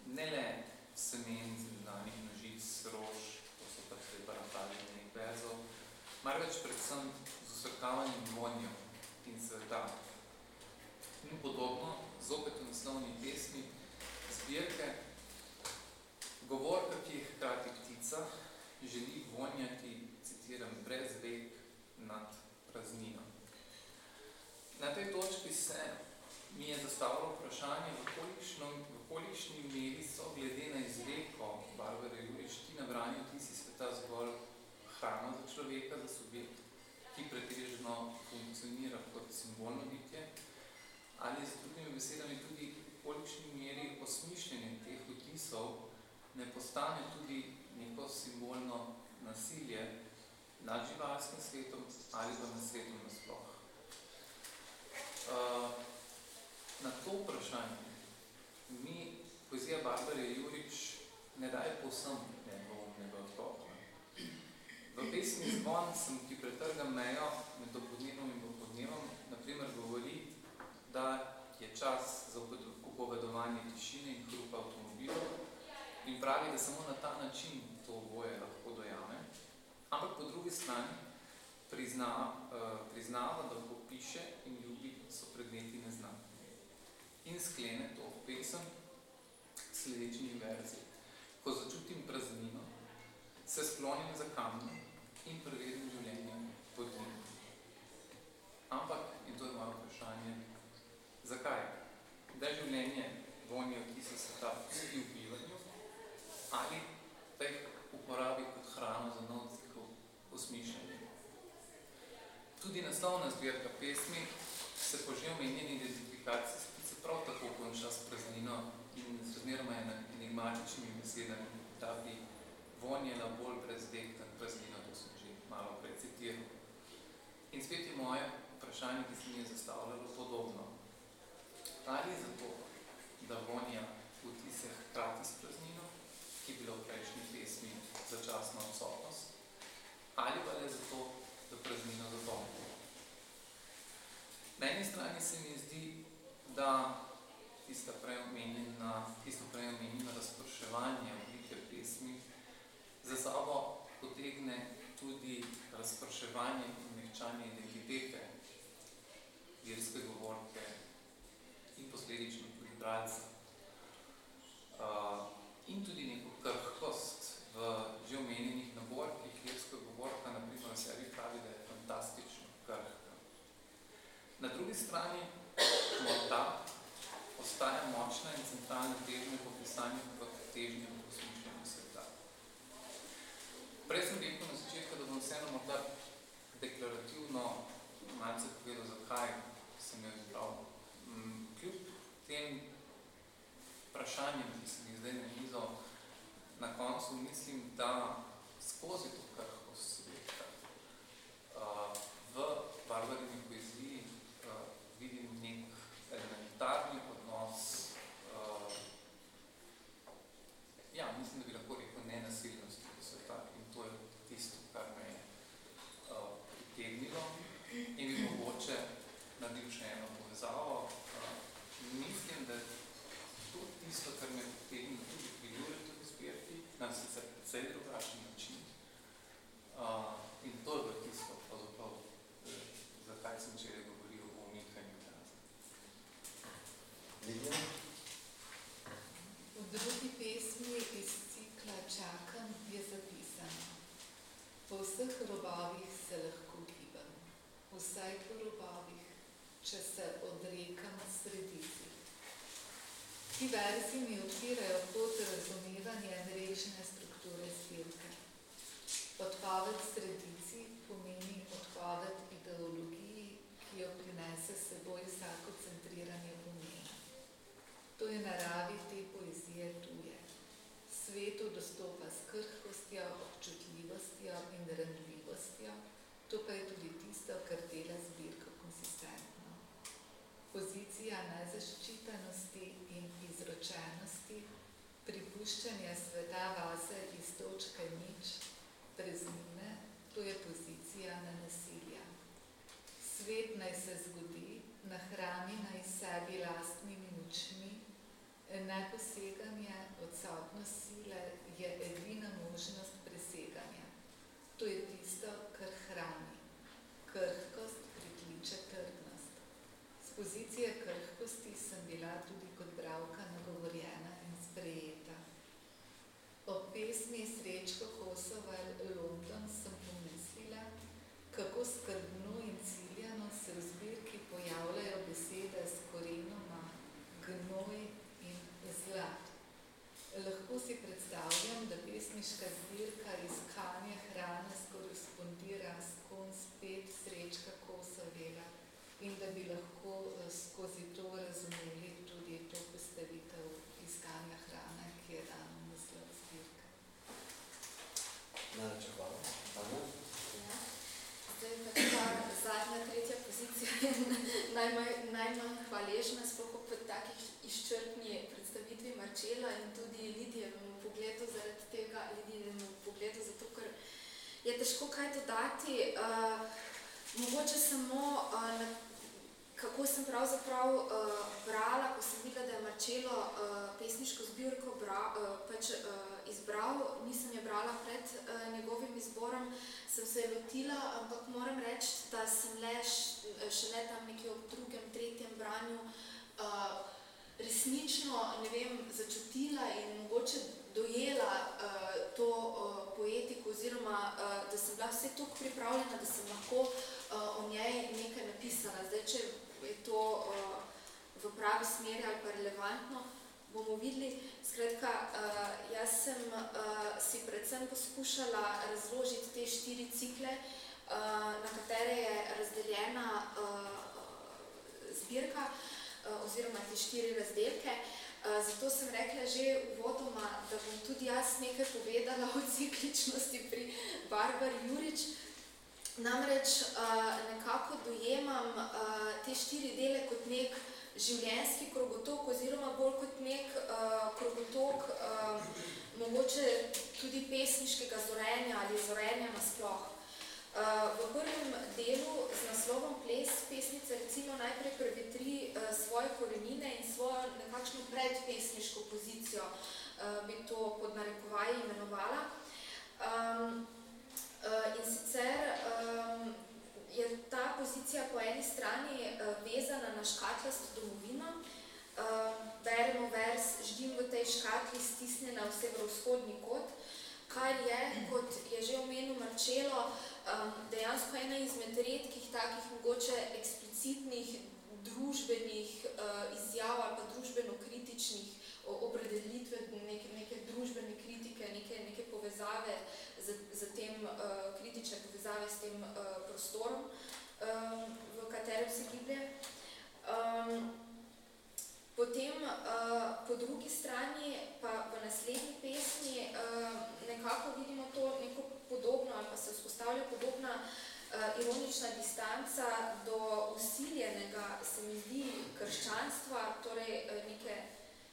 Ne le semen, zelenanih nožic, rož, baratali verzov, marveč predvsem z usrkavanjem vonjev in sveta. In podobno, zopet v naslovni pesmi, zbirke, govorka, ki je hkrati ptica, želi vonjati, citiram, brez vek nad praznino. Na tej točki se mi je zastavilo vprašanje, v, kolikšno, v kolikšni meri so glede na izreko Barbara Jurič ti nabrani vtisi sveta zgolj hrana za človeka, za subjekt, ki pretežno funkcionira kot simbolno bitje, ali z drugimi besedami tudi kolikšni meri osmišljenje teh vtisov ne postane tudi neko simbolno nasilje nad živalskim svetom ali pa na svetom nasploh. Uh, na to vprašanje mi poezija Barbare Jurič ne daje povsem. V pesmi Zvon sem, ki pretrgam mejo med dopodnevom in dopodnevom, naprimer govori, da je čas za upovedovanje tišine in hrupa avtomobilov in pravi, da samo na ta način to oboje lahko dojame, ampak po drugi strani prizna, uh, priznava, da popiše in ljubi so predmeti neznatni. In sklene to pesem sledečnih verzij. Ko začutim praznino, se sklonim za kamno in prevedem življenjem pod njim. Ampak, in to je moje vprašanje, zakaj? da življenje vonje vtisa se ta pusti v bivanju ali da jih uporabi kot hrano za navzikov osmišljanje. Tudi naslovna zbirka pesmi se po že omenjeni identifikaciji se prav tako konča s praznino in razmeroma enigmatičnimi besedami, da bi vonjela bolj brezvektan praznino, to sem že malo precitiral. In spet je moje vprašanje, ki se mi je zastavljalo podobno ali zato, da vonja vtise hkrati s praznino, ki je bila v prejšnji pesmi začasna odsotnost, ali pa le zato, da praznino zapomni. Na eni strani se mi zdi, da tista preomenjena, tisto preomenjeno razpraševanje oblike pesmi za sabo potegne tudi razpraševanje in mehčanje identitete verske govorke in posledično tudi bralca. Uh, in tudi neko krhkost v že omenjenih naborkih, lirska govorka, na primer v sebi pravi, da je fantastično krhka. Na drugi strani morda ostaja močna in centralna težnja po pisanju kot težnja. Prej sem rekel na začetku, da bom vseeno morda deklarativno malce povedal, zakaj sem jo izbral. Kljub tem vprašanjem, ki sem jih zdaj nanizal, na koncu mislim, da skozi to sveta uh, v barbarini poeziji vidim nek elementarni odnos, uh, ja, mislim, da bi lahko rekel nenasilnosti do sveta in to je tisto, kar me je uh, pritegnilo in bi mogoče naredil še eno povezavo, mislim, da to tisto, kar me potegne tudi pri Juretu zbirki, na sicer precej drugačen način. Uh, in to je bilo tisto, pravzaprav, zakaj sem včeraj govoril o umikanju glasbe. V drugi pesmi iz cikla Čakam je zapisano Po vseh robovih se lahko gibam, vsaj po robovih, če se odrekam sredici. Ti verzi mi odpirajo pot razumevanja rečne strukture zbirke. Odpoved sredici pomeni odpoved ideologiji, ki jo prinese seboj vsako centriranje pomena. To je naravi te poezije tuje. Svetu dostopa s krhkostjo, občutljivostjo in rendljivostjo, to pa je tudi tisto, kar dela zbirko konsistentno. Pozicija nezaščitenosti in izročenosti spuščanja sveta vase iz točke nič, preznine, to je pozicija na nasilja. Svet naj se zgodi, nahrani naj sebi lastnimi močmi, neposeganje, odsotnost sile je edina možnost preseganja. To je tisto, kar hrani. Krhkost prikliče trdnost. Z pozicije krhkosti sem bila tudi kot bravka nagovorjena in sprejeta. Pesmi Srečko Kosova London sem pomislila, kako skrbno in ciljano se v zbirki pojavljajo besede s korenoma gnoj in zlat. Lahko si predstavljam, da pesniška zbirka iskanje hrane skorespondira s konc pet Srečka Kosovega in da bi lahko skozi to razumeli tudi to postavitev iskanja hrane, ki je dana v naslov zbirke. Najlepša hvala. Tanja? Ja. Zdaj pa ta zadnja, tretja pozicija je najmanj, najmanj hvaležna, sploh ob takih izčrpni predstavitvi Marčela in tudi Lidijevemu pogledu zaradi tega, Lidijevemu pogledu, zato ker je težko kaj dodati. Uh, mogoče samo uh, na kako sem pravzaprav uh, brala, ko sem videla, da je Marčelo uh, pesniško zbirko bra, uh, pač, uh, izbral, nisem je brala pred uh, njegovim izborom, sem se lotila, ampak moram reči, da sem le šele tam nekje ob drugem, tretjem branju uh, resnično, ne vem, začutila in mogoče dojela uh, to uh, poetiko oziroma, uh, da sem bila vse toliko pripravljena, da sem lahko uh, o njej nekaj napisala. Zdaj, če je to uh, v pravi smeri ali pa relevantno, bomo videli. Skratka, uh, jaz sem uh, si predvsem poskušala razložiti te štiri cikle, uh, na katere je razdeljena uh, zbirka uh, oziroma te štiri razdelke. Uh, zato sem rekla že uvodoma, da bom tudi jaz nekaj povedala o cikličnosti pri Barbari Jurič. Namreč uh, nekako dojemam uh, te štiri dele kot nek življenjski krogotok oziroma bolj kot nek uh, krogotok uh, mogoče tudi pesniškega zorenja ali zorenja nasploh. Uh, v prvem delu z naslovom Ples pesnica recimo najprej prevetri uh, svoje korenine in svojo nekakšno predpesniško pozicijo, uh, bi to pod narekovaji imenovala. Um, Uh, in sicer um, je ta pozicija po eni strani uh, vezana na škatlasto domovino. Uh, beremo vers, ždim v tej škatli stisnjena v severovzhodni kot, kar je, kot je že omenil Marčelo, um, dejansko ena izmed redkih takih mogoče eksplicitnih družbenih izjav pa družbeno-kritičnih opredelitve, neke, neke družbene kritike, neke, neke povezave z, z tem, uh, povezave s tem uh, prostorom, um, v katerem se giblje. Um, potem uh, po drugi strani pa v naslednji pesmi uh, nekako vidimo to neko podobno ali pa se vzpostavlja podobna uh, ironična distanca do usiljenega, se mi zdi, krščanstva, torej uh, neke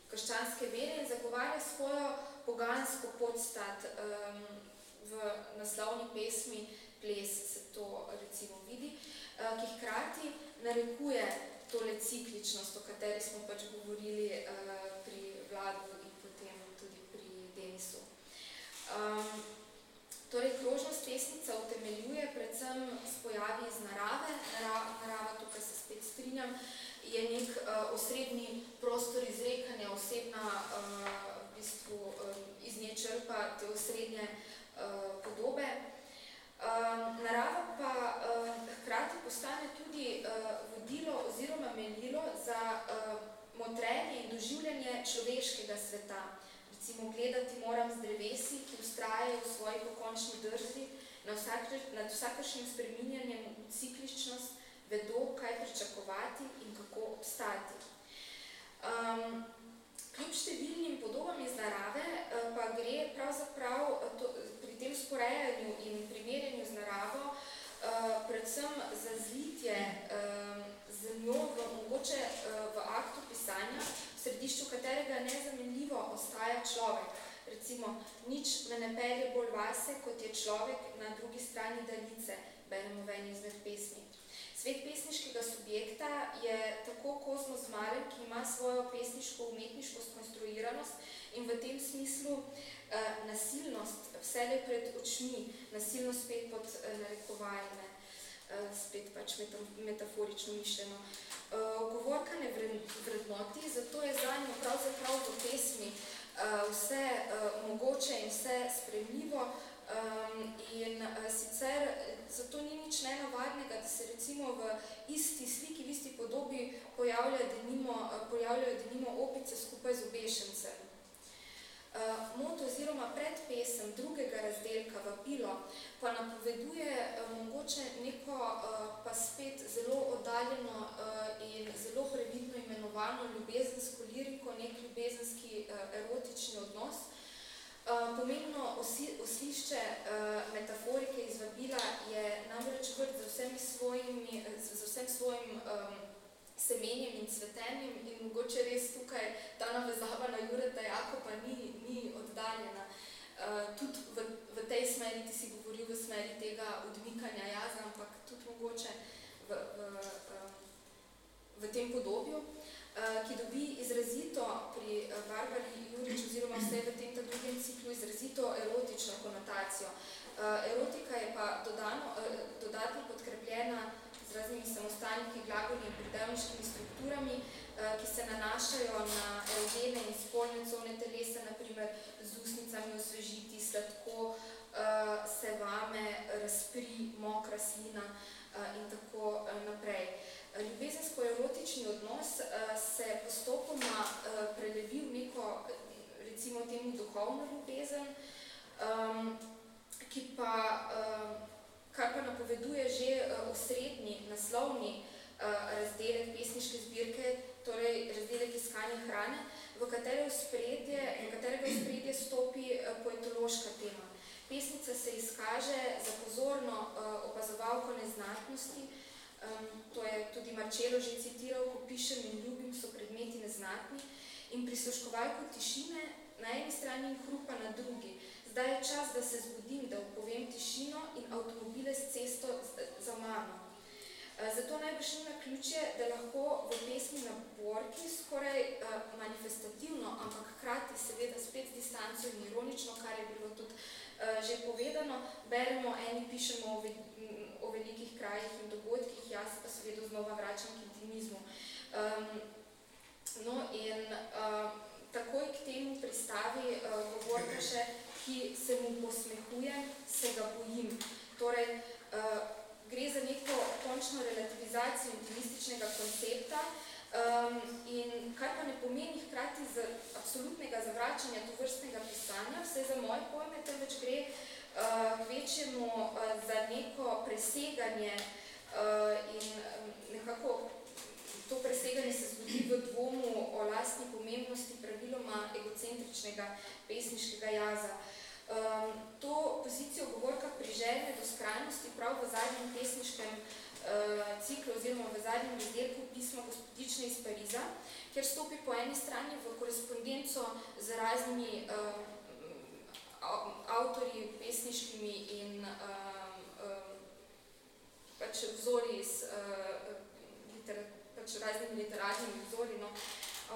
krščanske vere in zagovarja svojo pogansko podstat um, v naslovni pesmi Ples se to recimo vidi, eh, ki hkrati narekuje tole cikličnost, o kateri smo pač govorili eh, pri Vladu in potem tudi pri Denisu. Um, torej, krožnost pesnica utemeljuje predvsem s pojavi iz narave. Narava, narava, tukaj se spet strinjam, je nek uh, osrednji prostor izrekanja, osebna uh, v bistvu uh, iz nje črpa te osrednje uh, podobe. Um, narava pa um, hkrati postane tudi uh, vodilo oziroma menilo za uh, motrenje in doživljanje človeškega sveta. Recimo, gledati moram z drevesi, ki ustrajajo v svoji pokončni drži, na vsak, nad vsakršnim spreminjanjem v cikličnost, vedo, kaj pričakovati in kako obstati. Um, kljub številnim podobam iz narave, pa gre pravzaprav to, tem sporejanju in primerjanju z naravo, uh, predvsem za zlitje uh, z njo v, mogoče uh, v aktu pisanja, v središču katerega nezamenljivo ostaja človek. Recimo, nič me ne pelje bolj vase, kot je človek na drugi strani daljice, beremo v eni izmed pesmi. Svet pesniškega subjekta je tako kozmos malen, ki ima svojo pesniško-umetniško skonstruiranost in v tem smislu uh, nasilnost vselej pred očmi, nasilnost spet pod uh, narekovajne, uh, spet pač metaforično mišljeno. Uh, govorka ne vrednoti, zato je za njo pravzaprav v pesmi uh, vse uh, mogoče in vse spremljivo, Um, in uh, sicer zato ni nič nenavadnega, da se recimo v isti sliki, v isti podobi pojavljajo denimo, uh, pojavljajo denimo opice skupaj z obešencem. Uh, mot oziroma predpesem drugega razdelka Vapilo pa napoveduje uh, mogoče neko uh, pa spet zelo oddaljeno uh, in zelo previdno imenovano ljubezensko liriko, nek ljubezenski uh, erotični odnos, Uh, pomembno osi, oslišče uh, metaforike iz vabila je namreč vrt z vsemi svojimi, z, z vsem svojim um, semenjem in cvetenjem in mogoče res tukaj ta navezava na Jureta Jakoba ni, ni oddaljena. Uh, tudi v, v tej smeri, ti si govoril v smeri tega odmikanja jaza, ampak tudi mogoče v, v, um, v tem podobju. Eh, ki dobi izrazito pri eh, Barbari Jurič oziroma vse v tem drugem ciklu izrazito erotično konotacijo. Eh, erotika je pa dodano, dodatno podkrepljena z raznimi samostalniki, glagoli in pridevniškimi strukturami, ki se nanašajo na erogene in spolne cone telesa, naprimer z usnicami osvežiti, sladko, se vame, razpri, mokra slina in tako naprej. Ljubezensko-erotični odnos uh, se postopoma uh, prelevi v neko, recimo temu, duhovno ljubezen, um, ki pa, uh, kar pa napoveduje že osrednji, naslovni razdelek pesniške zbirke, torej razdelek iskanja hrane, v katere spredje, v katerega spredje stopi poetološka tema. Pesnica se izkaže za pozorno opazovalko neznatnosti, um, to je tudi Marčelo že citiral, ko pišem in ljubim, so predmeti neznatni, in prisluškovalko tišine na eni strani in hrupa na drugi. Zdaj je čas, da se zbudim, da upovem tišino in avtomobile s cesto za mano. Zato najbrž ni na ključe, da lahko v pesmi na borki skoraj uh, manifestativno, ampak hkrati seveda spet distanco in ironično, kar je bilo tudi uh, že povedano, beremo, eni pišemo o o velikih krajih in dogodkih, jaz pa seveda znova vračam k intimizmu. Um, no in uh, takoj k temu pristavi uh, govorka še, ki se mu posmehuje, se ga bojim. Torej, uh, gre za neko končno relativizacijo intimističnega koncepta, um, in kar pa ne pomeni hkrati z absolutnega zavračanja tovrstnega pisanja, vse za moje pojme, temveč gre uh, uh, večjemu uh, za neko preseganje uh, in nekako to preseganje se zgodi v dvomu o lastni pomembnosti praviloma egocentričnega pesniškega jaza. Um, to pozicijo govorka priželjne do skrajnosti prav v zadnjem pesniškem uh, ciklu oziroma v zadnjem izdelku pisma gospodične iz Pariza, kjer stopi po eni strani v korespondenco z raznimi uh, avtorji pesniškimi in um, um, pač vzori iz uh, liter, pač raznimi literarnimi vzori, no,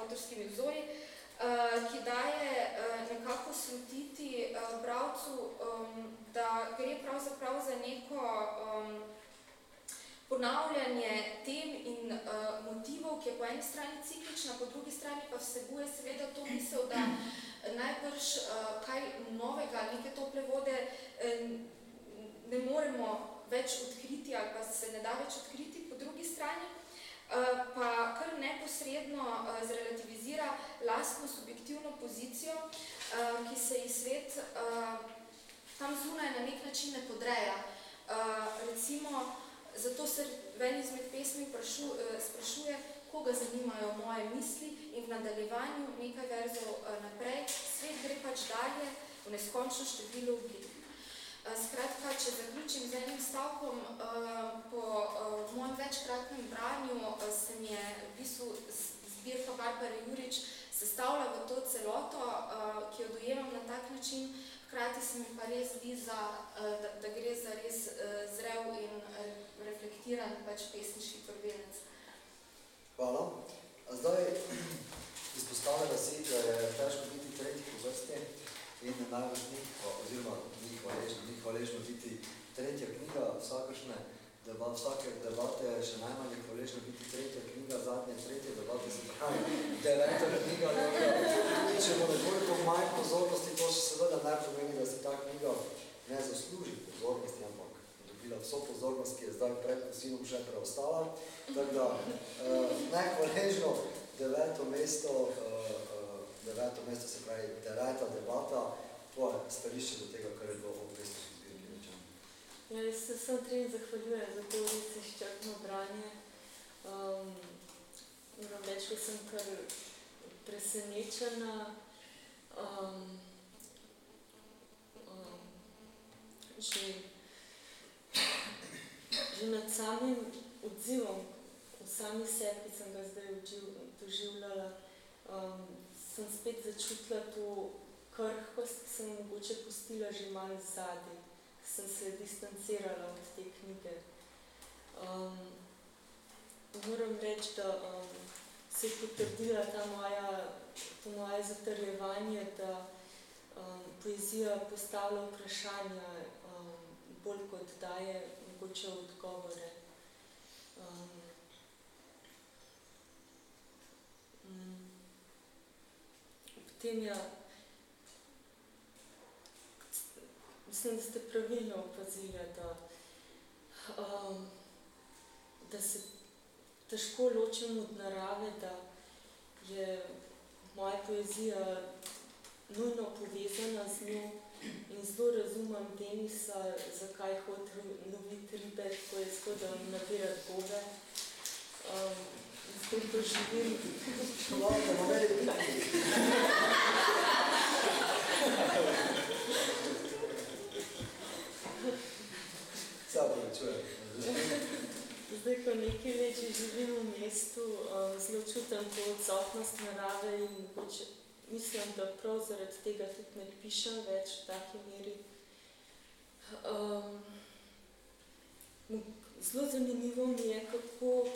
avtorskimi vzori, uh, ki daje uh, nekako slutiti uh, bravcu, um, da gre pravzaprav za neko um, ponavljanje tem in uh, motivov, ki je po eni strani ciklična, po drugi strani pa vsebuje seveda to misel, da najbrž uh, kaj novega, neke tople vode uh, ne moremo več odkriti ali pa se ne da več odkriti, po drugi strani uh, pa kar neposredno zrelativizira lastno subjektivno pozicijo, ki se ji svet tam zunaj na nek način ne podreja. Recimo, zato se v eni izmed pesmi prašu, sprašuje, koga zanimajo moje misli in v nadaljevanju nekaj verzov eh, naprej, svet gre pač dalje v neskončno število oblik. Eh, skratka, če zaključim z enim stavkom, eh, po mojem večkratnem branju se mi je v bistvu zbirka Barbara Jurič s sestavlja v to celoto, ki jo dojemam na tak način, hkrati se mi pa res zdi, za, da, da gre za res zrel in reflektiran pač pesniški prvenec. Hvala. Zdaj izpostavljala si, da je težko biti tretji po vrsti in najbolj ni, oziroma ni hvaležno, ni hvaležno biti tretja knjiga vsakršne debat, vsake debate, še najmanj je hvaležno biti tretja knjiga, zadnje tretje debate se pravi, deveta knjiga, nekaj, če bo nekoliko manj pozornosti, to še seveda ne pomeni, da si ta knjiga ne zasluži pozornosti, dobila vso pozornost, ki je zdaj pred kosinom še preostala. Tako da, uh, najhvaležno deveto mesto, uh, deveto mesto se pravi deveta debata, tvoje stališče do tega, kar je bilo v pesniški zbirki rečeno. Ja, jaz se sem trem zahvaljujem za to res izčrpno branje. Um, moram reči, da sem kar presenečena. Um, um, že nad samim odzivom, v sami sebi sem ga zdaj doživljala, um, sem spet začutila to krhkost, ki sem mogoče pustila že malo zadaj, sem se distancirala od te knjige. Um, moram reči, da um, se je potrdila ta moja, to moje zatrjevanje, da um, poezija postavlja vprašanja bolj kot daje mogoče odgovore. Um, Potem je, mislim, da ste pravilno opazili, da, um, da se težko ločim od narave, da je moja poezija nujno povezana z njo in zelo razumem Denisa, zakaj hodi loviti ribe, ko je skoda nabirati gobe. Um, zato to živim. Hvala, da ne biti. Zdaj, ko nekaj že živim v mestu, um, zelo čutim to odsotnost narave in mogoče mislim, da prav zaradi tega tudi ne pišem več v taki meri. Um, zelo zanimivo mi je, kako,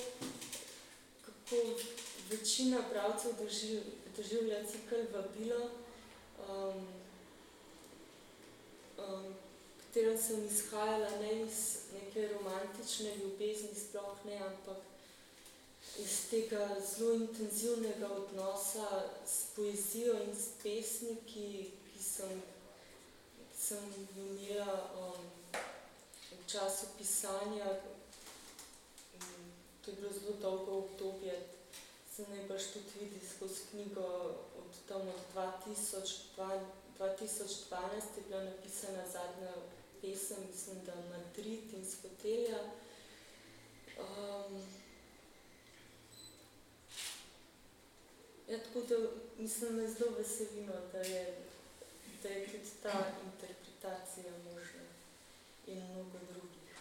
kako večina bralcev doživ, doživlja cikl vabilo, um, um, katerem sem izhajala ne iz neke romantične ljubezni, sploh ne, ampak iz tega zelo intenzivnega odnosa s poezijo in s pesniki, ki sem, sem imela um, v času pisanja. To je bilo zelo dolgo obdobje, se najbrž tudi vidi skozi knjigo od tam od 2012, 2012 je bila napisana zadnja pesem, mislim, da Madrid in Skotelja. Um, ja, tako da mislim, da je zelo veselino, da je, da je tudi ta interpretacija možna in mnogo drugih.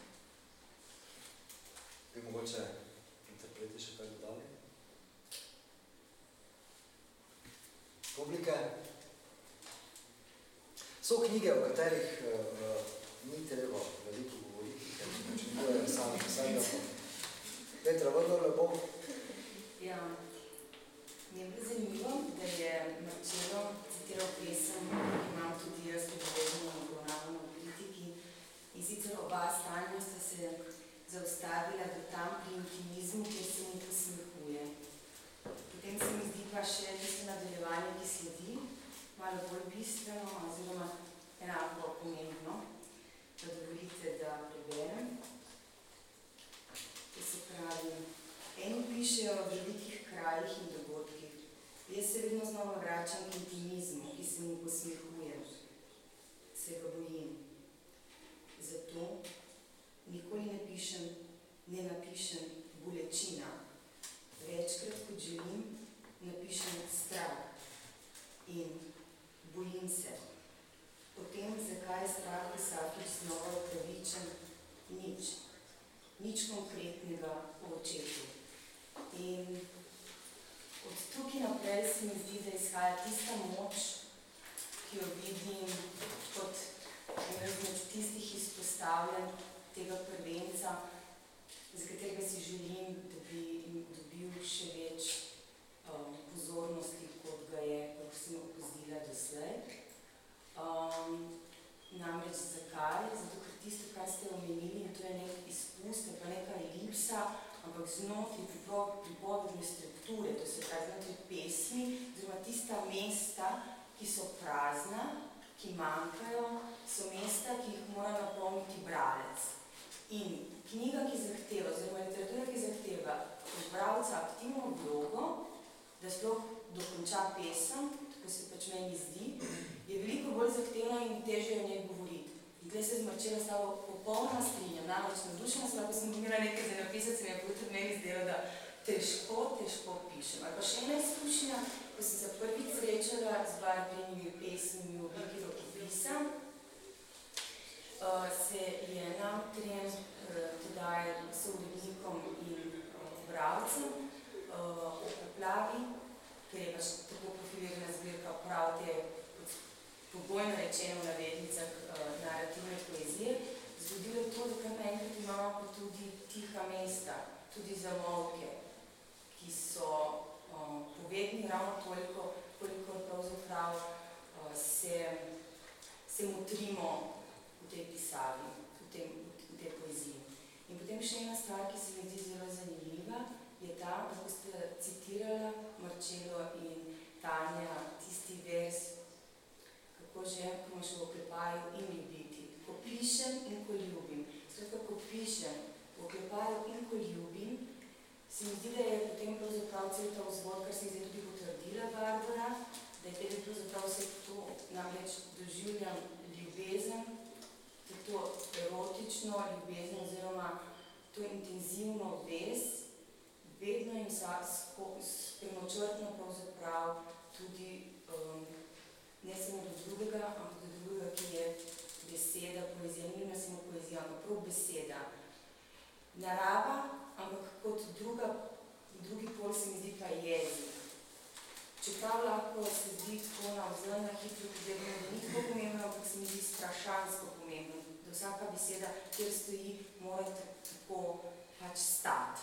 Bi mogoče interpreti še kaj dodali? Publike? So knjige, o katerih uh, ni treba veliko govoriti, ker načinjujejo sami vsega. Petra, vrlo lepo. Ja, je bilo zanimivo, da je Marčelo citiral pesem, ki imam tudi jaz predvodno obravnavano v kritiki. In sicer oba stanja sta se zaustavila do tam pri intimizmu, kjer se mi posmehuje. Potem se mi zdi pa še tisto nadaljevanje, ki sledi, malo bolj bistveno, oziroma enako pomembno, da dovolite, da preberem. To se pravi, eni pišejo o velikih krajih in dogodkih. Jaz se vedno znova vračam k intimizmu, ki se mi posmehuje. Se ga bojim. Zato nikoli ne pišem, ne napišem bolečina. Večkrat, kot želim, napišem strah in bojim se. Potem, zakaj je strah vsakič znova upravičen, nič. Nič konkretnega o očetu. In od tukaj naprej se mi zdi, da izhaja tista moč, ki jo vidim kot ena izmed tistih izpostavljanj tega prvenca, za katerega si želim, da bi dobil še več um, pozornosti, kot ga je, kot sem opozila doslej. Um, namreč zakaj? Zato, ker tisto, kar ste omenili, to je nek izpust, pa neka elipsa, ampak znotraj pripovedne strukture, to se pravi znotraj pesmi, oziroma tista mesta, ki so prazna, ki manjkajo, so mesta, ki jih mora napolniti bralec. In knjiga, ki zahteva, oziroma literatura, ki zahteva od bralca aktivno vlogo, da sploh dokonča pesem, tako se pač meni zdi, je veliko bolj zahtevna in težje o njej govoriti. Tukaj se z Marčela s tabo popolnoma strinjam, namreč navdušena sem, ko sem imela nekaj za napisati, se mi je tudi meni zdelo, da težko, težko pišem. Ali pa še ena izkušnja, ko sem se prvič srečala z barvnimi pesmimi v obliki rokopisa, uh, se je nam trem, uh, tedaj sourednikom in uh, bralcem uh, o poplavi, ker je pač tako profilirana zbirka prav te pogojno rečeno v navednicah uh, narativne poezije, zgodilo to, da kar naenkrat imamo pa tudi tiha mesta, tudi zamolke, ki so um, povedni ravno toliko, koliko pravzaprav uh, se, se motrimo v tej pisavi, v, tem, v tej poeziji. In potem še ena stvar, ki se mi zdi zelo zanimiva, je ta, da ste citirala Marčelo in Tanja tisti vers, kako že, ko imaš v oklepaju in ljubiti. Ko pišem in ko ljubim. Skratka, ko pišem v oklepaju in ko ljubim, se mi zdi, da je potem pravzaprav cel ta vzvod, kar se je tudi potrdila Barbara, da je tudi pravzaprav vse to, namreč doživljam ljubezen, to erotično ljubezen oziroma to intenzivno vez, vedno in premočrtno pravzaprav tudi um, ne samo do drugega, ampak do drugega, ki je beseda, poezija, ni ne samo poezija, ampak prav beseda. Narava, ampak kot druga, drugi pol se mi zdi pa jezik. Čeprav lahko se zdi tako na vzem, na hitro pogledamo, da ni tako pomembno, ampak se mi zdi strašansko pomembno, da vsaka beseda, kjer stoji, mora tako pač stati.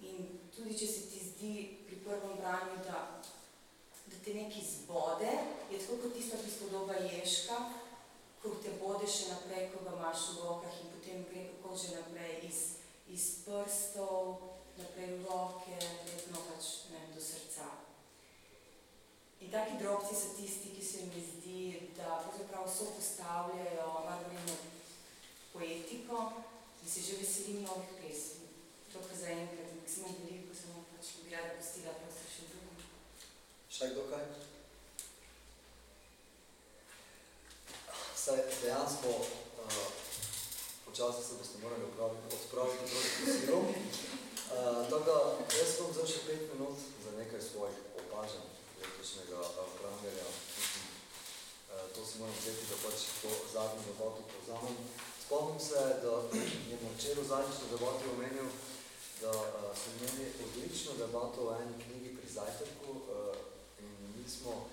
In tudi, če se ti zdi pri prvem branju, da te nekaj zbode, je tako kot tista prispodoba Ježka, ko te bode še naprej, ko ga imaš v rokah in potem gre kako že naprej iz, iz prstov, naprej v roke, vedno pač ne, do srca. In taki drobci so tisti, ki se mi zdi, da pravzaprav so postavljajo malo poetiko in se že veselim novih pesmi. To pa za enkrat, maksimum veliko sem pač pustila prosto še drugo. Še kdo kaj? Saj dejansko uh, počasi se boste morali odpraviti proti posilom. Uh, tako da, jaz vam zdaj še pet minut za nekaj svojih opažanj letošnjega uh, Prangerja. Uh, to si moram vzeti, da pač to zadnjo debato povzamem. Spomnim se, da je Marčelo zadnjič na debati omenil, da uh, so imeli odlično debato o eni knjigi pri Zajtrku uh, mi smo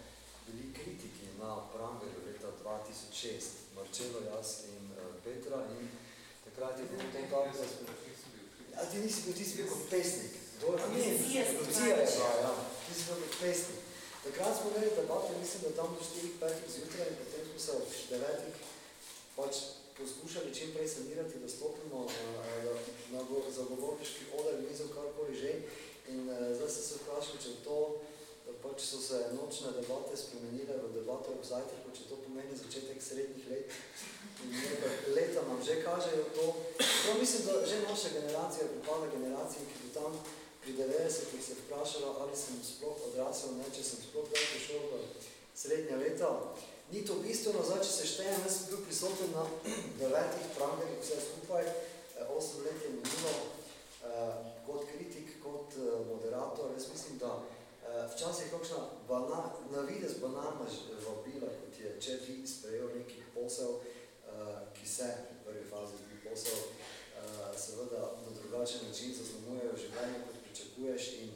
bili kritiki na Prangerju leta 2006, Marčelo, jaz in uh, Petra in takrat je bil to tako, A ti nisi bil, ti si bil kot pesnik. Lucija je bila, ja. Ti si bil kot pesnik. Takrat smo imeli debate, mislim, da tam do 4-5 zjutraj in potem smo se ob 9 pač poskušali čim prej sanirati, da stopimo uh, na zagovorniški odar, mizo, karkoli že. In zdaj se se vprašal, če to, da pač so se nočne debate spremenile v debate ob zajtrku, če to pomeni začetek srednjih let. In leta nam že kažejo to. To mislim, da že naša generacija pripada generaciji, ki bi tam pri 90-ih se vprašala, ali sem sploh odrasel, ne, če sem sploh dal prišel v srednja leta. Ni to bistveno, zdaj, če se štejem, jaz sem bil prisoten na devetih prangerih, vse skupaj, osem let je minulo, kot kritik, kot moderator, jaz mislim, da včasih je kakšna bana, navidez banalna vabila, kot je, če bi sprejel neki posel, ki se v prvi fazi zdi posel, seveda na drugačen način zaznamujejo življenje, kot pričakuješ in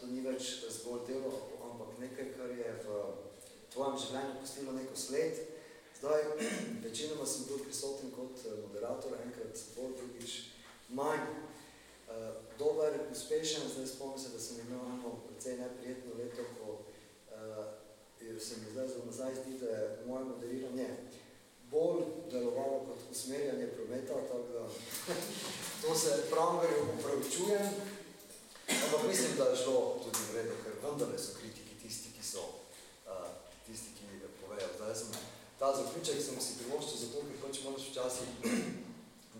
to ni več zgolj delo, ampak nekaj, kar je v tvojem življenju pustilo neko sled. Zdaj, večinoma sem bil prisoten kot eh, moderator, enkrat bolj, drugič manj. Uh, dober, uspešen, zdaj spomnim se, da sem imel eno precej neprijetno leto, ko uh, se mi zdaj za nazaj zdi, da je moje moderiranje bolj delovalo kot usmerjanje prometa, tako da to se pravngarju upravičujem. Ampak mislim, da je šlo tudi v redu, ker vendarle so kritiki tisti, ki so uh, tisti, ki mi povejo. Zdaj sem ta zaključek sem si privoščil zato, ker pač moraš včasih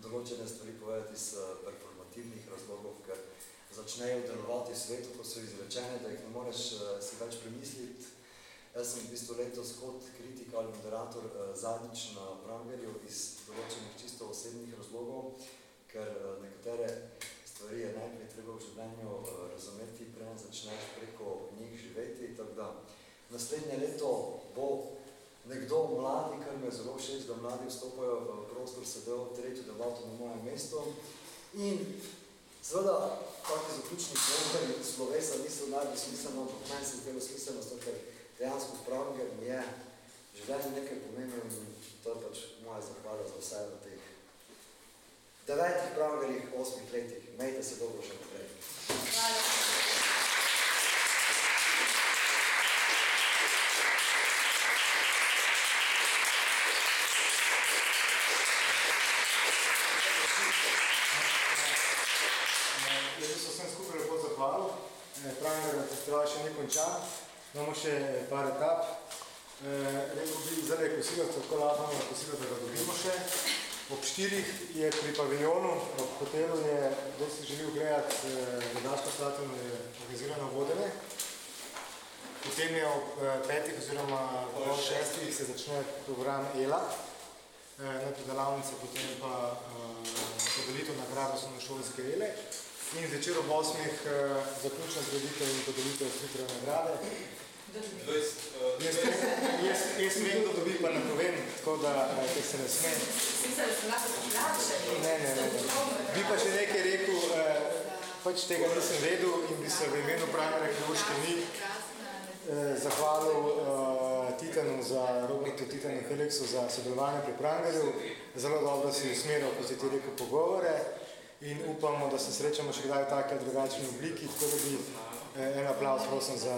določene stvari povedati iz performativnih razlogov, ker začnejo delovati v svetu, ko so izrečene, da jih ne moreš uh, si več premisliti. Jaz sem v bistvu letos kot kritik ali moderator uh, zadnjič na Prangerju iz določenih čisto osebnih razlogov, ker uh, nekatere stvari je najprej treba v življenju uh, razumeti, preden začneš preko njih živeti. Tako da naslednje leto bo nekdo mladi, kar me je zelo všeč, da mladi vstopajo v prostor, sedel tretjo debato na mojem mestu. In seveda, taki zaključni pogovori slovesa niso najbolj smiselno, ampak meni se zdelo smiselno, zato ker dejansko v Pranger mi je življenje nekaj pomembno in to je pač moja zahvala za vse v teh devetih Prangerih, osmih letih. Mejte se dobro še naprej. Hvala. Jaz bi se vsem skupaj lepo zahvalil. Pranger festival še ni končan, imamo še par etap. Rekel bi, zdaj kosilo, tako lahko kosilo, da ga dobimo še. Ob štirih je pri paviljonu, ob hotelu je, kdo si želi ogledati, Vodaška Slatino je organizirano vodene. Potem je ob petih oziroma ob šestih se začne program ELA, najprej delavnice, potem pa podelitev nagrade osnovnošolske ELE. In zvečer ob osmih zaključna zgraditev in podelitev hitre nagrade. Jaz, jaz, jaz vem, kdo dobi, pa ne povem, tako da ker se ne sme. Sicer sem lahko poplačali. Ne, ne, ne. Bi pa še nekaj rekel, pač tega nisem vedel in bi se v imenu Pranjera Kirurške ni zahvalil Titanu za, Robertu Titanu Felixu za sodelovanje pri Prangerju. Zelo dobro si usmeril, ko si ti rekel, pogovore in upamo, da se srečamo še kdaj v take drugačni obliki, tako da bi en aplauz prosim za